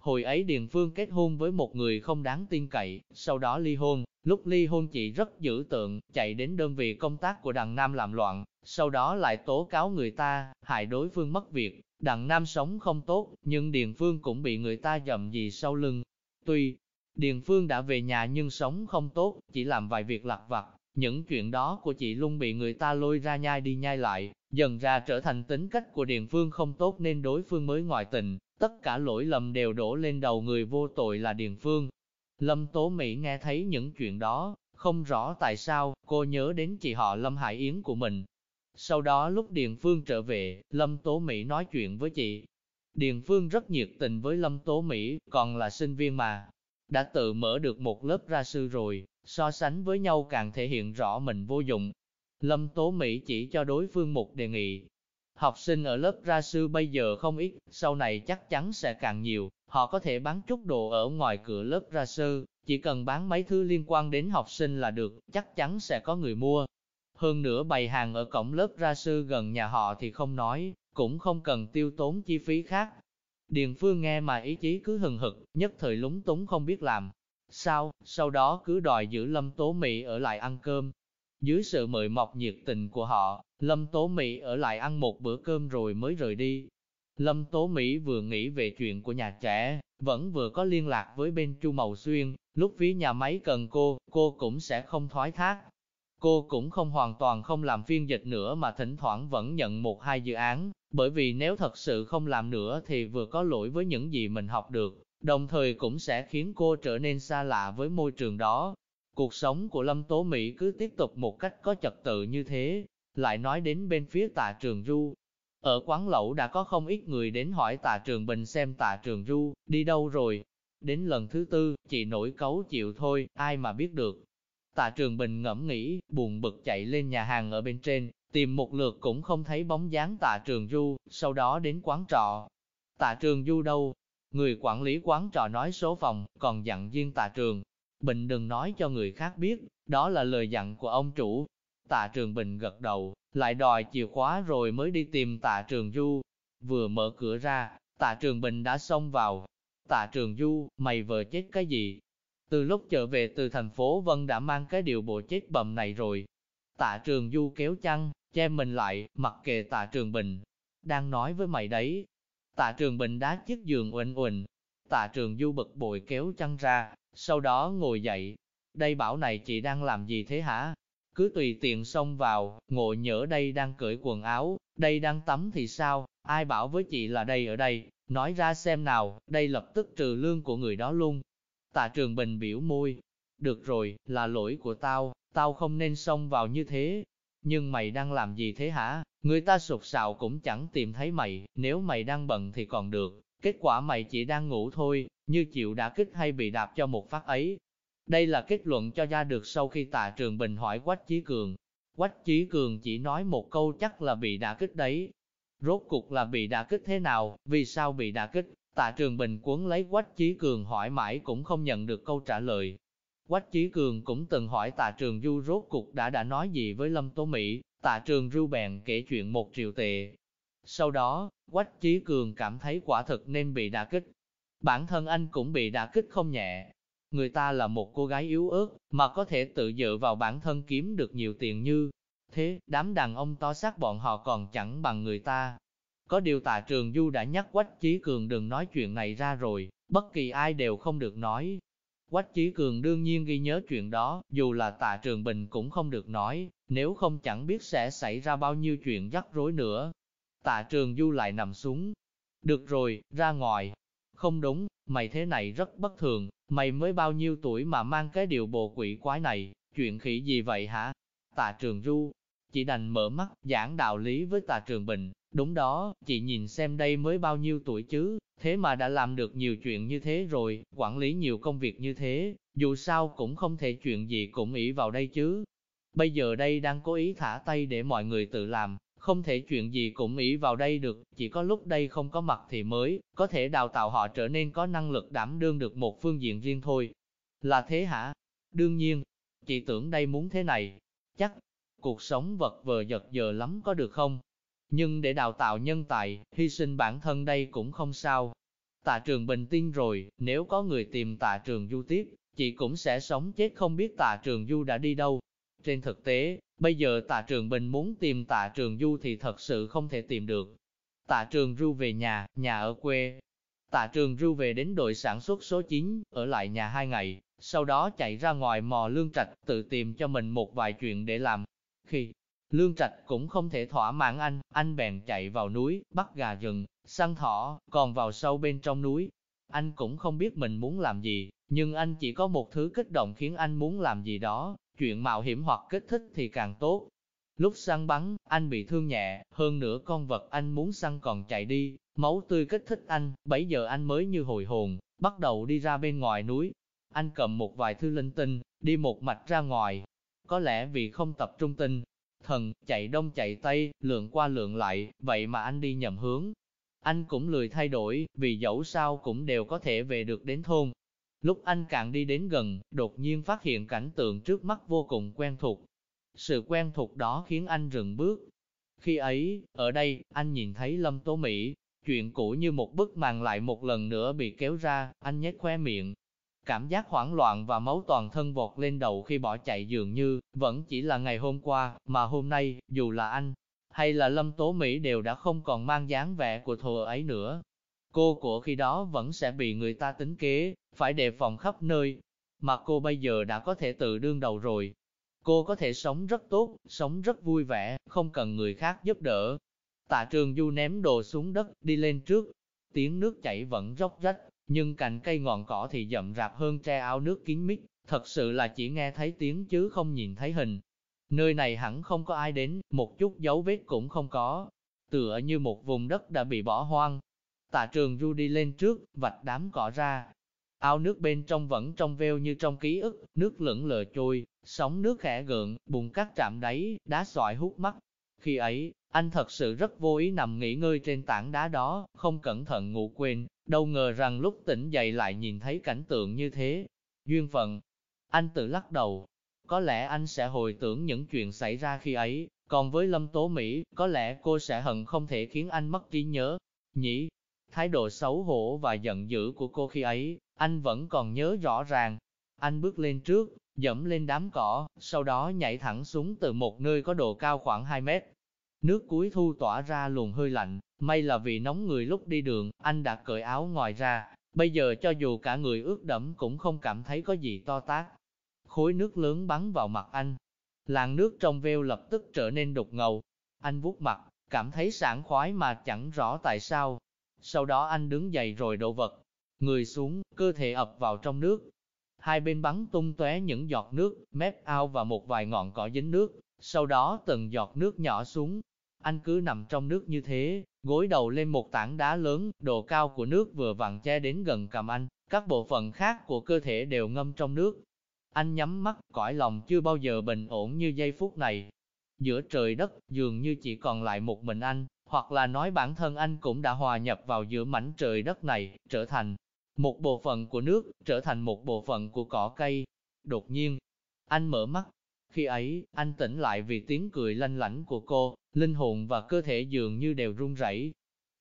Hồi ấy Điền Phương kết hôn với một người không đáng tin cậy, sau đó ly hôn, lúc ly hôn chị rất dữ tượng, chạy đến đơn vị công tác của đằng Nam làm loạn, sau đó lại tố cáo người ta, hại đối phương mất việc, đằng Nam sống không tốt, nhưng Điền Phương cũng bị người ta dầm gì sau lưng. Tuy, Điền Phương đã về nhà nhưng sống không tốt, chỉ làm vài việc lặt vặt, những chuyện đó của chị luôn bị người ta lôi ra nhai đi nhai lại, dần ra trở thành tính cách của Điền Phương không tốt nên đối phương mới ngoại tình, tất cả lỗi lầm đều đổ lên đầu người vô tội là Điền Phương. Lâm Tố Mỹ nghe thấy những chuyện đó, không rõ tại sao, cô nhớ đến chị họ Lâm Hải Yến của mình. Sau đó lúc Điền Phương trở về, Lâm Tố Mỹ nói chuyện với chị. Điền Phương rất nhiệt tình với Lâm Tố Mỹ, còn là sinh viên mà. Đã tự mở được một lớp ra sư rồi, so sánh với nhau càng thể hiện rõ mình vô dụng. Lâm Tố Mỹ chỉ cho đối phương một đề nghị. Học sinh ở lớp ra sư bây giờ không ít, sau này chắc chắn sẽ càng nhiều, họ có thể bán chút đồ ở ngoài cửa lớp ra sư, chỉ cần bán mấy thứ liên quan đến học sinh là được, chắc chắn sẽ có người mua. Hơn nữa bày hàng ở cổng lớp ra sư gần nhà họ thì không nói, cũng không cần tiêu tốn chi phí khác. Điền Phương nghe mà ý chí cứ hừng hực, nhất thời lúng túng không biết làm, Sao, sau đó cứ đòi giữ Lâm Tố Mỹ ở lại ăn cơm. Dưới sự mời mọc nhiệt tình của họ, Lâm Tố Mỹ ở lại ăn một bữa cơm rồi mới rời đi. Lâm Tố Mỹ vừa nghĩ về chuyện của nhà trẻ, vẫn vừa có liên lạc với bên Chu Mậu Xuyên, lúc phía nhà máy cần cô, cô cũng sẽ không thoái thác. Cô cũng không hoàn toàn không làm phiên dịch nữa mà thỉnh thoảng vẫn nhận một hai dự án, bởi vì nếu thật sự không làm nữa thì vừa có lỗi với những gì mình học được, đồng thời cũng sẽ khiến cô trở nên xa lạ với môi trường đó. Cuộc sống của Lâm Tố Mỹ cứ tiếp tục một cách có trật tự như thế, lại nói đến bên phía tạ trường Du. Ở quán lẩu đã có không ít người đến hỏi tạ trường Bình xem tạ trường Du, đi đâu rồi. Đến lần thứ tư, chị nổi cấu chịu thôi, ai mà biết được. Tạ trường Bình ngẫm nghĩ, buồn bực chạy lên nhà hàng ở bên trên, tìm một lượt cũng không thấy bóng dáng tạ trường Du, sau đó đến quán trọ. Tạ trường Du đâu, Người quản lý quán trọ nói số phòng, còn dặn riêng tạ trường. Bình đừng nói cho người khác biết, đó là lời dặn của ông chủ. Tạ trường Bình gật đầu, lại đòi chìa khóa rồi mới đi tìm tạ trường Du. Vừa mở cửa ra, tạ trường Bình đã xông vào. Tạ trường Du, mày vợ chết cái gì? Từ lúc trở về từ thành phố Vân đã mang cái điều bộ chết bầm này rồi. Tạ trường Du kéo chăn, che mình lại, mặc kệ tạ trường Bình. Đang nói với mày đấy, Tạ trường bình đá chiếc giường uỳnh uỳnh. Tạ trường du bực bội kéo chăn ra, sau đó ngồi dậy. Đây bảo này chị đang làm gì thế hả? Cứ tùy tiện xông vào, ngồi nhỡ đây đang cởi quần áo, đây đang tắm thì sao? Ai bảo với chị là đây ở đây? Nói ra xem nào, đây lập tức trừ lương của người đó luôn. Tạ trường bình biểu môi. Được rồi, là lỗi của tao, tao không nên xông vào như thế. Nhưng mày đang làm gì thế hả? Người ta sụt sạo cũng chẳng tìm thấy mày, nếu mày đang bận thì còn được, kết quả mày chỉ đang ngủ thôi, như chịu đã kích hay bị đạp cho một phát ấy. Đây là kết luận cho ra được sau khi tạ trường bình hỏi Quách Chí Cường. Quách Chí Cường chỉ nói một câu chắc là bị đả kích đấy. Rốt cục là bị đả kích thế nào, vì sao bị đả kích, tạ trường bình cuốn lấy Quách Chí Cường hỏi mãi cũng không nhận được câu trả lời. Quách Chí Cường cũng từng hỏi tạ trường du rốt cục đã đã nói gì với Lâm Tố Mỹ, Tạ trường ru bèn kể chuyện một triệu tệ. Sau đó, Quách Chí Cường cảm thấy quả thực nên bị đả kích. Bản thân anh cũng bị đả kích không nhẹ. Người ta là một cô gái yếu ớt, mà có thể tự dựa vào bản thân kiếm được nhiều tiền như thế, đám đàn ông to xác bọn họ còn chẳng bằng người ta. Có điều tạ trường Du đã nhắc Quách Chí Cường đừng nói chuyện này ra rồi, bất kỳ ai đều không được nói. Quách Chí Cường đương nhiên ghi nhớ chuyện đó, dù là tạ trường bình cũng không được nói, nếu không chẳng biết sẽ xảy ra bao nhiêu chuyện rắc rối nữa. Tạ trường du lại nằm xuống. Được rồi, ra ngoài. Không đúng, mày thế này rất bất thường, mày mới bao nhiêu tuổi mà mang cái điều bộ quỷ quái này, chuyện khỉ gì vậy hả? Tạ trường du, chỉ đành mở mắt, giảng đạo lý với tạ trường bình, Đúng đó, chị nhìn xem đây mới bao nhiêu tuổi chứ, thế mà đã làm được nhiều chuyện như thế rồi, quản lý nhiều công việc như thế, dù sao cũng không thể chuyện gì cũng ý vào đây chứ. Bây giờ đây đang cố ý thả tay để mọi người tự làm, không thể chuyện gì cũng ý vào đây được, chỉ có lúc đây không có mặt thì mới có thể đào tạo họ trở nên có năng lực đảm đương được một phương diện riêng thôi. Là thế hả? Đương nhiên, chị tưởng đây muốn thế này. Chắc, cuộc sống vật vờ giật giờ lắm có được không? Nhưng để đào tạo nhân tài, hy sinh bản thân đây cũng không sao. Tạ trường bình tin rồi, nếu có người tìm tạ trường du tiếp, chị cũng sẽ sống chết không biết tạ trường du đã đi đâu. Trên thực tế, bây giờ tạ trường bình muốn tìm tạ trường du thì thật sự không thể tìm được. Tạ trường du về nhà, nhà ở quê. Tạ trường du về đến đội sản xuất số 9, ở lại nhà hai ngày, sau đó chạy ra ngoài mò lương trạch, tự tìm cho mình một vài chuyện để làm. Khi lương trạch cũng không thể thỏa mãn anh, anh bèn chạy vào núi, bắt gà rừng, săn thỏ, còn vào sâu bên trong núi. Anh cũng không biết mình muốn làm gì, nhưng anh chỉ có một thứ kích động khiến anh muốn làm gì đó, chuyện mạo hiểm hoặc kích thích thì càng tốt. Lúc săn bắn, anh bị thương nhẹ, hơn nữa con vật anh muốn săn còn chạy đi, máu tươi kích thích anh, bấy giờ anh mới như hồi hồn, bắt đầu đi ra bên ngoài núi. Anh cầm một vài thư linh tinh, đi một mạch ra ngoài. Có lẽ vì không tập trung tinh, thần, chạy đông chạy tây, lượn qua lượn lại, vậy mà anh đi nhầm hướng. Anh cũng lười thay đổi, vì dẫu sao cũng đều có thể về được đến thôn. Lúc anh càng đi đến gần, đột nhiên phát hiện cảnh tượng trước mắt vô cùng quen thuộc. Sự quen thuộc đó khiến anh dừng bước. Khi ấy, ở đây, anh nhìn thấy Lâm Tố Mỹ, chuyện cũ như một bức màn lại một lần nữa bị kéo ra, anh nhếch khóe miệng. Cảm giác hoảng loạn và máu toàn thân vọt lên đầu khi bỏ chạy dường như, vẫn chỉ là ngày hôm qua, mà hôm nay, dù là anh, hay là Lâm Tố Mỹ đều đã không còn mang dáng vẻ của thùa ấy nữa. Cô của khi đó vẫn sẽ bị người ta tính kế, phải đề phòng khắp nơi. Mà cô bây giờ đã có thể tự đương đầu rồi. Cô có thể sống rất tốt, sống rất vui vẻ, không cần người khác giúp đỡ. Tạ trường du ném đồ xuống đất, đi lên trước. Tiếng nước chảy vẫn róc rách, nhưng cành cây ngọn cỏ thì rậm rạp hơn tre áo nước kín mít. Thật sự là chỉ nghe thấy tiếng chứ không nhìn thấy hình. Nơi này hẳn không có ai đến, một chút dấu vết cũng không có. Tựa như một vùng đất đã bị bỏ hoang. Tạ trường du đi lên trước, vạch đám cỏ ra, Ao nước bên trong vẫn trong veo như trong ký ức, nước lững lờ trôi, sóng nước khẽ gợn, bùn cát chạm đáy, đá sỏi hút mắt. Khi ấy, anh thật sự rất vô ý nằm nghỉ ngơi trên tảng đá đó, không cẩn thận ngủ quên, đâu ngờ rằng lúc tỉnh dậy lại nhìn thấy cảnh tượng như thế. Duyên phận, anh tự lắc đầu, có lẽ anh sẽ hồi tưởng những chuyện xảy ra khi ấy, còn với Lâm Tố Mỹ, có lẽ cô sẽ hận không thể khiến anh mất trí nhớ. Nhỉ, thái độ xấu hổ và giận dữ của cô khi ấy, anh vẫn còn nhớ rõ ràng. Anh bước lên trước, dẫm lên đám cỏ, sau đó nhảy thẳng xuống từ một nơi có độ cao khoảng 2 mét. Nước cuối thu tỏa ra luồng hơi lạnh, may là vì nóng người lúc đi đường, anh đã cởi áo ngoài ra, bây giờ cho dù cả người ướt đẫm cũng không cảm thấy có gì to tát. Khối nước lớn bắn vào mặt anh, làn nước trong veo lập tức trở nên đục ngầu. Anh vuốt mặt, cảm thấy sảng khoái mà chẳng rõ tại sao. Sau đó anh đứng dậy rồi đổ vật, người xuống, cơ thể ập vào trong nước. Hai bên bắn tung tóe những giọt nước, mép ao và một vài ngọn cỏ dính nước, sau đó từng giọt nước nhỏ xuống. Anh cứ nằm trong nước như thế, gối đầu lên một tảng đá lớn, độ cao của nước vừa vặn che đến gần cầm anh, các bộ phận khác của cơ thể đều ngâm trong nước. Anh nhắm mắt, cõi lòng chưa bao giờ bình ổn như giây phút này. Giữa trời đất, dường như chỉ còn lại một mình anh, hoặc là nói bản thân anh cũng đã hòa nhập vào giữa mảnh trời đất này, trở thành một bộ phận của nước, trở thành một bộ phận của cỏ cây. Đột nhiên, anh mở mắt. Khi ấy, anh tỉnh lại vì tiếng cười lanh lảnh của cô, linh hồn và cơ thể dường như đều run rẩy.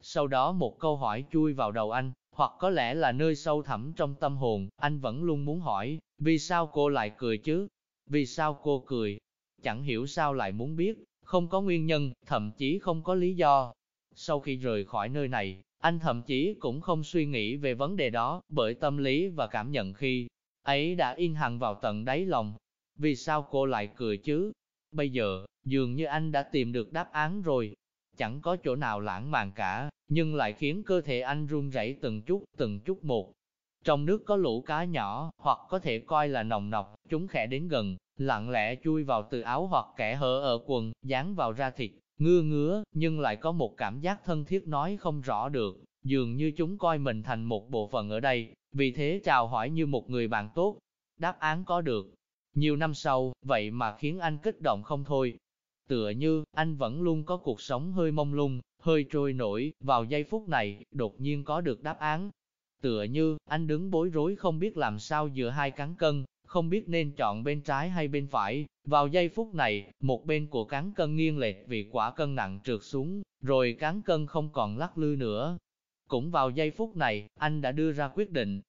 Sau đó một câu hỏi chui vào đầu anh, hoặc có lẽ là nơi sâu thẳm trong tâm hồn, anh vẫn luôn muốn hỏi, vì sao cô lại cười chứ? Vì sao cô cười? Chẳng hiểu sao lại muốn biết, không có nguyên nhân, thậm chí không có lý do. Sau khi rời khỏi nơi này, anh thậm chí cũng không suy nghĩ về vấn đề đó, bởi tâm lý và cảm nhận khi ấy đã in hằn vào tận đáy lòng. Vì sao cô lại cười chứ? Bây giờ, dường như anh đã tìm được đáp án rồi. Chẳng có chỗ nào lãng mạn cả, nhưng lại khiến cơ thể anh run rẩy từng chút, từng chút một. Trong nước có lũ cá nhỏ, hoặc có thể coi là nồng nọc, chúng khẽ đến gần, lặng lẽ chui vào từ áo hoặc kẻ hở ở quần, dán vào da thịt, ngưa ngứa, nhưng lại có một cảm giác thân thiết nói không rõ được, dường như chúng coi mình thành một bộ phận ở đây, vì thế chào hỏi như một người bạn tốt. Đáp án có được. Nhiều năm sau, vậy mà khiến anh kích động không thôi. Tựa như, anh vẫn luôn có cuộc sống hơi mông lung, hơi trôi nổi, vào giây phút này, đột nhiên có được đáp án. Tựa như, anh đứng bối rối không biết làm sao giữa hai cán cân, không biết nên chọn bên trái hay bên phải. Vào giây phút này, một bên của cán cân nghiêng lệch vì quả cân nặng trượt xuống, rồi cán cân không còn lắc lư nữa. Cũng vào giây phút này, anh đã đưa ra quyết định,